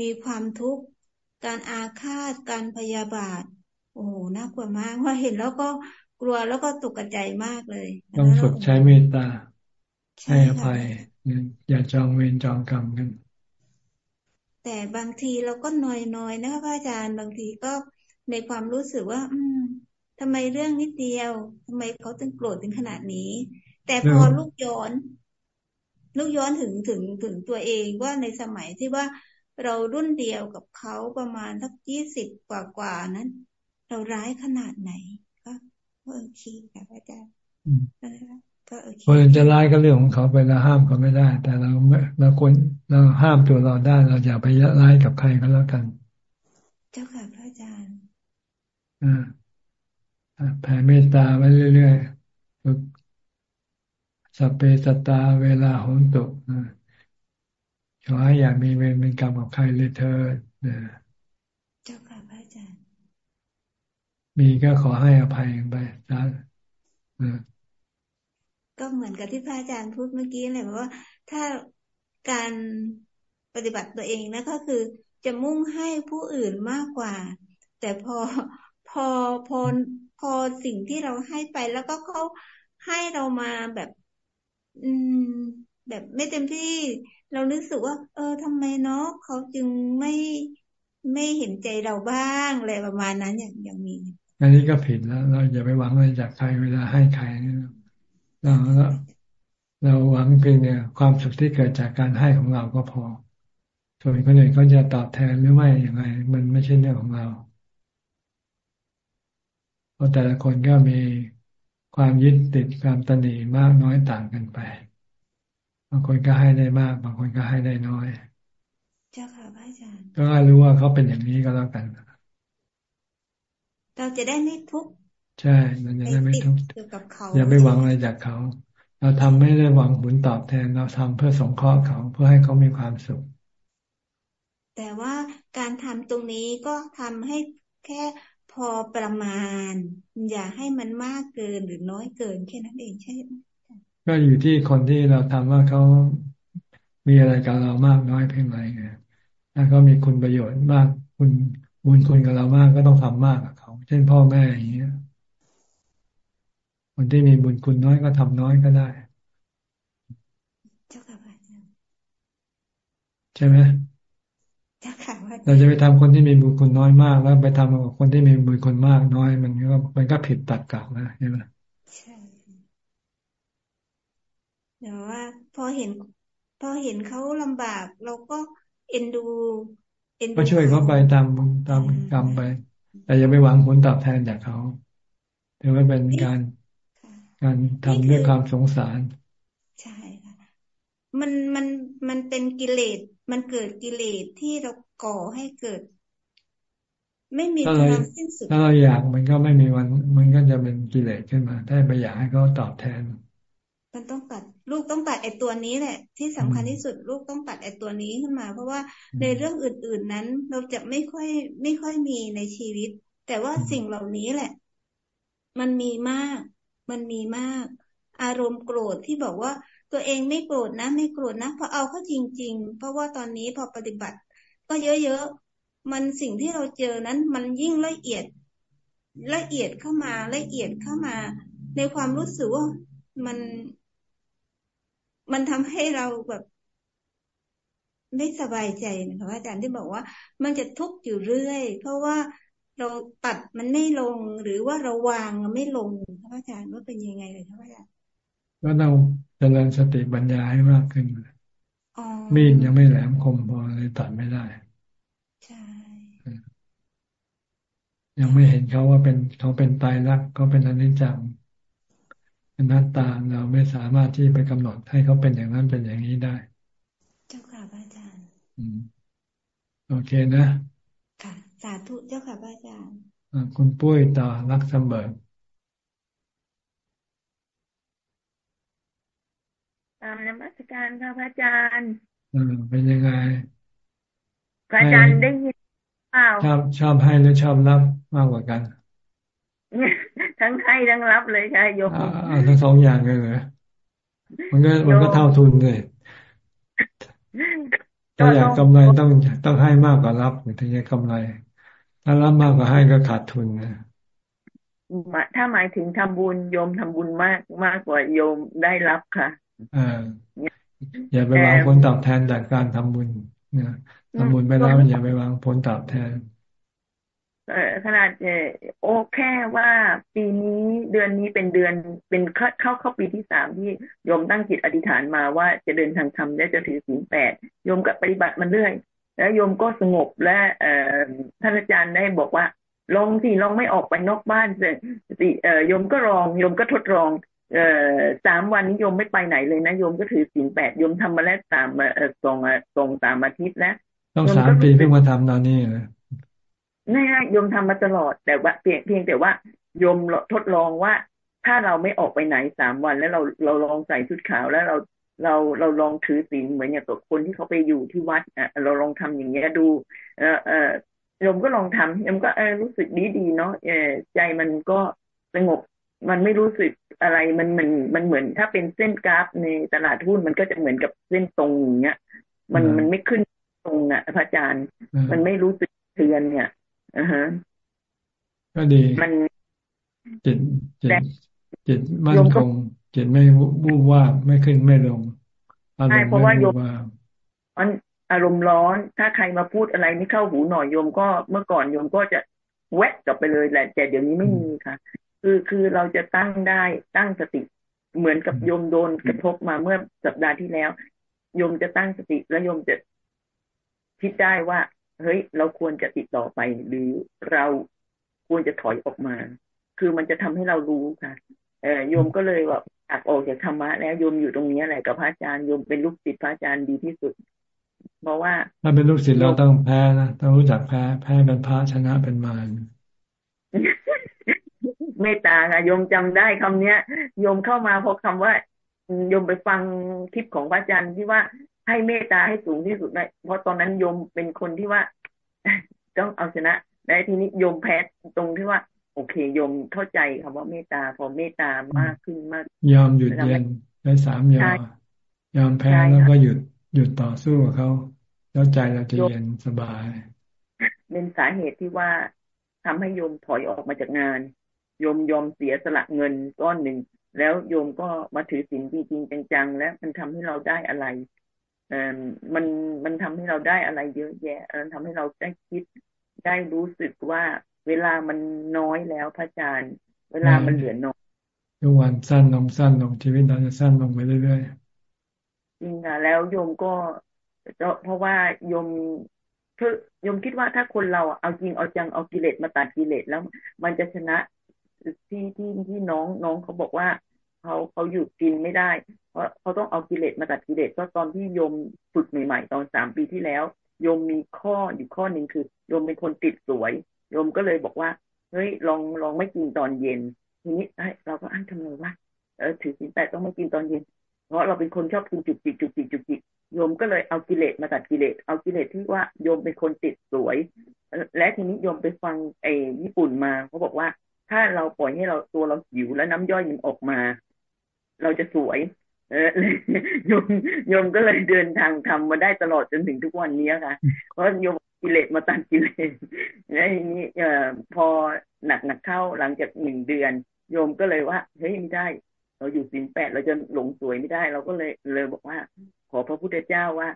มีความทุกข์ การอาฆาต การพยาบาท โอ้น่ากลัวมากว่าเห็นแล้วก็กลัวแล้วก็ตกใจมากเลย ต้องฝึกใช้เมตตาให้อภัยอย่าจองเวรจองกรรมกัน แต่บางทีเราก็น้อยๆนะคะพระอาจารย์บางทีก็ในความรู้สึกว่า อืมทำไมเรื่องนิดเดียวทำไมเขาถึงโกรธถึงขนาดนี้ แต่พอลูกย้อน ลูกย้อนถึงถึงถึงตัวเองว่าในสมัยที่ว่า เรารุ่นเดียวกับเขาประมาณทักยี่สิบกว่ากว่านั้น เราร้ายขนาดไหนก็โอเคค่ะอาจารย์ก็โอเคคนจะร้ายก็เรื่องของเขาไปแล้วห้ามเขาไม่ได้ แต่เราเราควรเราห้ามตัวเราได้ เราอย่าไปร้ายกับใครก็แล้วกัน เจ้าค่ะพระอาจารย์อ่าแผ่เมตตาไว้เรื่อยๆฝึกสเปสตาเวลาหนตุ ขอให้อย่ามีเวรเป็นกรรมกับใครเลยเธอเจ้าค่ะพระอาจารย์ มีก็ขอให้อภัยไปจ้าก็เหมือนกับที่พระอาจารย์พูดเมื่อกี้เลยว่า ถ้าการปฏิบัติตัวเองนะก็คือจะมุ่งให้ผู้อื่นมากกว่า แต่พอพอพอพอสิ่งที่เราให้ไปแล้วก็เขาให้เรามาแบบ อืม แบบไม่เต็มที่ เรารู้สึกว่า เออทำไมเนาะเขาจึงไม่ไม่เห็นใจเราบ้างอะไรประมาณนั้นอย่างอย่างมีอันนี้ก็ผิดแล้ว เราอย่าไปหวังอะไรจากใครเวลาให้ใครเราเราหวังเพียงเนี่ยความสุขที่เกิดจากการให้ของเราก็พอส่วนคนอื่นเขาจะตอบแทนหรือไม่อย่างไรมันไม่ใช่เรื่องของเรา เพราะแต่ละคนก็มีความยึดติดความตนีมากน้อยต่างกันไป บางคนก็ให้ได้มาก บางคนก็ให้ได้น้อย เจ้าค่ะพระอาจารย์ ก็รู้ว่าเขาเป็นอย่างนี้ก็แล้วกัน เราจะได้ไม่ทุกข์ใช่เราจะได้ไม่ทุกข์อย่าไปหวังอะไรจากเขา เราทำไม่ได้หวังผลตอบแทน เราทำเพื่อสงเคราะห์เขาเพื่อให้เขามีความสุข แต่ว่าการทำตรงนี้ก็ทำให้แค่พอประมาณ อย่าให้มันมากเกินหรือน้อยเกินแค่นั้นเองใช่ไหม ก็อยู่ที่คนที่เราทำว่าเขามีอะไรกับเรามากน้อยเพียงไรไงถ้าเขามีคุณประโยชน์มาก คุณบุญคุณกับเรามากก็ต้องทำมากกับเขา เช่นพ่อแม่อย่างเงี้ยคนที่มีบุญคุณน้อยก็ทำน้อยก็ได้ใช่ไหมเราจะไปทำคนที่มีบุญคุณน้อยมาก แล้วไปทำกับคนที่มีบุญคุณมากน้อย มันก็มันก็ผิดตัดกะนะใช่ไหมใช่ เดี๋ยวว่า พอเห็น พอเห็นเขาลำบาก เราก็เอ็นดูเอ็นดูก็ช่วยเขาไปตามตามกรรมไป แต่อย่าไปหวังผลตอบแทนจากเขาถือว่าเป็นการการทำด้วยความสงสารใช่ค่ะมันมันมันเป็นกิเลสมันเกิดกิเลสที่เราก่อให้เกิด ไม่มีทางสิ้นสุดถ้าเราอยากมันก็ไม่มีวัน มันก็จะเป็นกิเลสขึ้นมา ถ้าไปอยากให้เขาตอบแทน มันต้องตัดลูกต้องตัดไอ้ตัวนี้แหละ ที่สำคัญที่สุดลูกต้องตัดไอ้ตัวนี้ขึ้นมา เพราะว่าในเรื่องอื่น ๆนั้น เราจะไม่ค่อยไม่ค่อยมีในชีวิต แต่ว่าสิ่งเหล่านี้แหละ มันมีมาก มันมีมาก อารมณ์โกรธที่บอกว่าตัวเองไม่โกรธนะ ไม่โกรธนะพอเอาเข้าจริง ๆ เพราะว่าตอนนี้พอปฏิบัติ ก็เยอะๆมันสิ่งที่เราเจอนั้น มันยิ่งละเอียด ละเอียดเข้ามาละเอียดเข้ามา ในความรู้สึกว่ามัน มันทำให้เราแบบไม่สบายใจนะคะอาจารย์ที่บอกว่า มันจะทุกข์อยู่เรื่อย เพราะว่าเราตัดมันไม่ลงหรือว่าเราวางไม่ลงพระอาจารย์ว่าเป็นยังไงเลยครับอาจารย์ก็ต้องเจริญสติปัญญาให้มากขึ้นมีดยังไม่แหลมคมพอเลยตัดไม่ได้ยังไม่เห็นเขาว่าเป็นเขาเป็นตายรักเขาเป็นอนิจจัง เป็นนัตตาเราไม่สามารถที่ไปกำหนดให้เขาเป็นอย่างนั้นเป็นอย่างนี้ได้ เจ้าค่ะพระอาจารย์โอเคนะ ค่ะ สาธุเจ้าค่ะพระอาจารย์คุณปุ้ยต่อรักสมเบิร์ตามนมัสการค่ะพระอาจารย์เป็นยังไงพระอาจารย์ได้ยินเปล่าชอบชอบให้หรือชอบรับมากกว่ากัน ทั้งให้ทั้งรับเลยค่ะโยมทั้งสองอย่างเลยเหรอมันก็มันก็เท่าทุนเลยถ้าอยากกำไรต้องต้องให้มากกว่ารับถึงจะกำไร ถ้ารับมากกว่าให้ก็ขาดทุนนะถ้าหมายถึงทำบุญโยมทำบุญมากมากกว่าโยมได้รับค่ะอ่าอย่าไปวางผลตอบแทนจากการทำบุญนะทำบุญไปแล้วอย่าไปวางผลตอบแทน ขนาดโอ้แค่ว่าปีนี้เดือนนี้เป็นเดือนเป็นเข้าเข้าเข้าปีที่สามที่โยมตั้งจิตอธิษฐานมาว่าจะเดินทางธรรมและจะถือศีลแปดโยมกับปฏิบัติมันเรื่อย แล้วโยมก็สงบและเอ่อท่านอาจารย์ได้บอกว่า ลองสิลองไม่ออกไปนอกบ้านสิเอ่อโยมก็ลองโยมก็ทดลองเอ่อสามวันนี้โยมไม่ไปไหนเลยนะโยมก็ถือศีลแปดโยมทำมาแล้วสามเอ่อสองสองสามอาทิตย์แล้วต้องสามปีเพิ่งมาทำตอนนี้เลย ไม่ใช่โยมทำมาตลอดแต่ว่าเพียงเพียงแต่ว่าโยมทดลองว่า ถ้าเราไม่ออกไปไหนสามวัน แล้วเราเราลองใส่ชุดขาวแล้วเราเราเราลองถือศีลเหมือนอย่างตัวคนที่เขาไปอยู่ที่วัดอะเราลองทำอย่างเงี้ยดู เออเออโยมก็ลองทำโยมก็เออรู้สึกดีดีเนาะเออใจมันก็สงบมันไม่รู้สึกอะไรมันมันมันเหมือนถ้าเป็นเส้นกราฟในตลาดหุ้นมันก็จะเหมือนกับเส้นตรงอย่างเงี้ย มันมันไม่ขึ้นตรงอะพระอาจารย์ มันไม่รู้สึกเทือนเนี่ย อ่าฮะก็ดีมันจิตจิตจิตมั่นคงจิตไม่วูบว่าไม่ขึ้นไม่ลงใช่เพราะว่าโยมมันอารมณ์ร้อน ถ้าใครมาพูดอะไรไม่เข้าหูหน่อยโยมก็เมื่อก่อนโยมก็จะแวะกลับไปเลยแหละแต่เดี๋ยวนี้ไม่มีค่ะ คือคือเราจะตั้งได้ตั้งสติ เหมือนกับโยมโดนกระทบมาเมื่อสัปดาห์ที่แล้วโยมจะตั้งสติแล้วโยมจะคิดได้ว่า เฮ้ย เราควรจะติดต่อไป หรือเราควรจะถอยออกมา คือมันจะทำให้เรารู้ค่ะเออโยมก็เลยว่าอักออกจากธรรมะแล้วโยมอยู่ตรงนี้แหละกับพระอาจารย์โยมเป็นลูกศิษย์พระอาจารย์ดีที่สุด เพราะว่า ถ้าเป็นลูกศิษย์เราต้องแพ้นะต้องรู้จักแพ้แพ้เป็นพระชนะเป็นมารเมตตาค่ะโยมจำได้คำเนี้ยโยมเข้ามาพอคำว่าโยมไปฟังคลิปของพระอาจารย์ที่ว่า ให้เมตตาให้สูงที่สุดได้เพราะตอนนั้นโยมเป็นคนที่ว่าต้องเอาชนะได้ทีนี้โยมแพ้ตรงที่ว่า โอเคโยมเข้าใจคำว่าเมตตาพอเมตตามากขึ้นมาก ยอมหยุดเย็นได้สามยอมยอมแพ้แล้วก็หยุดหยุดต่อสู้กับเขาแล้วใจเราจะเย็นสบาย เป็นสาเหตุที่ว่าทำให้โยมถอยออกมาจากงาน โยมยอมเสียสละเงินก้อนหนึ่ง แล้วโยมก็มาถือศีลจริงๆจังๆ แล้วมันทำให้เราได้อะไรเออ มันมันทำให้เราได้อะไรเยอะแยะเออทำให้เราได้คิดได้รู้สึกว่าเวลามันน้อยแล้วพระอาจารย์ เวลามันเหลือน้อยทุกวันสั้นลงสั้นลงชีวิตเราจะสั้นลงไปเรื่อยๆจริงค่ะแล้วโยมก็เพราะว่าโยมคือโยมคิดว่าถ้าคนเราเอาจริงเอาจังเอากิเลสมาตัดกิเลสแล้ว มันจะชนะที่ที่ที่น้องน้องเขาบอกว่า เขาเขาหยุดกินไม่ได้ เพราะเขาต้องเอากิเลสมาตัดกิเลสก็ตอนที่โยมฝึกใหม่ๆตอนสามปีที่แล้ว โยมมีข้ออยู่ข้อหนึ่งคือ โยมเป็นคนติดสวย โยมก็เลยบอกว่าเฮ้ยลองลองไม่กินตอนเย็น ทีนี้เราก็อ้างทำไงวะเออถือสินแต่ต้องไม่กินตอนเย็น เพราะเราเป็นคนชอบกินจุกจิกจุกจิกจุกจิกโยมก็เลยเอากิเลสมาตัดกิเลสเอากิเลสที่ว่าโยมเป็นคนติดสวย และทีนี้โยมไปฟังไอ้ญี่ปุ่นมาเขาบอกว่าถ้าเราปล่อยให้เราตัวเราหิวแล้วน้ำย่อยมันออกมา เราจะสวย เออโยมโยมก็เลยเดินทางทำมาได้ตลอดจนถึงทุกวันนี้ค่ะ เพราะโยมกิเลสมาตัดกิเลสแล้วทีนี้เอ่อพอหนักหนักเข้าหลังจากหนึ่งเดือน โยมก็เลยว่าเฮ้ยไม่ได้ เราอยู่สินแปดเราจะหลงสวยไม่ได้ เราก็เลยเลยบอกว่า ขอพระพุทธเจ้าว่า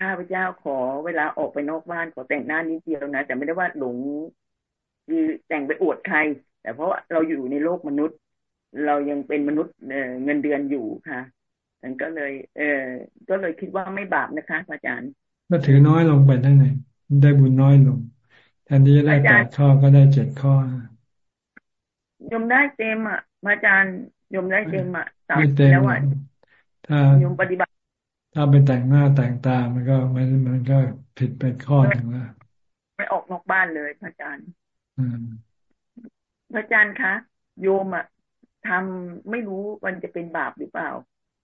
ข้าพเจ้าขอเวลาออกไปนอกบ้านขอแต่งหน้านิดเดียวนะแต่ไม่ได้ว่าหลงคือแต่งไปอวดใคร แต่เพราะเราอยู่ในโลกมนุษย์ เรายังเป็นมนุษย์เงินเดือนอยู่ค่ะฉันก็เลย เออก็เลยคิดว่าไม่บาปนะคะอาจารย์ ก็ถือน้อยลงไปทั้งไหนได้บุญน้อยลงแทนที่จะได้แปดข้อก็ได้เจ็ดข้อยมได้เต็มอะอาจารย์ยมได้เต็มอะสามแล้วอะถ้ายมปฏิบัติ ถ้าไปแต่งหน้าแต่งตา มันก็มันมันก็ผิดไปข้อหนึ่งแล้วไม่ออกนอกบ้านเลยพระอาจารย์พระอาจารย์คะโยมอะ ทำไม่รู้มันจะเป็นบาปหรือเปล่า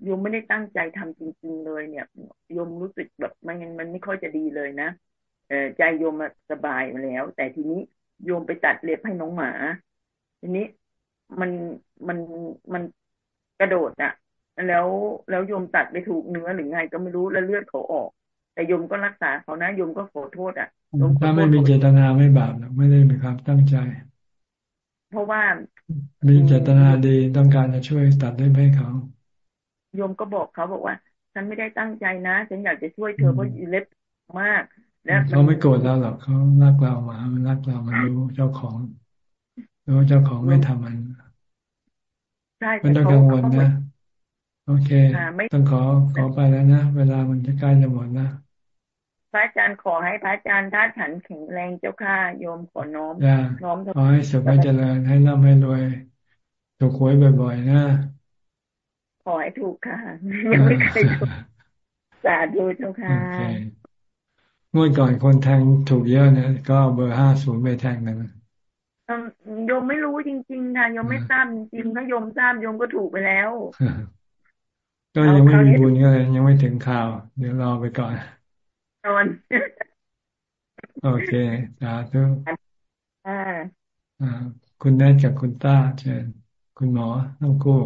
โยมไม่ได้ตั้งใจทำจริง ๆ เลยเนี่ยโยมรู้สึกแบบมันมันไม่ค่อยจะดีเลยนะเออใจโยมสบายมาแล้ว แต่ทีนี้โยมไปตัดเล็บให้น้องหมา ทีนี้มันมันมันกระโดดอะแล้วแล้วโยมตัดไปถูกเนื้อหรือไงก็ไม่รู้แล้วเลือดเขาออก แต่โยมก็รักษาเขานะโยมก็ขอโทษอะถ้าไม่มีเจตนาไม่บาปหรอกไม่ได้มีความตั้งใจ เพราะว่า มีเจตนาดีต้องการจะช่วยตัดเล็บให้เขาโยมก็บอกเขาบอกว่า ฉันไม่ได้ตั้งใจนะ ฉันอยากจะช่วยเธอเพราะเล็บมากแล้วเขาไม่โกรธเราหรอกเขารักเรามามันรักเรามันรู้เจ้าของรู้เจ้าของไม่ทำมันใช่มันต้องกังวลนะ โอเค ต้องขอขอไปแล้วนะ เวลามันจะใกล้จะหมดนะ พระอาจารย์ขอให้พระอาจารย์ท่าฉันแข็งแรงเจ้าค่ะโยมขอน้อมน้อมขอให้สุขให้เจริญให้ร่ำให้รวยถูกหวยบ่อย ๆ นะ ขอให้ถูกค่ะยังไม่เคยถูกสาธุเจ้าค่ะงวดก่อนคนแทงถูกเยอะเนี่ยก็เบอร์ห้าศูนย์ไปแทงนั่นโยมไม่รู้จริงๆค่ะโยมไม่ทราบจริงๆถ้าโยมทราบโยมก็ถูกไปแล้ว ก็ยังไม่มีบุญก็เลยยังไม่ถึงข่าว เดี๋ยวรอไปก่อน นอน โอเค สาธุอ่าคุณแนทกับคุณต้าเชิญคุณหมอต้องกู้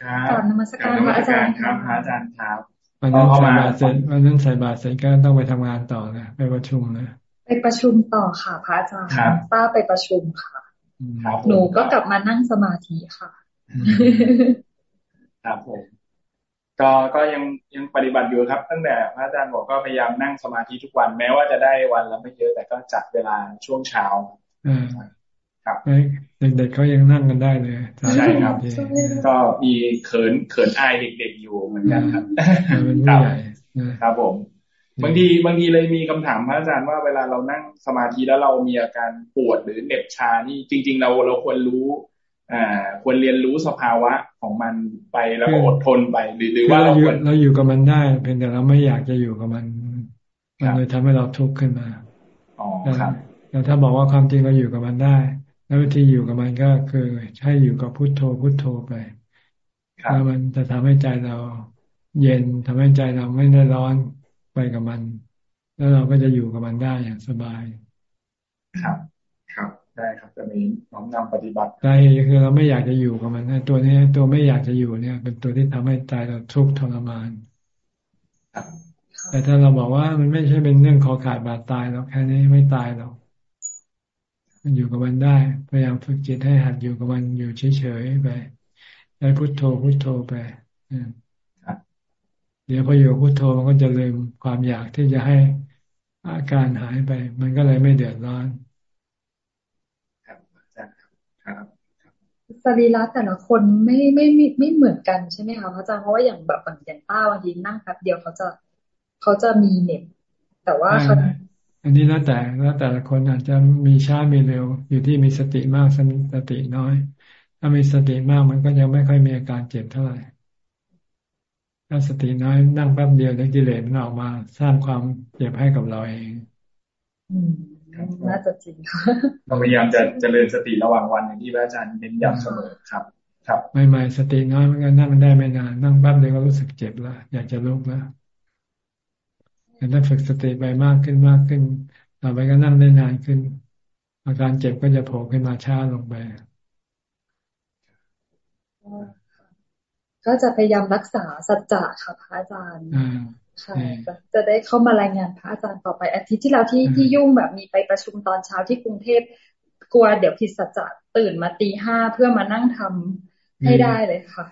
ครับนมัสการพระอาจารย์ครับพระอาจารย์ครับวันนั้นใส่บาตรเสร็จวันนั้นใส่บาตรเสร็จก็ต้องไปทำงานต่อนะไปประชุมนะไปประชุมต่อค่ะพระอาจารย์ป้าไปประชุมค่ะหนูก็กลับมานั่งสมาธิค่ะ ครับผม ก็ก็ยังยังปฏิบัติอยู่ครับ ตั้งแต่พระอาจารย์บอกก็พยายามนั่งสมาธิทุกวันแม้ว่าจะได้วันละไม่เยอะแต่ก็จัดเวลาช่วงเช้าครับเด็กๆเขายังนั่งกันได้เลยใช่ครับก็มีเขินเขินอายเด็กๆอยู่เหมือนกันครับครับผม บางทีบางทีเลยมีคำถามพระอาจารย์ว่าเวลาเรานั่งสมาธิแล้วเรามีอาการปวดหรือเหน็บชานี่จริง ๆ เราเราควรรู้อ่าควรเรียนรู้สภาวะ ของมันไปแล้วก็อดทนไปหรือหรือว่าเราควรเราอยู่กับมันได้ เพียงแต่เราไม่อยากจะอยู่กับมัน มันเลยทำให้เราทุกข์ขึ้นมาอ๋อครับแต่ถ้าบอกว่าความจริงเราอยู่กับมันได้ แล้ววิธีอยู่กับมันก็คือใช้อยู่กับพุทโธพุทโธไปแล้วมันจะทำให้ใจเราเย็นทำให้ใจเราไม่ได้ร้อนไปกับมัน แล้วเราก็จะอยู่กับมันได้อย่างสบาย ครับ ครับได้ครับจะมีน้อมนำปฏิบัติใช่คือเราไม่อยากจะอยู่กับมันตัวนี้ตัวไม่อยากจะอยู่เนี่ย เป็นตัวที่ทำให้ใจเราทุกข์ทรมานแต่ถ้าเราบอกว่ามันไม่ใช่เป็นเรื่องขอขาดบาดตายแล้วแค่นี้ไม่ตายหรอกมันอยู่กับมันได้ พยายามฝึกจิตให้หัดอยู่กับมันอยู่เฉยๆไปใช้พุทโธพุทโธไปเดี๋ยวพออยู่พุทโธมันก็จะลืมความอยากที่จะให้อาการหายไป มันก็เลยไม่เดือดร้อน ครับอาจารย์ครับ สรีระแต่ละคนไม่ไม่ไม่ไม่เหมือนกันใช่ไหมคะพระอาจารย์เพราะว่าอย่างแบบอย่างป้าบางทีนั่งแป๊บเดียวเขาจะเขาจะมีเน็ตแต่ว่าอันนี้แล้วแต่แล้วแต่ละคนอาจจะมีช้ามีเร็ว อยู่ที่มีสติมากสติน้อย ถ้ามีสติมากมันก็ยังไม่ค่อยมีอาการเจ็บเท่าไหร่ถ้าสติน้อยนั่งแป๊บเดียวเดี๋ยวกิเลสมันออกมา สร้างความเจ็บให้กับเราเอง น่าจะจริงเราพยายามจะเจริญสติระหว่างวันอย่างที่พระอาจารย์เน้นย้ำเสมอครับ ครับใหม่ๆสติน้อยมันก็นั่งได้ไม่นานนั่งแป๊บเดียวก็รู้สึกเจ็บแล้วอยากจะลุกแล้วแต่ถ้าฝึกสติไปมากขึ้นมากขึ้นต่อไปก็นั่งได้นานขึ้น อาการเจ็บก็จะโผล่ขึ้นมาช้าลงไปก็จะพยายามรักษาสัจจะค่ะพระอาจารย์ ค่ะจะได้เข้ามารายงานพระอาจารย์ต่อไปอาทิตย์ที่แล้วที่ที่ยุ่งแบบมีไปประชุมตอนเช้าที่กรุงเทพกลัวเดี๋ยวผิดสัจจะตื่นมาตีห้าเพื่อมานั่งทำให้ได้เลยค่ะ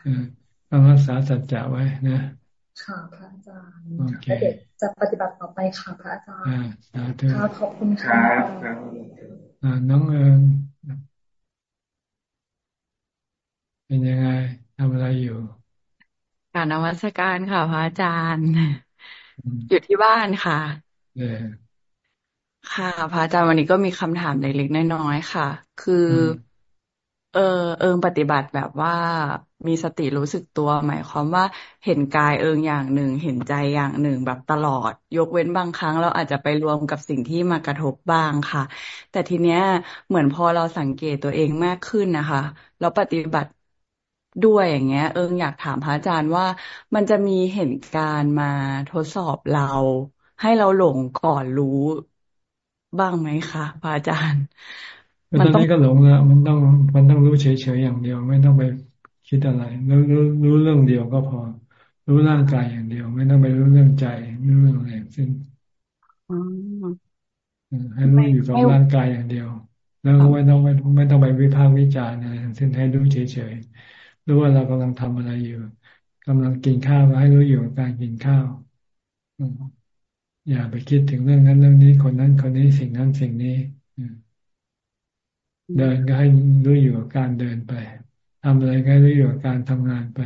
ต้องรักษาสัจจะไว้นะ ค่ะพระอาจารย์แล้วเดี๋ยวจะปฏิบัติต่อไปค่ะพระอาจารย์ค่ะขอบคุณค่ะน้องเอิญเป็นยังไงทำอะไรอยู่การนวัตการค่ะพระอาจารย์ อยู่ที่บ้านค่ะค่ะ พระอาจารย์วันนี้ก็มีคำถามเล็กๆน้อยๆค่ะ คือ เออเอิงปฏิบัติแบบว่ามีสติรู้สึกตัว หมายความว่าเห็นกายเอิงอย่างหนึ่ง เห็นใจอย่างหนึ่งแบบตลอด ยกเว้นบางครั้ง เราอาจจะไปรวมกับสิ่งที่มากระทบบ้างค่ะ แต่ทีเนี้ยเหมือนพอเราสังเกตตัวเองมากขึ้นนะคะ แล้วปฏิบัติ ด้วยอย่างเงี้ย เอิงอยากถามพระอาจารย์ว่ามันจะมีเหตุการณ์มาทดสอบเรา ให้เราหลงก่อนรู้บ้างไหมคะพระอาจารย์ มันตอนนี้ก็หลงแล้วมันต้องมันต้องรู้เฉยๆอย่างเดียว ไม่ต้องไปคิดอะไรรู้รู้รู้เรื่องเดียวก็พอ รู้ร่างกายอย่างเดียว ไม่ต้องไปรู้เรื่องใจรู้เรื่องอะไรสิ้นให้รู้อยู่กับร่างกายอย่างเดียว แล้วไม่ต้องไม่ไม่ต้องไปวิพากษ์วิจารณ์อะไรทั้งสิ้นให้รู้เฉยๆ รู้ว่าเรากำลังทำอะไรอยู่กำลังกินข้าวให้รู้อยู่กับการกินข้าวอย่าไปคิดถึงเรื่องนั้นเรื่องนี้คนนั้นคนนี้สิ่งนั้นสิ่งนี้เดินก็ให้รู้อยู่กับการเดินไปทำอะไรก็รู้อยู่กับการทำงานไป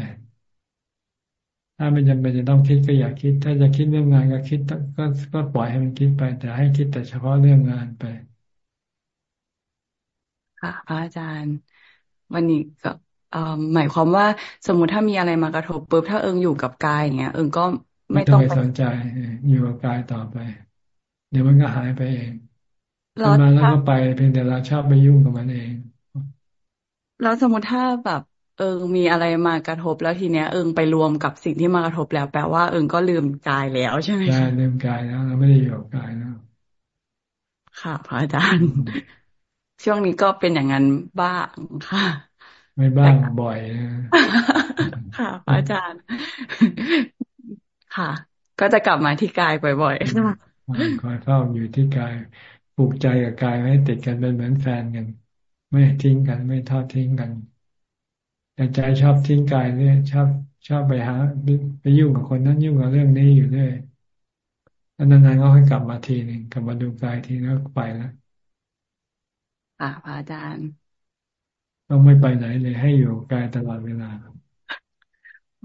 ถ้าไม่จำเป็นจะต้องคิดก็อย่าคิด ถ้าจะคิดเรื่องงานก็คิดก็ก็ปล่อยให้มันคิดไป แต่ให้คิดแต่เฉพาะเรื่องงานไป ค่ะพระอาจารย์ วันนี้ก็ หมายความว่าสมมุติถ้ามีอะไรมากระทบปุ๊บถ้าเอิงอยู่กับกายอย่างเงี้ย เอิงก็ไม่ต้องไปสนใจอยู่กับกายต่อไป เดี๋ยวมันก็หายไปเองมันมาแล้วก็ไปเพียงแต่เราชอบไปยุ่งกับมันเองแล้วสมมติถ้าแบบ เอิงมีอะไรมากระทบแล้วทีเนี้ยเอิงไปรวมกับสิ่งที่มากระทบแล้วแปลว่าเอิงก็ลืมกายแล้วใช่ไหมใช่ลืมกายแล้วเราไม่ได้อยู่กับกายแล้วค่ะพระอาจารย์ช่วงนี้ก็เป็นอย่างนั้นบ้างค่ะ ไม่บ้างบ่อยค่ะพระอาจารย์ ค่ะ ก็จะกลับมาที่กายบ่อยๆค่ะคอยเฝ้าอยู่ที่กายปลูกใจกับกายไม่ติดกันเป็นเหมือนแฟนกัน ไม่ทิ้งกัน ไม่ทอดทิ้งกันแต่ใจชอบทิ้งกายเนี่ยชอบชอบไปหาไปยุ่งกับคนนั้นยุ่งกับเรื่องนี้อยู่เรื่อยนานๆก็ให้กลับมาทีหนึ่งกลับมาดูกายทีแล้วไปแล้วค่ะพระอาจารย์ ต้องไม่ไปไหนเลยให้อยู่กายตลอดเวลา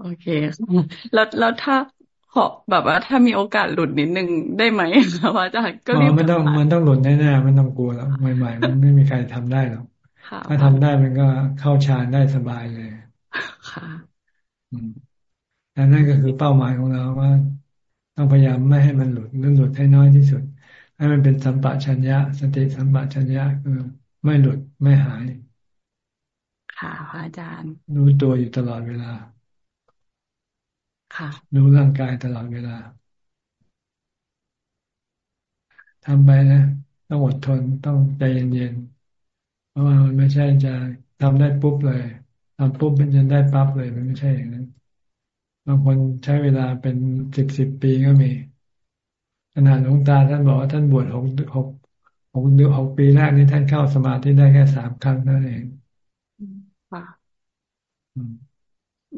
โอเคแล้วแล้วถ้าขอแบบว่าถ้ามีโอกาสหลุดนิดนึงได้ไหมครับอาจารย์ก็รีบมันต้องมันต้องหลุดแน่ๆมันต้องกลัวแล้วใหม่ๆมันไม่มีใครทำได้หรอกถ้าทำได้มันก็เข้าฌานได้สบายเลย ค่ะอืมแต่นั่นก็คือเป้าหมายของเราว่า ต้องพยายามไม่ให้มันหลุดหรือหลุดให้น้อยที่สุด ให้มันเป็นสัมปชัญญะ สติสัมปชัญญะคือไม่หลุดไม่หาย ค่ะอาจารย์ รู้ตัวอยู่ตลอดเวลา ค่ะ รู้ร่างกายตลอดเวลาทำไปนะ ต้องอดทนต้องใจเย็นๆเพราะว่ามันไม่ใช่จะทำได้ปุ๊บเลยทำปุ๊บมันจะได้ปั๊บเลยมันไม่ใช่อย่างนั้นบางคนใช้เวลาเป็นสิบสิบปีก็มีขนาดหลวงตาท่านบอกว่าท่านบวชหกหกหกเดือนหกปีแรกนี้ท่านเข้าสมาธิได้แค่สามครั้งนั่นเองค่ะ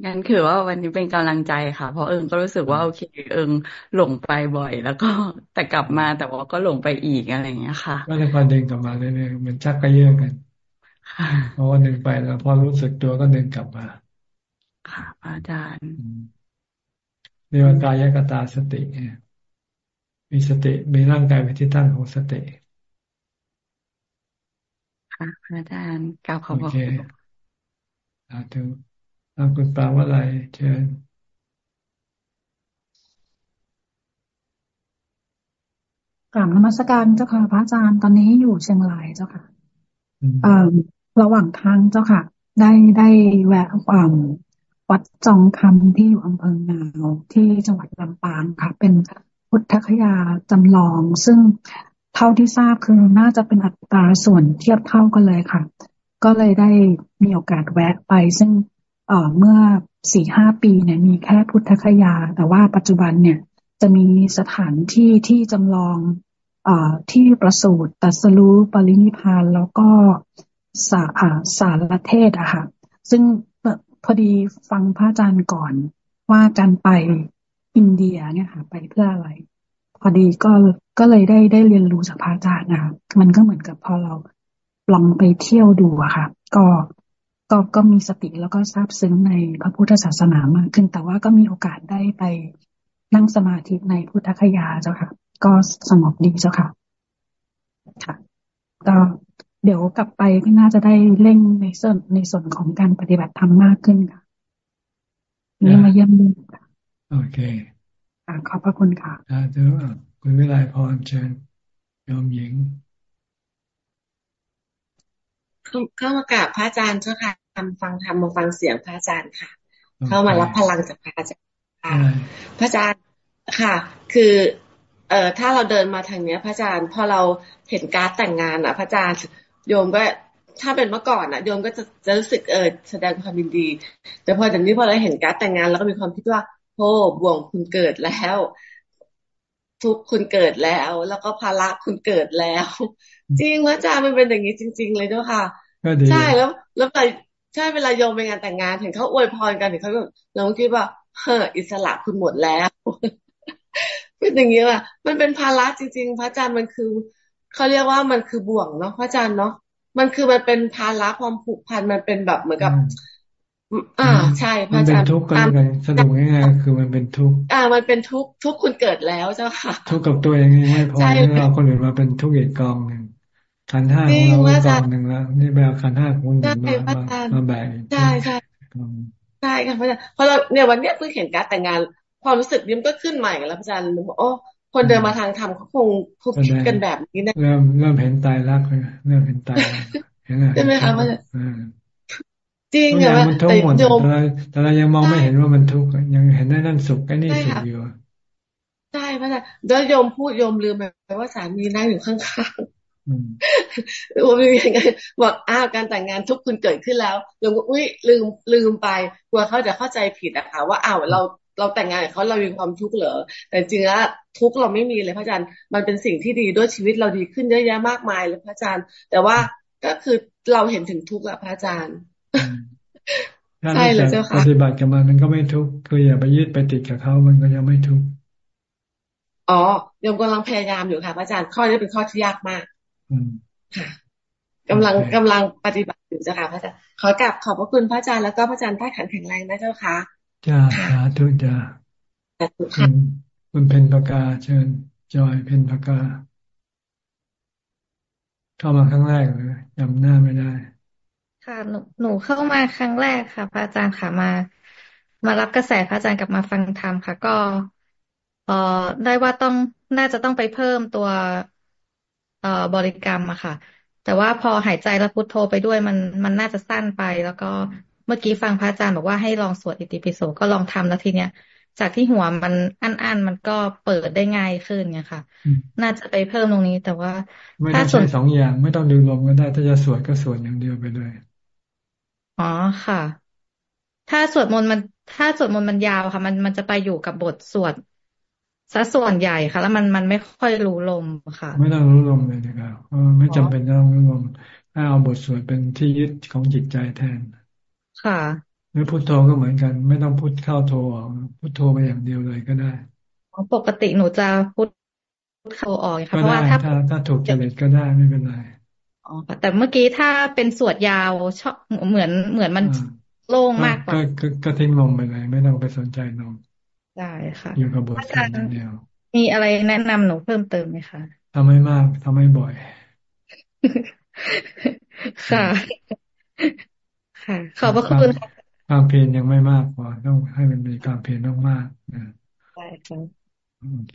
งั้นคือว่าวันนี้เป็นกำลังใจค่ะ เพราะเอิงก็รู้สึกว่าโอเค เอิงหลงไปบ่อย แล้วก็แต่กลับมาแต่ว่าก็หลงไปอีกอะไรอย่างเงี้ยค่ะ ก็เลยพอดึงกลับมาเรื่อยๆเหมือนชักกระเยื่อกันเพราะว่าหนึ่งไปแล้ว พอรู้สึกตัวก็ดึงกลับมา ค่ะอาจารย์เรียกว่ากายกตาสติเนี่ยมีสติมีร่างกายเป็นที่ตั้งของสติค่ะอาจารย์กล่าวขอบคุณสาธุ อาคุณปาวอะไรเชิญกราบนมัสการเจ้าค่ะ พระอาจารย์ตอนนี้อยู่เชียงรายเจ้าค่ะเอ่อระหว่างทางเจ้าค่ะ ได้ได้แวะวัดจองคำที่อยู่อำเภองาวที่จังหวัดลำปางค่ะ เป็นพุทธคยาจำลอง ซึ่งเท่าที่ทราบคือน่าจะเป็นอัตราส่วนเทียบเท่ากันเลยค่ะ ก็เลยได้มีโอกาสแวะไป ซึ่ง เมื่อสี่ห้าปีเนี่ยมีแค่พุทธคยา แต่ว่าปัจจุบันเนี่ยจะมีสถานที่ที่จำลองอที่ประสูติตัสรู้ปรินิพานแล้วก็สาสารเทศอะค่ะซึ่งพอดีฟังพระอาจารย์ก่อนว่าการไปอินเดียเนี่ยค่ะ ไปเพื่ออะไร พอดีก็ก็เลยได้ได้เรียนรู้จากพระอาจารย์นะคะมันก็เหมือนกับพอเราลองไปเที่ยวดูอะค่ะ ก็ ก็ก็มีสติแล้วก็ซาบซึ้งในพระพุทธศาสนามากขึ้น แต่ว่าก็มีโอกาสได้ไปนั่งสมาธิในพุทธคยาเจ้าค่ะ ก็สงบดีเจ้าค่ะค่ะก็เดี๋ยวกลับไปก็น่าจะได้เร่งในส่วนในส่วนของการปฏิบัติธรรมมากขึ้นค่ะนี่มาเยี่ยมดูค่ะโอเคขอบพระคุณค่ะอ่าเดี๋ยวคุณวิไลพรเชิญยอมหญิงเข้ามากราบพระอาจารย์เจ้าค่ะ ทำฟังทำมาฟังเสียงพระอาจารย์ค่ะ เข้ามารับพลังจากพระอาจารย์ค่ะพระอาจารย์ค่ะ คือ เอ่อถ้าเราเดินมาทางเนี้ย พระอาจารย์พอเราเห็นการแต่งงานอะ พระอาจารย์โยมก็ถ้าเป็นเมื่อก่อนอะโยมก็จะจะรู้สึกเออแสดงความยินดี แต่พอจากนี้พอเราเห็นการแต่งงานแล้วก็มีความคิดว่าโอ้บ่วงคุณเกิดแล้ว ทุกคุณเกิดแล้ว แล้วก็ภาระคุณเกิดแล้ว จริงพระอาจารย์มันเป็นอย่างนี้จริง ๆ เลยด้วยค่ะ ใช่แล้ว แล้วไป ใช่เวลาโยมไปงานแต่งงานเห็นเขาอวยพรกันเห็นเขาแบบเราคิดว่าเฮ้ออิสระคุณหมดแล้วเป็นอย่างนี้ว่ะมันเป็นภาระจริง ๆ พระอาจารย์มันคือเขาเรียกว่ามันคือบ่วงเนาะพระอาจารย์เนาะมันคือมันเป็นภาระความผูกพันมันเป็นแบบเหมือนกับ อ่า ใช่พระอาจารย์มันเป็นทุกข์กันกันสรุปง่ายๆคือมันเป็นทุกข์อ่า มันเป็นทุกข์ทุกข์คุณเกิดแล้วเจ้าค่ะ ทุกข์กับตัวเองไม่พอที่เราคนอื่นมาเป็นทุกข์อีกกองหนึ่ง ขันห้าของเรากองหนึ่งแล้วนี่แบบขันห้าของคนอื่นมามาแบ่งใช่ใช่ใช่ค่ะพระอาจารย์พอเราเนี่ยวันเนี้ยเพิ่งเห็นการแต่งงาน ความรู้สึกนี้มันก็ขึ้นใหม่แล้วพระอาจารย์โอ้คนเดินมาทางธรรมเขาคงเขาคิดกันแบบนี้นะเริ่มเริ่มเห็นตายรักเลยเริ่มเห็นตายใช่ไหมคะว่าจริงเหรอแต่โยมแต่เรายังมองไม่เห็นว่ามันทุกข์ยังเห็นได้นั่นสุขก็นี่สุขอยู่ใช่พระอาจารย์แล้วโยมพูดโยมลืมไปว่าสามีนั่งอยู่ข้างๆ โยมยังไงบอกอ้าวการแต่งงานทุกคุณเกิดขึ้นแล้วโยมก็อุ้ยลืมลืมไปกลัวเขาจะเข้าใจผิดอะค่ะว่าอ้าวเราเราแต่งงานกับเขาเรามีความทุกข์เหรอแต่จริงแล้วทุกข์เราไม่มีเลยพระอาจารย์ มันเป็นสิ่งที่ดีด้วยชีวิตเราดีขึ้นเยอะแยะมากมายเลยพระอาจารย์ แต่ว่าก็คือเราเห็นถึงทุกข์แล้วพระอาจารย์ใช่เลยเจ้าค่ะปฏิบัติกับมันมันก็ไม่ทุกข์คืออย่าไปยึดไปติดกับเขามันก็ยังไม่ทุกข์อ๋อยมกำลังพยายามอยู่ค่ะพระอาจารย์ข้อนี้เป็นข้อที่ยากมาก ค่ะกำลังกำลังปฏิบัติอยู่เจ้าค่ะพระอาจารย์ขอกลับขอบพระคุณพระอาจารย์แล้วก็พระอาจารย์ท่าขันแข็งแรงนะเจ้าค่ะจ้าสาธุจ้าคุณคุณเพนปากาเชิญ จอยเพนปากา เข้ามาครั้งแรกเลยจำหน้าไม่ได้ ค่ะหนูหนูเข้ามาครั้งแรกค่ะพระอาจารย์ค่ะมา มารับกระแสพระอาจารย์กลับมาฟังธรรมค่ะ ก็เอ่อได้ว่าต้องน่าจะต้องไปเพิ่มตัว เอ่อบริกรรมอะค่ะ แต่ว่าพอหายใจแล้วพุทโธไปด้วยมันมันน่าจะสั้นไป แล้วก็เมื่อกี้ฟังพระอาจารย์บอกว่าให้ลองสวดอิติปิโสก็ลองทำแล้วทีเนี้ยจากที่หัวมันอันๆมันก็เปิดได้ง่ายขึ้นไงค่ะ น่าจะไปเพิ่มตรงนี้แต่ว่าไม่ต้องใช้สองอย่างไม่ต้องดูลมก็ได้ ถ้าจะสวดก็สวดอย่างเดียวไปเลยอ๋อค่ะ ถ้าสวดมนต์มัน ถ้าสวดมนต์มันยาวค่ะ มันมันจะไปอยู่กับบทสวด ซะส่วนใหญ่ค่ะ แล้วมันมันไม่ค่อยรู้ลมค่ะ ไม่ต้องรู้ลมเลยนะครับไม่จำเป็นต้องรู้ลมถ้าเอาบทสวดเป็นที่ยึดของจิตใจแทน ค่ะหรือพุทโธก็เหมือนกัน ไม่ต้องพุทเข้าโธออกพุทโธไปอย่างเดียวเลยก็ได้ปกติหนูจะพุทเข้าออกค่ะเพราะว่าถ้าถ้าถูกจริตก็ได้ไม่เป็นไรอ๋อแต่เมื่อกี้ถ้าเป็นสวดยาวชอบเหมือนเหมือนมันโล่งมากกว่าก็ทิ้งลงไปเลย ไม่ต้องไปสนใจลง ได้ค่ะอยู่กับบทสวดอย่างเดียว มีอะไรแนะนำหนูเพิ่มเติมไหมคะทำให้มากทำให้บ่อย ค่ะ ค่ะ ขอบพระคุณค่ะความเพียรยังไม่มากพอต้องให้มันมีความเพียรต้องมากนะใช่ค่ะโอเค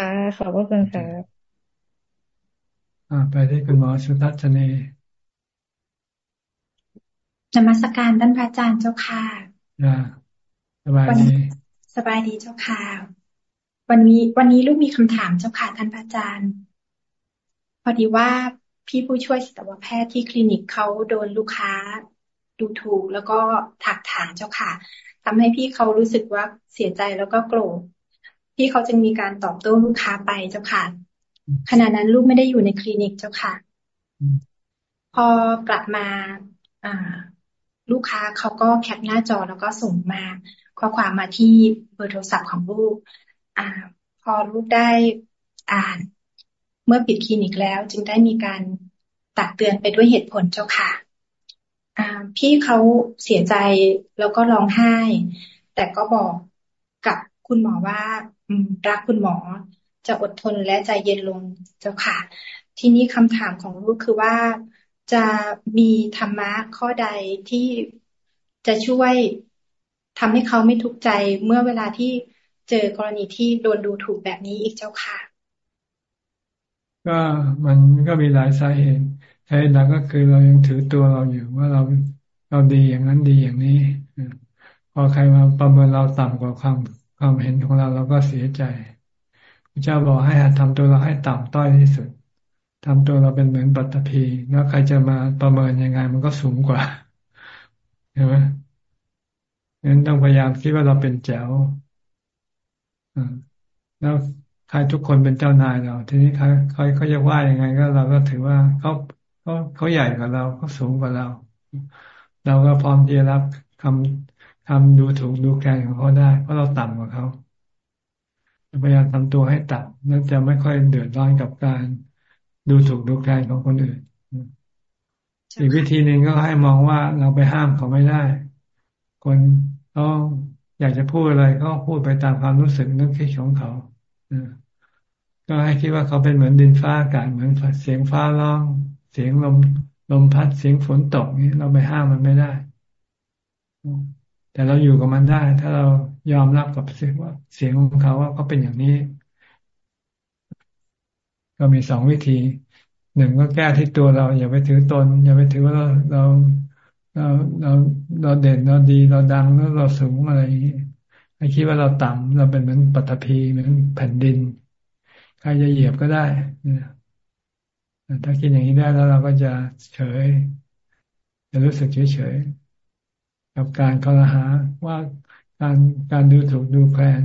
อ่าขอบพระคุณค่ะอ่าไปที่คุณหมอชุทัศนีนมัสการท่านพระอาจารย์เจ้าค่ะอ่าสบายดี สบายดีเจ้าค่ะ วันนี้ วันนี้ลูกมีคำถามเจ้าค่ะท่านพระอาจารย์ พอดีว่าพี่ผู้ช่วยสัตวแพทย์ที่คลินิกเขาโดนลูกค้าดูถูกแล้วก็ถักถางเจ้าค่ะทำให้พี่เขารู้สึกว่าเสียใจแล้วก็โกรธพี่เขาจึงมีการตอบโต้ลูกค้าไปเจ้าค่ะ ขณะนั้นลูกไม่ได้อยู่ในคลินิกเจ้าค่ะ พอกลับมาอ่าลูกค้าเขาก็แคปหน้าจอแล้วก็ส่งมา ข้อความมาที่เบอร์โทรศัพท์ของลูก อ่า พอลูกได้อ่าน เมื่อปิดคลินิกแล้ว จึงได้มีการตักเตือนไปด้วยเหตุผลเจ้าค่ะพี่เขาเสียใจแล้วก็ร้องไห้ แต่ก็บอกกับคุณหมอว่ารักคุณหมอจะอดทนและใจเย็นลงเจ้าค่ะ ทีนี้คำถามของลูกคือว่าจะมีธรรมะข้อใดที่จะช่วย ทำให้เขาไม่ทุกข์ใจเมื่อเวลาที่เจอกรณีที่โดนดูถูกแบบนี้อีกเจ้าค่ะ ก็มันก็มีหลายสาเหตุใช่หลักก็คือเรายังถือตัวเราอยู่ว่าเราเราดีอย่างนั้นดีอย่างนี้พอใครมาประเมินเราต่ำกว่าความความเห็นของเราเราก็เสียใจพระเจ้าบอกให้หัดทำตัวเราให้ต่ำต้อยที่สุดทำตัวเราเป็นเหมือนปัตตภีแล้วใครจะมาประเมินยังไงมันก็สูงกว่าใช่ไหม งั้นต้องพยายามคิดว่าเราเป็นแจ๋วแล้วใครทุกคนเป็นเจ้านายเรา ทีนี้เขาเขาเขาจะว่ายังไงก็เราก็ถือว่าเขาเขาเขาใหญ่กว่าเราเขาสูงกว่าเรา เราก็พร้อมที่จะรับคำคำดูถูกดูแคลนของเขาได้ เพราะเราต่ำกว่าเขาพยายามทำตัวให้ต่ำแล้วจะไม่ค่อยเดือดร้อนกับการดูถูกดูแคลนของคนอื่นอีกวิธีหนึ่งก็ให้มองว่าเราไปห้ามเขาไม่ได้ คน เขาอยากจะพูดอะไรก็พูดไปตามความรู้สึกนึกคิดของเขาก็ให้คิดว่าเขาเป็นเหมือนดินฟ้าอากาศเหมือนเสียงฟ้าร้อง เสียงลมลมพัดเสียงฝนตกนี้เราไปห้ามมันไม่ได้ แต่เราอยู่กับมันได้ ถ้าเรายอมรับกับเสียงว่า เสียงของเขาว่าเขาเป็นอย่างนี้ ก็มีสองวิธีหนึ่งก็แก้ที่ตัวเรา อย่าไปถือตน อย่าไปถือว่าเราเรา เราเราเราเด่นเราดีเราดังแล้วเราสูงอะไรอย่างนี้ให้คิดว่าเราต่ำเราเป็นเหมือนปัตภีเหมือนแผ่นดิน ใครจะเหยียบก็ได้ถ้าคิดอย่างนี้ได้แล้วเราก็จะเฉย จะรู้สึกเฉยเฉยกับการคอรหาว่าการการดูถูกดูแคลน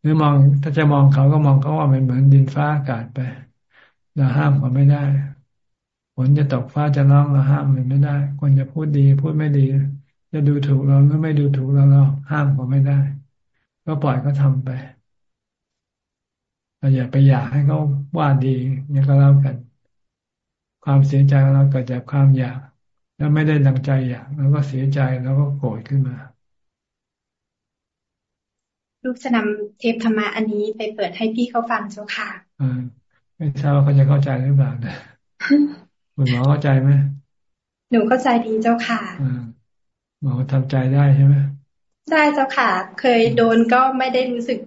หรือมองถ้าจะมองเขาก็มองเขาว่าเป็นเหมือนดินฟ้าอากาศไปเราห้ามเขาไม่ได้ ฝนจะตกฟ้าจะร้องเราห้ามมันไม่ได้คนจะพูดดี พูดไม่ดี จะดูถูกเราหรือไม่ดูถูกเราเราห้ามเขาไม่ได้ ก็ปล่อยเขาทาไปเราอย่าไปอยากให้เขาว่าดีนี่ก็แล้วกัน ความเสียใจของเราเกิดจากความอยาก แล้วไม่ได้ดังใจอยากแล้วก็เสียใจแล้วก็โกรธขึ้นมาลูกจะนำเทปธรรมะอันนี้ไปเปิดให้พี่เขาฟังเจ้าค่ะอ่าไม่ทราบว่าเขาจะเข้าใจหรือเปล่านะ คุณหมอเข้าใจไหมหนูเข้าใจดีเจ้าค่ะหมอทำใจได้ใช่ไหมได้เจ้าค่ะ เคยโดนก็ไม่ได้รู้สึก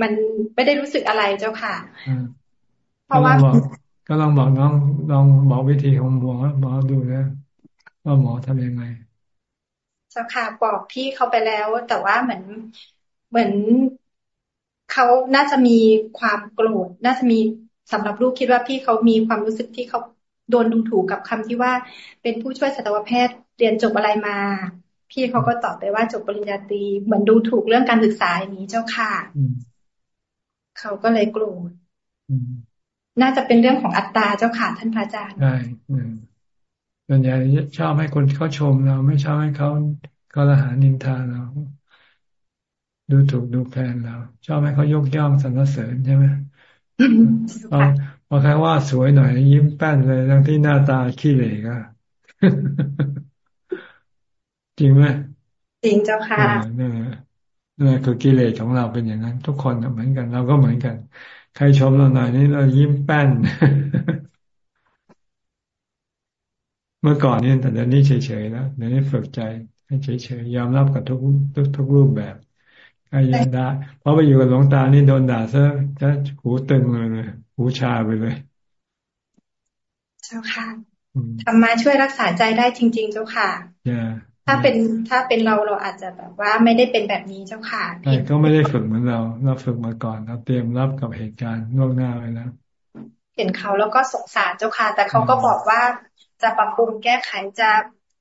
มันไม่ได้รู้สึกอะไรเจ้าค่ะเพราะว่าก็ลองบอกน้องลองบอกวิธีของหมอหมอดูนะว่าหมอทำยังไงเจ้าค่ะบอกพี่เขาไปแล้ว แต่ว่าเหมือนเหมือนเขาน่าจะมีความโกรธน่าจะมีสำหรับลูกคิดว่าพี่เขามีความรู้สึกที่เขา โดนดูถูกกับคำที่ว่าเป็นผู้ช่วยสัตวแพทย์เรียนจบอะไรมา พี่เขาก็ตอบไปว่าจบปริญญาตรีเหมือนดูถูกเรื่องการศึกษาอย่างนี้เจ้าค่ะเขาก็เลยโกรธน่าจะเป็นเรื่องของอัตตาเจ้าค่ะท่านพระอาจารย์ใช่ส่วนใหญ่ชอบให้คนเขาชมเราไม่ชอบให้เขาเขาละหานินทาเรา ดูถูกดูแคลนเรา ชอบให้เขายกย่องสรรเสริญใช่ไหมพอ พอแค่ว่าสวยหน่อยยิ้มแป้นเลยทั้งที่หน้าตาขี้เหร่ก็จริงไหมจริงเจ้าค่ะนี่นี่คือกิเลสของเราเป็นอย่างนั้น ทุกคนเหมือนกัน เราก็เหมือนกัน ใครชมเราหน่อยนี่เรายิ้มแป้น เมื่อก่อนนี่แต่เดี๋ยวนี้เฉยๆแล้วเดี๋ยวนี้ฝึกใจให้เฉยๆยอมรับกับทุกทุกทุกรูปแบบใครยังด่าเพราะไปอยู่กับหลวงตานี่โดนด่าซะจะหูตึงเลย หูชาไปเลย เจ้าค่ะธรรมาช่วยรักษาใจได้จริง ๆ เจ้าค่ะถ้าเป็นถ้าเป็นเราเราอาจจะแบบว่าไม่ได้เป็นแบบนี้เจ้าค่ะก็ไม่ได้ฝึกเหมือนเราเราฝึกมาก่อนเราเตรียมรับกับเหตุการณ์ล่วงหน้าไว้แล้วเห็นเขาแล้วก็สงสารเจ้าค่ะ แต่เขาก็บอกว่าจะปรับปรุงแก้ไขจะ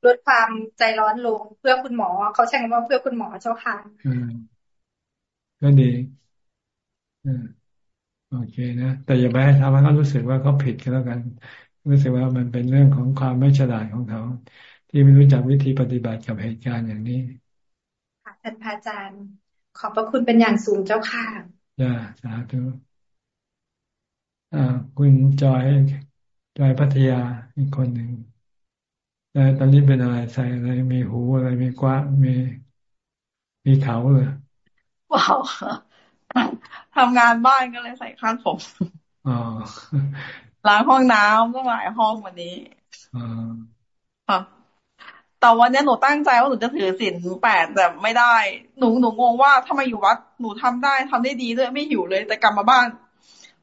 ลดความใจร้อนลงเพื่อคุณหมอ เขาใช้คำว่าเพื่อคุณหมอเจ้าค่ะก็ดี โอเคนะ แต่อย่าไปให้ทำให้เขารู้สึกว่าเขาผิดก็แล้วกัน รู้สึกว่ามันเป็นเรื่องของความไม่ฉลาดของเขา ที่ไม่รู้จักวิธีปฏิบัติกับเหตุการณ์อย่างนี้ ค่ะท่านพระอาจารย์ ขอบพระคุณเป็นอย่างสูงเจ้าค่ะจ้าสาธุอ่า คุณจอยจอยพัทยาอีกคนหนึ่งแต่ตอนนี้เป็นอะไรใส่อะไร มีหูอะไรมีกว้ามีมีเขาเลยว้าว ทำงานบ้านก็เลยใส่ข้างผมล้างห้องน้ำต้องหลายห้องวันนี้ค่ะแต่วันนี้หนูตั้งใจว่าหนูจะถือศีลแปดแต่ไม่ได้ หนูหนูงงว่าถ้ามาอยู่วัด หนูทำได้ทำได้ดีด้วยไม่หิวเลย แต่กลับมาบ้าน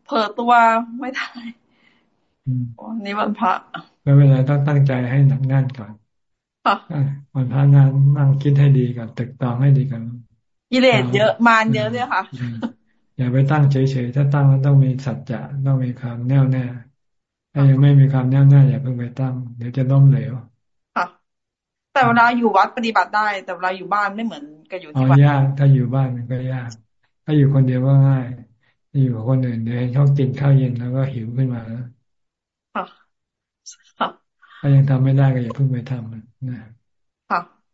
เผลอตัวไม่ได้นี่วันพระไม่เป็นไรต้องตั้งใจให้หนักแน่นก่อนวันพระงานนั่งคิดให้ดีก่อนตึกตองให้ดีก่อน กิเลสเยอะมารเยอะเลยค่ะ อย่าไปตั้งเฉยๆถ้าตั้งแล้วต้องมีสัจจะต้องมีความแน่วแน่ถ้ายังไม่มีความแน่วแน่อย่าเพิ่งไปตั้ง เดี๋ยวจะล้มเหลวค่ะ แต่เวลาอยู่วัดปฏิบัติได้ แต่เวลาอยู่บ้านไม่เหมือนกับอยู่ที่วัดยากถ้าอยู่บ้านมันก็ยาก ถ้าอยู่คนเดียวก็ง่ายอยู่กับคนอื่นเดี๋ยวเขากินข้าวเย็นแล้วก็หิวขึ้นมาแล้วค่ะค่ะถ้ายังทำไม่ได้ก็อย่าเพิ่งไปทำนะค่ะ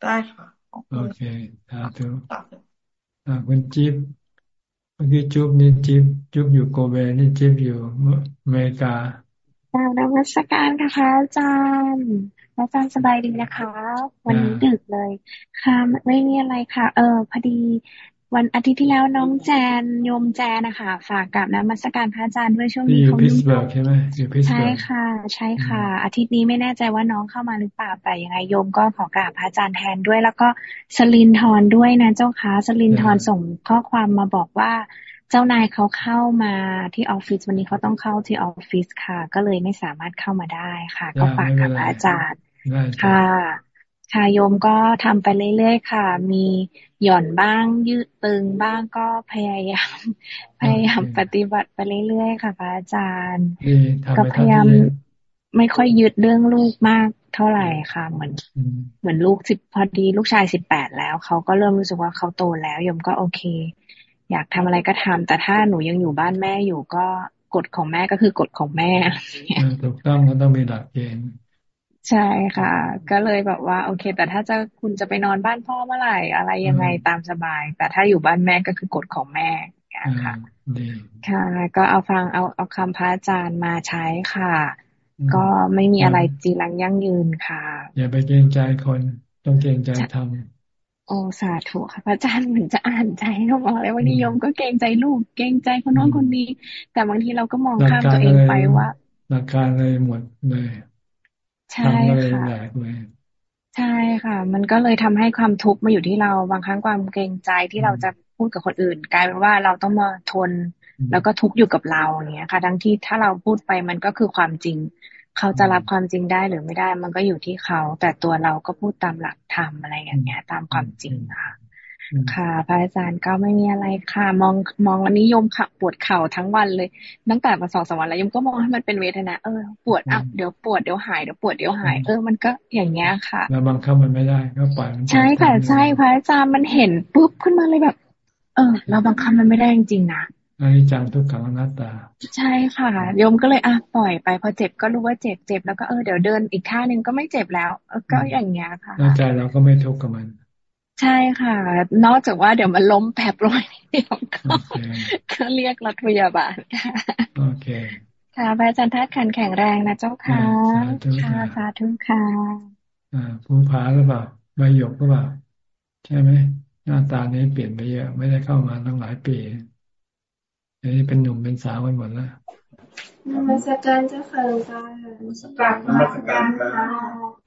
ได้ค่ะ โอเคสาธุอ่าคุณจิ๊บเมื่อกี้จุ๊บนี่จิ๊บจุ๊บอยู่โกเบนี่จิ๊บอยู่อเมริกาดาวนมัสการค่ะอาจารย์อาจารย์สบายดีนะคะ วันนี้ดึกเลย ค่ะไม่มีอะไรค่ะ เออพอดี วันอาทิตย์ที่แล้วน้องแจนโยมแจนนะคะฝากกับนมัสการพระอาจารย์ด้วยช่วงนี้เขายุ่งใช่ไหมใช่ค่ะ ใช่ค่ะ อาทิตย์นี้ไม่แน่ใจว่าน้องเข้ามาหรือเปล่าแต่ยังไงโยมก็ขอกราบพระอาจารย์แทนด้วย แล้วก็สลินทรด้วยนะเจ้าค่ะสลินทรส่งข้อความมาบอกว่า เจ้านายเขาเข้ามาที่ออฟฟิศวันนี้เขาต้องเข้าที่ออฟฟิศค่ะ ก็เลยไม่สามารถเข้ามาได้ค่ะ ก็ฝากกับพระอาจารย์ค่ะ ค่ะโยมก็ทำไปเรื่อยๆค่ะ มีหย่อนบ้าง ยืดตึงบ้างก็พยายามพยายามปฏิบัติไปเรื่อยๆค่ะพระอาจารย์ ก็พยายามไม่ค่อยยึดเรื่องลูกมากเท่าไหร่ค่ะ เหมือน เหมือนลูกสิบพอดีลูกชายสิบแปดแล้วเขาก็เริ่มรู้สึกว่าเขาโตแล้วโยมก็โอเค อยากทำอะไรก็ทำแต่ถ้าหนูยังอยู่บ้านแม่อยู่ก็กฎของแม่ก็คือกฎของแม่ถูกต้องก็ต้องมีหลักเกณฑ์ ใช่ค่ะ ก็เลยแบบว่า โอเค แต่ถ้าจะคุณจะไปนอนบ้านพ่อเมื่อไหร่ อะไรยังไงตามสบาย แต่ถ้าอยู่บ้านแม่ก็คือกฎของแม่ค่ะ ค่ะ ก็เอาฟังเอาเอาคำพระอาจารย์มาใช้ค่ะ ก็ไม่มีอะไรจีรังยั่งยืนค่ะ อย่าไปเกรงใจคนต้องเกรงใจทำโอ้สาธุค่ะพระอาจารย์เหมือนจะอ่านใจเขาบอกเลยว่านิยมก็เกรงใจลูก เกรงใจคนน้องคนนี้ แต่บางทีเราก็มองข้ามตัวเองไปว่าหลักการเลยหมดเลย ใช่ค่ะใช่ค่ะ มันก็เลยทำให้ความทุกข์มาอยู่ที่เราบางครั้งความเกรงใจที่เราจะพูดกับคนอื่น กลายเป็นว่าเราต้องมาทน แล้วก็ทุกข์อยู่กับเราอย่างเงี้ยค่ะ ทั้งที่ถ้าเราพูดไปมันก็คือความจริง เขาจะรับความจริงได้หรือไม่ได้ มันก็อยู่ที่เขา แต่ตัวเราก็พูดตามหลักธรรมอะไรอย่างเงี้ย ตามความจริงค่ะ ค่ะพระอาจารย์ก็ไม่มีอะไรค่ะ มองมองวันนี้ยมค่ะปวดเข่าทั้งวันเลย ตั้งแต่มาสองสามวันแล้วยมก็มองให้มันเป็นเวทนาเออปวดอะเดี๋ยวปวดเดี๋ยวหายเดี๋ยวปวดเดี๋ยวหายเออมันก็อย่างเงี้ยค่ะแล้วบังคับมันไม่ได้ก็ปล่อยมันใช่ค่ะใช่พระอาจารย์มันเห็นปุ๊บขึ้นมาเลยแบบ เออ เราบังคับมันไม่ได้จริงๆนะอันนี้จังทุกขังอนัตตา ใช่ค่ะโยมก็เลยอะปล่อยไปพอเจ็บก็รู้ว่าเจ็บเจ็บแล้วก็เออเดี๋ยวเดินอีกท่านึงก็ไม่เจ็บแล้วก็อย่างเงี้ยค่ะใจเราก็ไม่ทุกข์กับมัน ใช่ค่ะ นอกจากว่าเดี๋ยวมันล้มแผลบลอยเดียวก็เรียกรถพยาบาลค่ะโอเคค่ะพระอาจารย์ทัดขันแข็งแรงนะเจ้าค่ะค่ะสาธุค่ะอ่าผู้พาหรือเปล่าใบหยกหรือเปล่า ใช่ไหมหน้าตานี้เปลี่ยนไปเยอะ ไม่ได้เข้ามาตั้งหลายปีอันนี้เป็นหนุ่มเป็นสาวกันหมดแล้วนมัสการเจ้าค่ะหลวงตากราบนมัสการค่ะ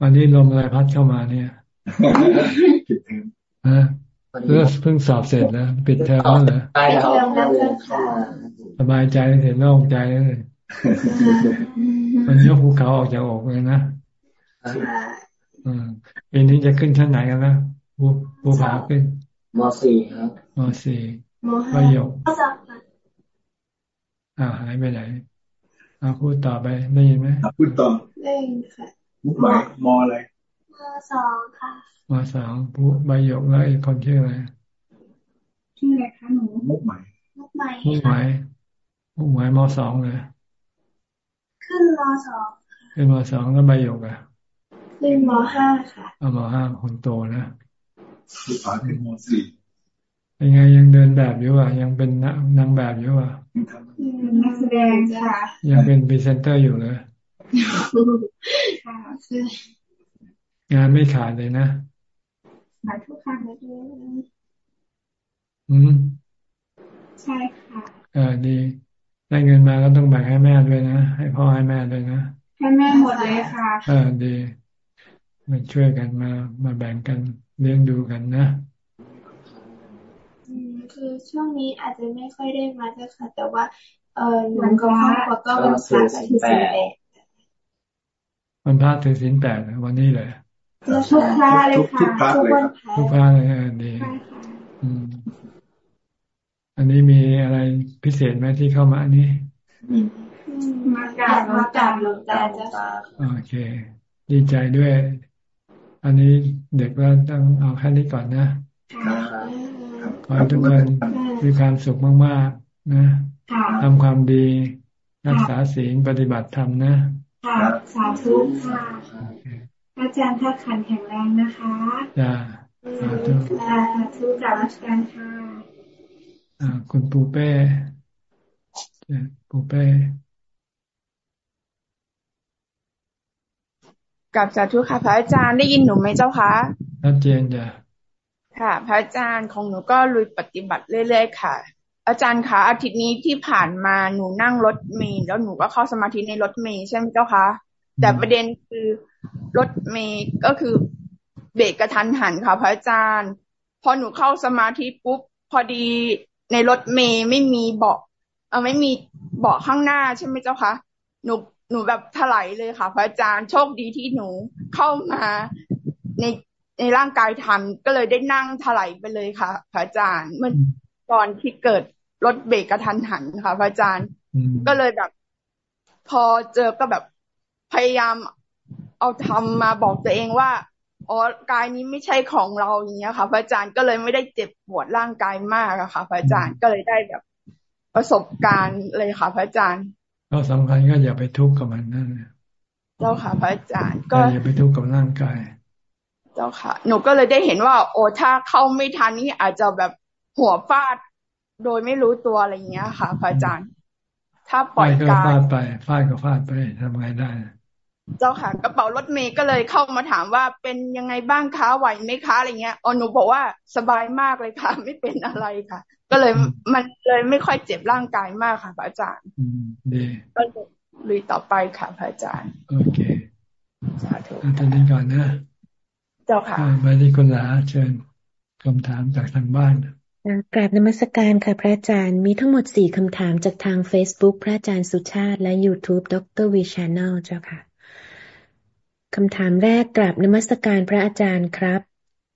วันนี้ลมอะไรพัดเข้ามาเนี่ย ฮะเพิ่งสอบเสร็จแล้วปิดเทอมแล้วเหรอสบายใจเห็นโล่งใจเลยมันยกภูเขาออกจากอกเลยนะปีนี้จะขึ้นชั้นไหนกันนะภูภูผาขึ้นมสี่ครับมสี่ประโยคอ่าหายไปไหนอาพูดต่อไปได้ยินไหมพูดต่อได้ยินค่ะมุกหมายมออะไรมสองค่ะ มาสองผู้ใบหยกแล้วอีกคนชื่ออะไรชื่ออะไรคะหนูมุกใหม่มุกใหม่มุกใหม่มุกใหม่มสองเลยขึ้นมสองขึ้นมสองแล้วใบหยกอะขึ้นมห้าค่ะเอามห้าคนโตนะผู้ผาขึ้นมสี่ยังไงยังเดินแบบอยู่อะ ยังเป็นนางแบบอยู่อะนักแสดงค่ะยังเป็นพรีเซนเตอร์อยู่เลยค่ะคืองานไม่ขาดเลยนะ ขาดทุกครั้งเลยอืมใช่ค่ะเออดี ได้เงินมาก็ต้องแบ่งให้แม่ด้วยนะ ให้พ่อให้แม่ด้วยนะ ให้แม่หมดเลยค่ะเออดีมาช่วยกันมา มาแบ่งกันเลี้ยงดูกันนะคือช่วงนี้อาจจะไม่ค่อยได้มาเจ้าค่ะ แต่ว่า เออหนูกับครอบครัวก็วันพระถือศีลแปดวันพระถือศีลแปดวันนี้เลย ทุกพระเลยค่ะทุกพระเลยทุกพระเลยดีอันนี้มีอะไรพิเศษไหมที่เข้ามาอันนี้มากราบมากราบหลวงตาจ้ะโอเค ดีใจด้วย อันนี้เด็กเราต้องเอาแค่นี้ก่อนนะขอให้ทุกคนมีความสุขมากนะทำความดีรักษาศีลปฏิบัติธรรมนะค่ะสาธุค่ะ อาจารย์ท่าขันแข็งแรงนะคะจ้าสาธุสาธุกราบราชการค่ะอ่าคุณปูเป้ปูเป้กับสาธุค่ะ พระอาจารย์ได้ยินหนูไหมเจ้าคะชัดเจนจ้ะค่ะ พระอาจารย์ของหนูก็ลุยปฏิบัติเรื่อยๆค่ะ อาจารย์คะอาทิตย์นี้ที่ผ่านมาหนูนั่งรถเมล์แล้วหนูก็เข้าสมาธิในรถเมล์ใช่ไหมเจ้าคะ แต่ประเด็นคือรถเมล์ก็คือเบรกกระทันหันค่ะพระอาจารย์ พอหนูเข้าสมาธิปุ๊บ พอดีในรถเมล์ไม่มีเบาะเออไม่มีเบาะข้างหน้าใช่ไหมเจ้าคะหนูหนูแบบถลายเลยค่ะ พระอาจารย์โชคดีที่หนูเข้ามาในในร่างกายทันก็เลยได้นั่งถลายไปเลยค่ะ พระอาจารย์เมื่อตอนที่เกิดรถเบรกกระทันหันค่ะ พระอาจารย์ก็เลยแบบ พอเจอก็แบบ พยายามเอาทำมาบอกตัวเองว่าอ๋อกายนี้ไม่ใช่ของเราอย่างเงี้ยค่ะ พระอาจารย์ก็เลยไม่ได้เจ็บปวดร่างกายมากอะค่ะ พระอาจารย์ก็เลยได้แบบประสบการณ์เลยค่ะ พระอาจารย์ ก็สำคัญก็อย่าไปทุกข์กับมันนั่นเจ้าค่ะ พระอาจารย์ ก็อย่าไปทุกข์กับร่างกาย เจ้าค่ะ หนูก็เลยได้เห็นว่า โอ้ถ้าเข้าไม่ทันนี่อาจจะแบบหัวฟาดโดยไม่รู้ตัวอะไรเงี้ยค่ะ พระอาจารย์ ถ้าปล่อยกายฟาดไปฟาดก็ฟาดไปทำไงได้ เจ้าค่ะกระเป๋ารถเมย์ก็เลยเข้ามาถามว่าเป็นยังไงบ้างคะไหวไหมคะอะไรเงี้ยอ๋อหนูบอกว่าสบายมากเลยค่ะ ไม่เป็นอะไรค่ะ ก็เลยมันเลยไม่ค่อยเจ็บร่างกายมากค่ะพระอาจารย์อืมดีก็ลุยต่อไปค่ะพระอาจารย์โอเคสาธุท่านนี้ก่อนนะเจ้าค่ะมาที่คุณหลาเชิญคำถามจากทางบ้านกราบนมัสการค่ะพระอาจารย์ มีทั้งหมดสี่คำถามจากทาง Facebook พระอาจารย์สุชาติและ YouTube Dr. V Channel เจ้าค่ะ คำถามแรกกราบนมัสการพระอาจารย์ครับ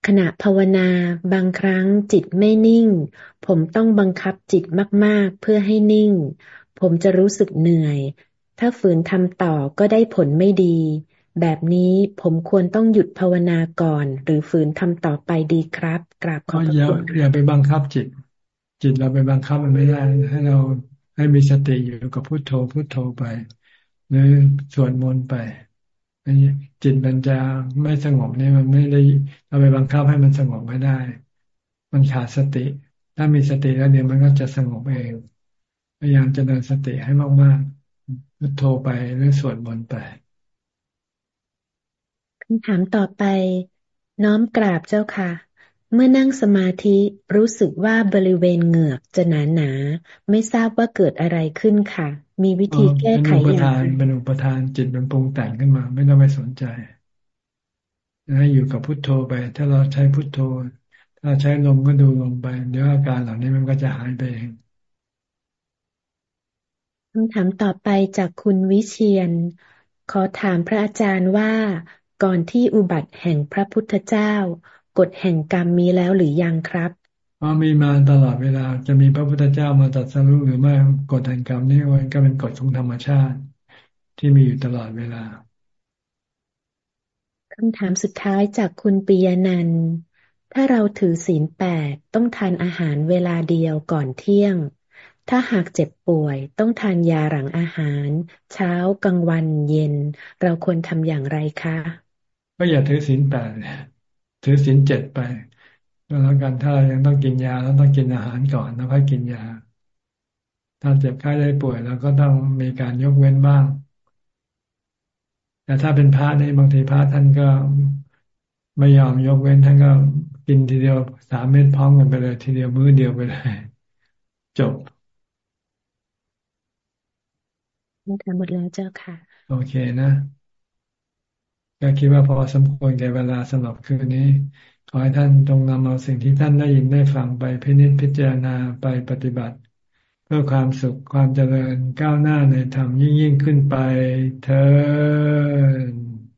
ขณะภาวนาบางครั้งจิตไม่นิ่ง ผมต้องบังคับจิตมาก ๆ เพื่อให้นิ่ง ผมจะรู้สึกเหนื่อย ถ้าฝืนทำต่อก็ได้ผลไม่ดี แบบนี้ผมควรต้องหยุดภาวนาก่อน หรือฝืนทำต่อไปดีครับ กราบขอบคุณอย่าอย่าไปบังคับจิต จิตเราไปบังคับมันไม่ได้ให้เราให้มีสติอยู่กับพุโทโธพุโทโธไป หรือสวดมนต์ไป จิตมันจะไม่สงบเนี่ยมันไม่ได้เราไปบังคับให้มันสงบไม่ได้ มันขาดสติ ถ้ามีสติแล้วเดี๋ยวมันก็จะสงบเองพยายามจะเดินสติให้มากๆพุทโธไปหรือสวดมนต์ไปคำถามต่อไป น้อมกราบเจ้าค่ะ เมื่อนั่งสมาธิรู้สึกว่าบริเวณเหงือกจะหนาหนา ไม่ทราบว่าเกิดอะไรขึ้นค่ะ มีวิธีแก้ไขอย่างไรเป็นอุปทานจิตมันปรุงแต่งขึ้นมา ไม่ต้องไปสนใจให้อยู่กับพุทโธไป ถ้าเราใช้พุทโธ ถ้าใช้ลมก็ดูลมไป เดี๋ยวอาการเหล่านี้มันก็จะหายไปเองคำถามต่อไปจากคุณวิเชียน ขอถามพระอาจารย์ว่าก่อนที่อุบัติแห่งพระพุทธเจ้า กฎแห่งกรรมมีแล้วหรือยังครับพราะมีมาตลอดเวลา จะมีพระพุทธเจ้ามาตรัสรู้หรือไม่กฎแห่งกรรมนี่มันก็เป็นกฎของธรรมชาติ ที่มีอยู่ตลอดเวลาคำถามสุดท้ายจากคุณปิยนันถ้าเราถือศีลแปดต้องทานอาหารเวลาเดียวก่อนเที่ยง ถ้าหากเจ็บป่วยต้องทานยาหลังอาหาร เช้ากลางวันเย็น เราควรทำอย่างไรคะ ก็อย่าถือศีลแปด ถือศีลเจ็ดไปก็แล้วกันถ้าเรายังต้องกินยาแล้วต้องกินอาหารก่อนแล้วค่อยกินยา ถ้าเจ็บไข้ได้ป่วยเราก็ต้องมีการยกเว้นบ้าง แต่ถ้าเป็นพระนี่บางทีพระท่านก็ไม่ยอมยกเว้นท่านก็กินทีเดียวสามเม็ดพร้อมกันไปเลย ทีเดียวมื้อเดียวไปเลย จบนี่ค่ะหมดแล้วเจ้าค่ะ โอเคนะ ก็คิดว่าพอสมควรแก่เวลาสำหรับคืนนี้ ขอให้ท่านจงนำเอาสิ่งที่ท่านได้ยินได้ฟังไปพินิจพิจารณาไปปฏิบัติ เพื่อความสุขความเจริญก้าวหน้าในธรรมยิ่งยิ่งขึ้นไปเธอ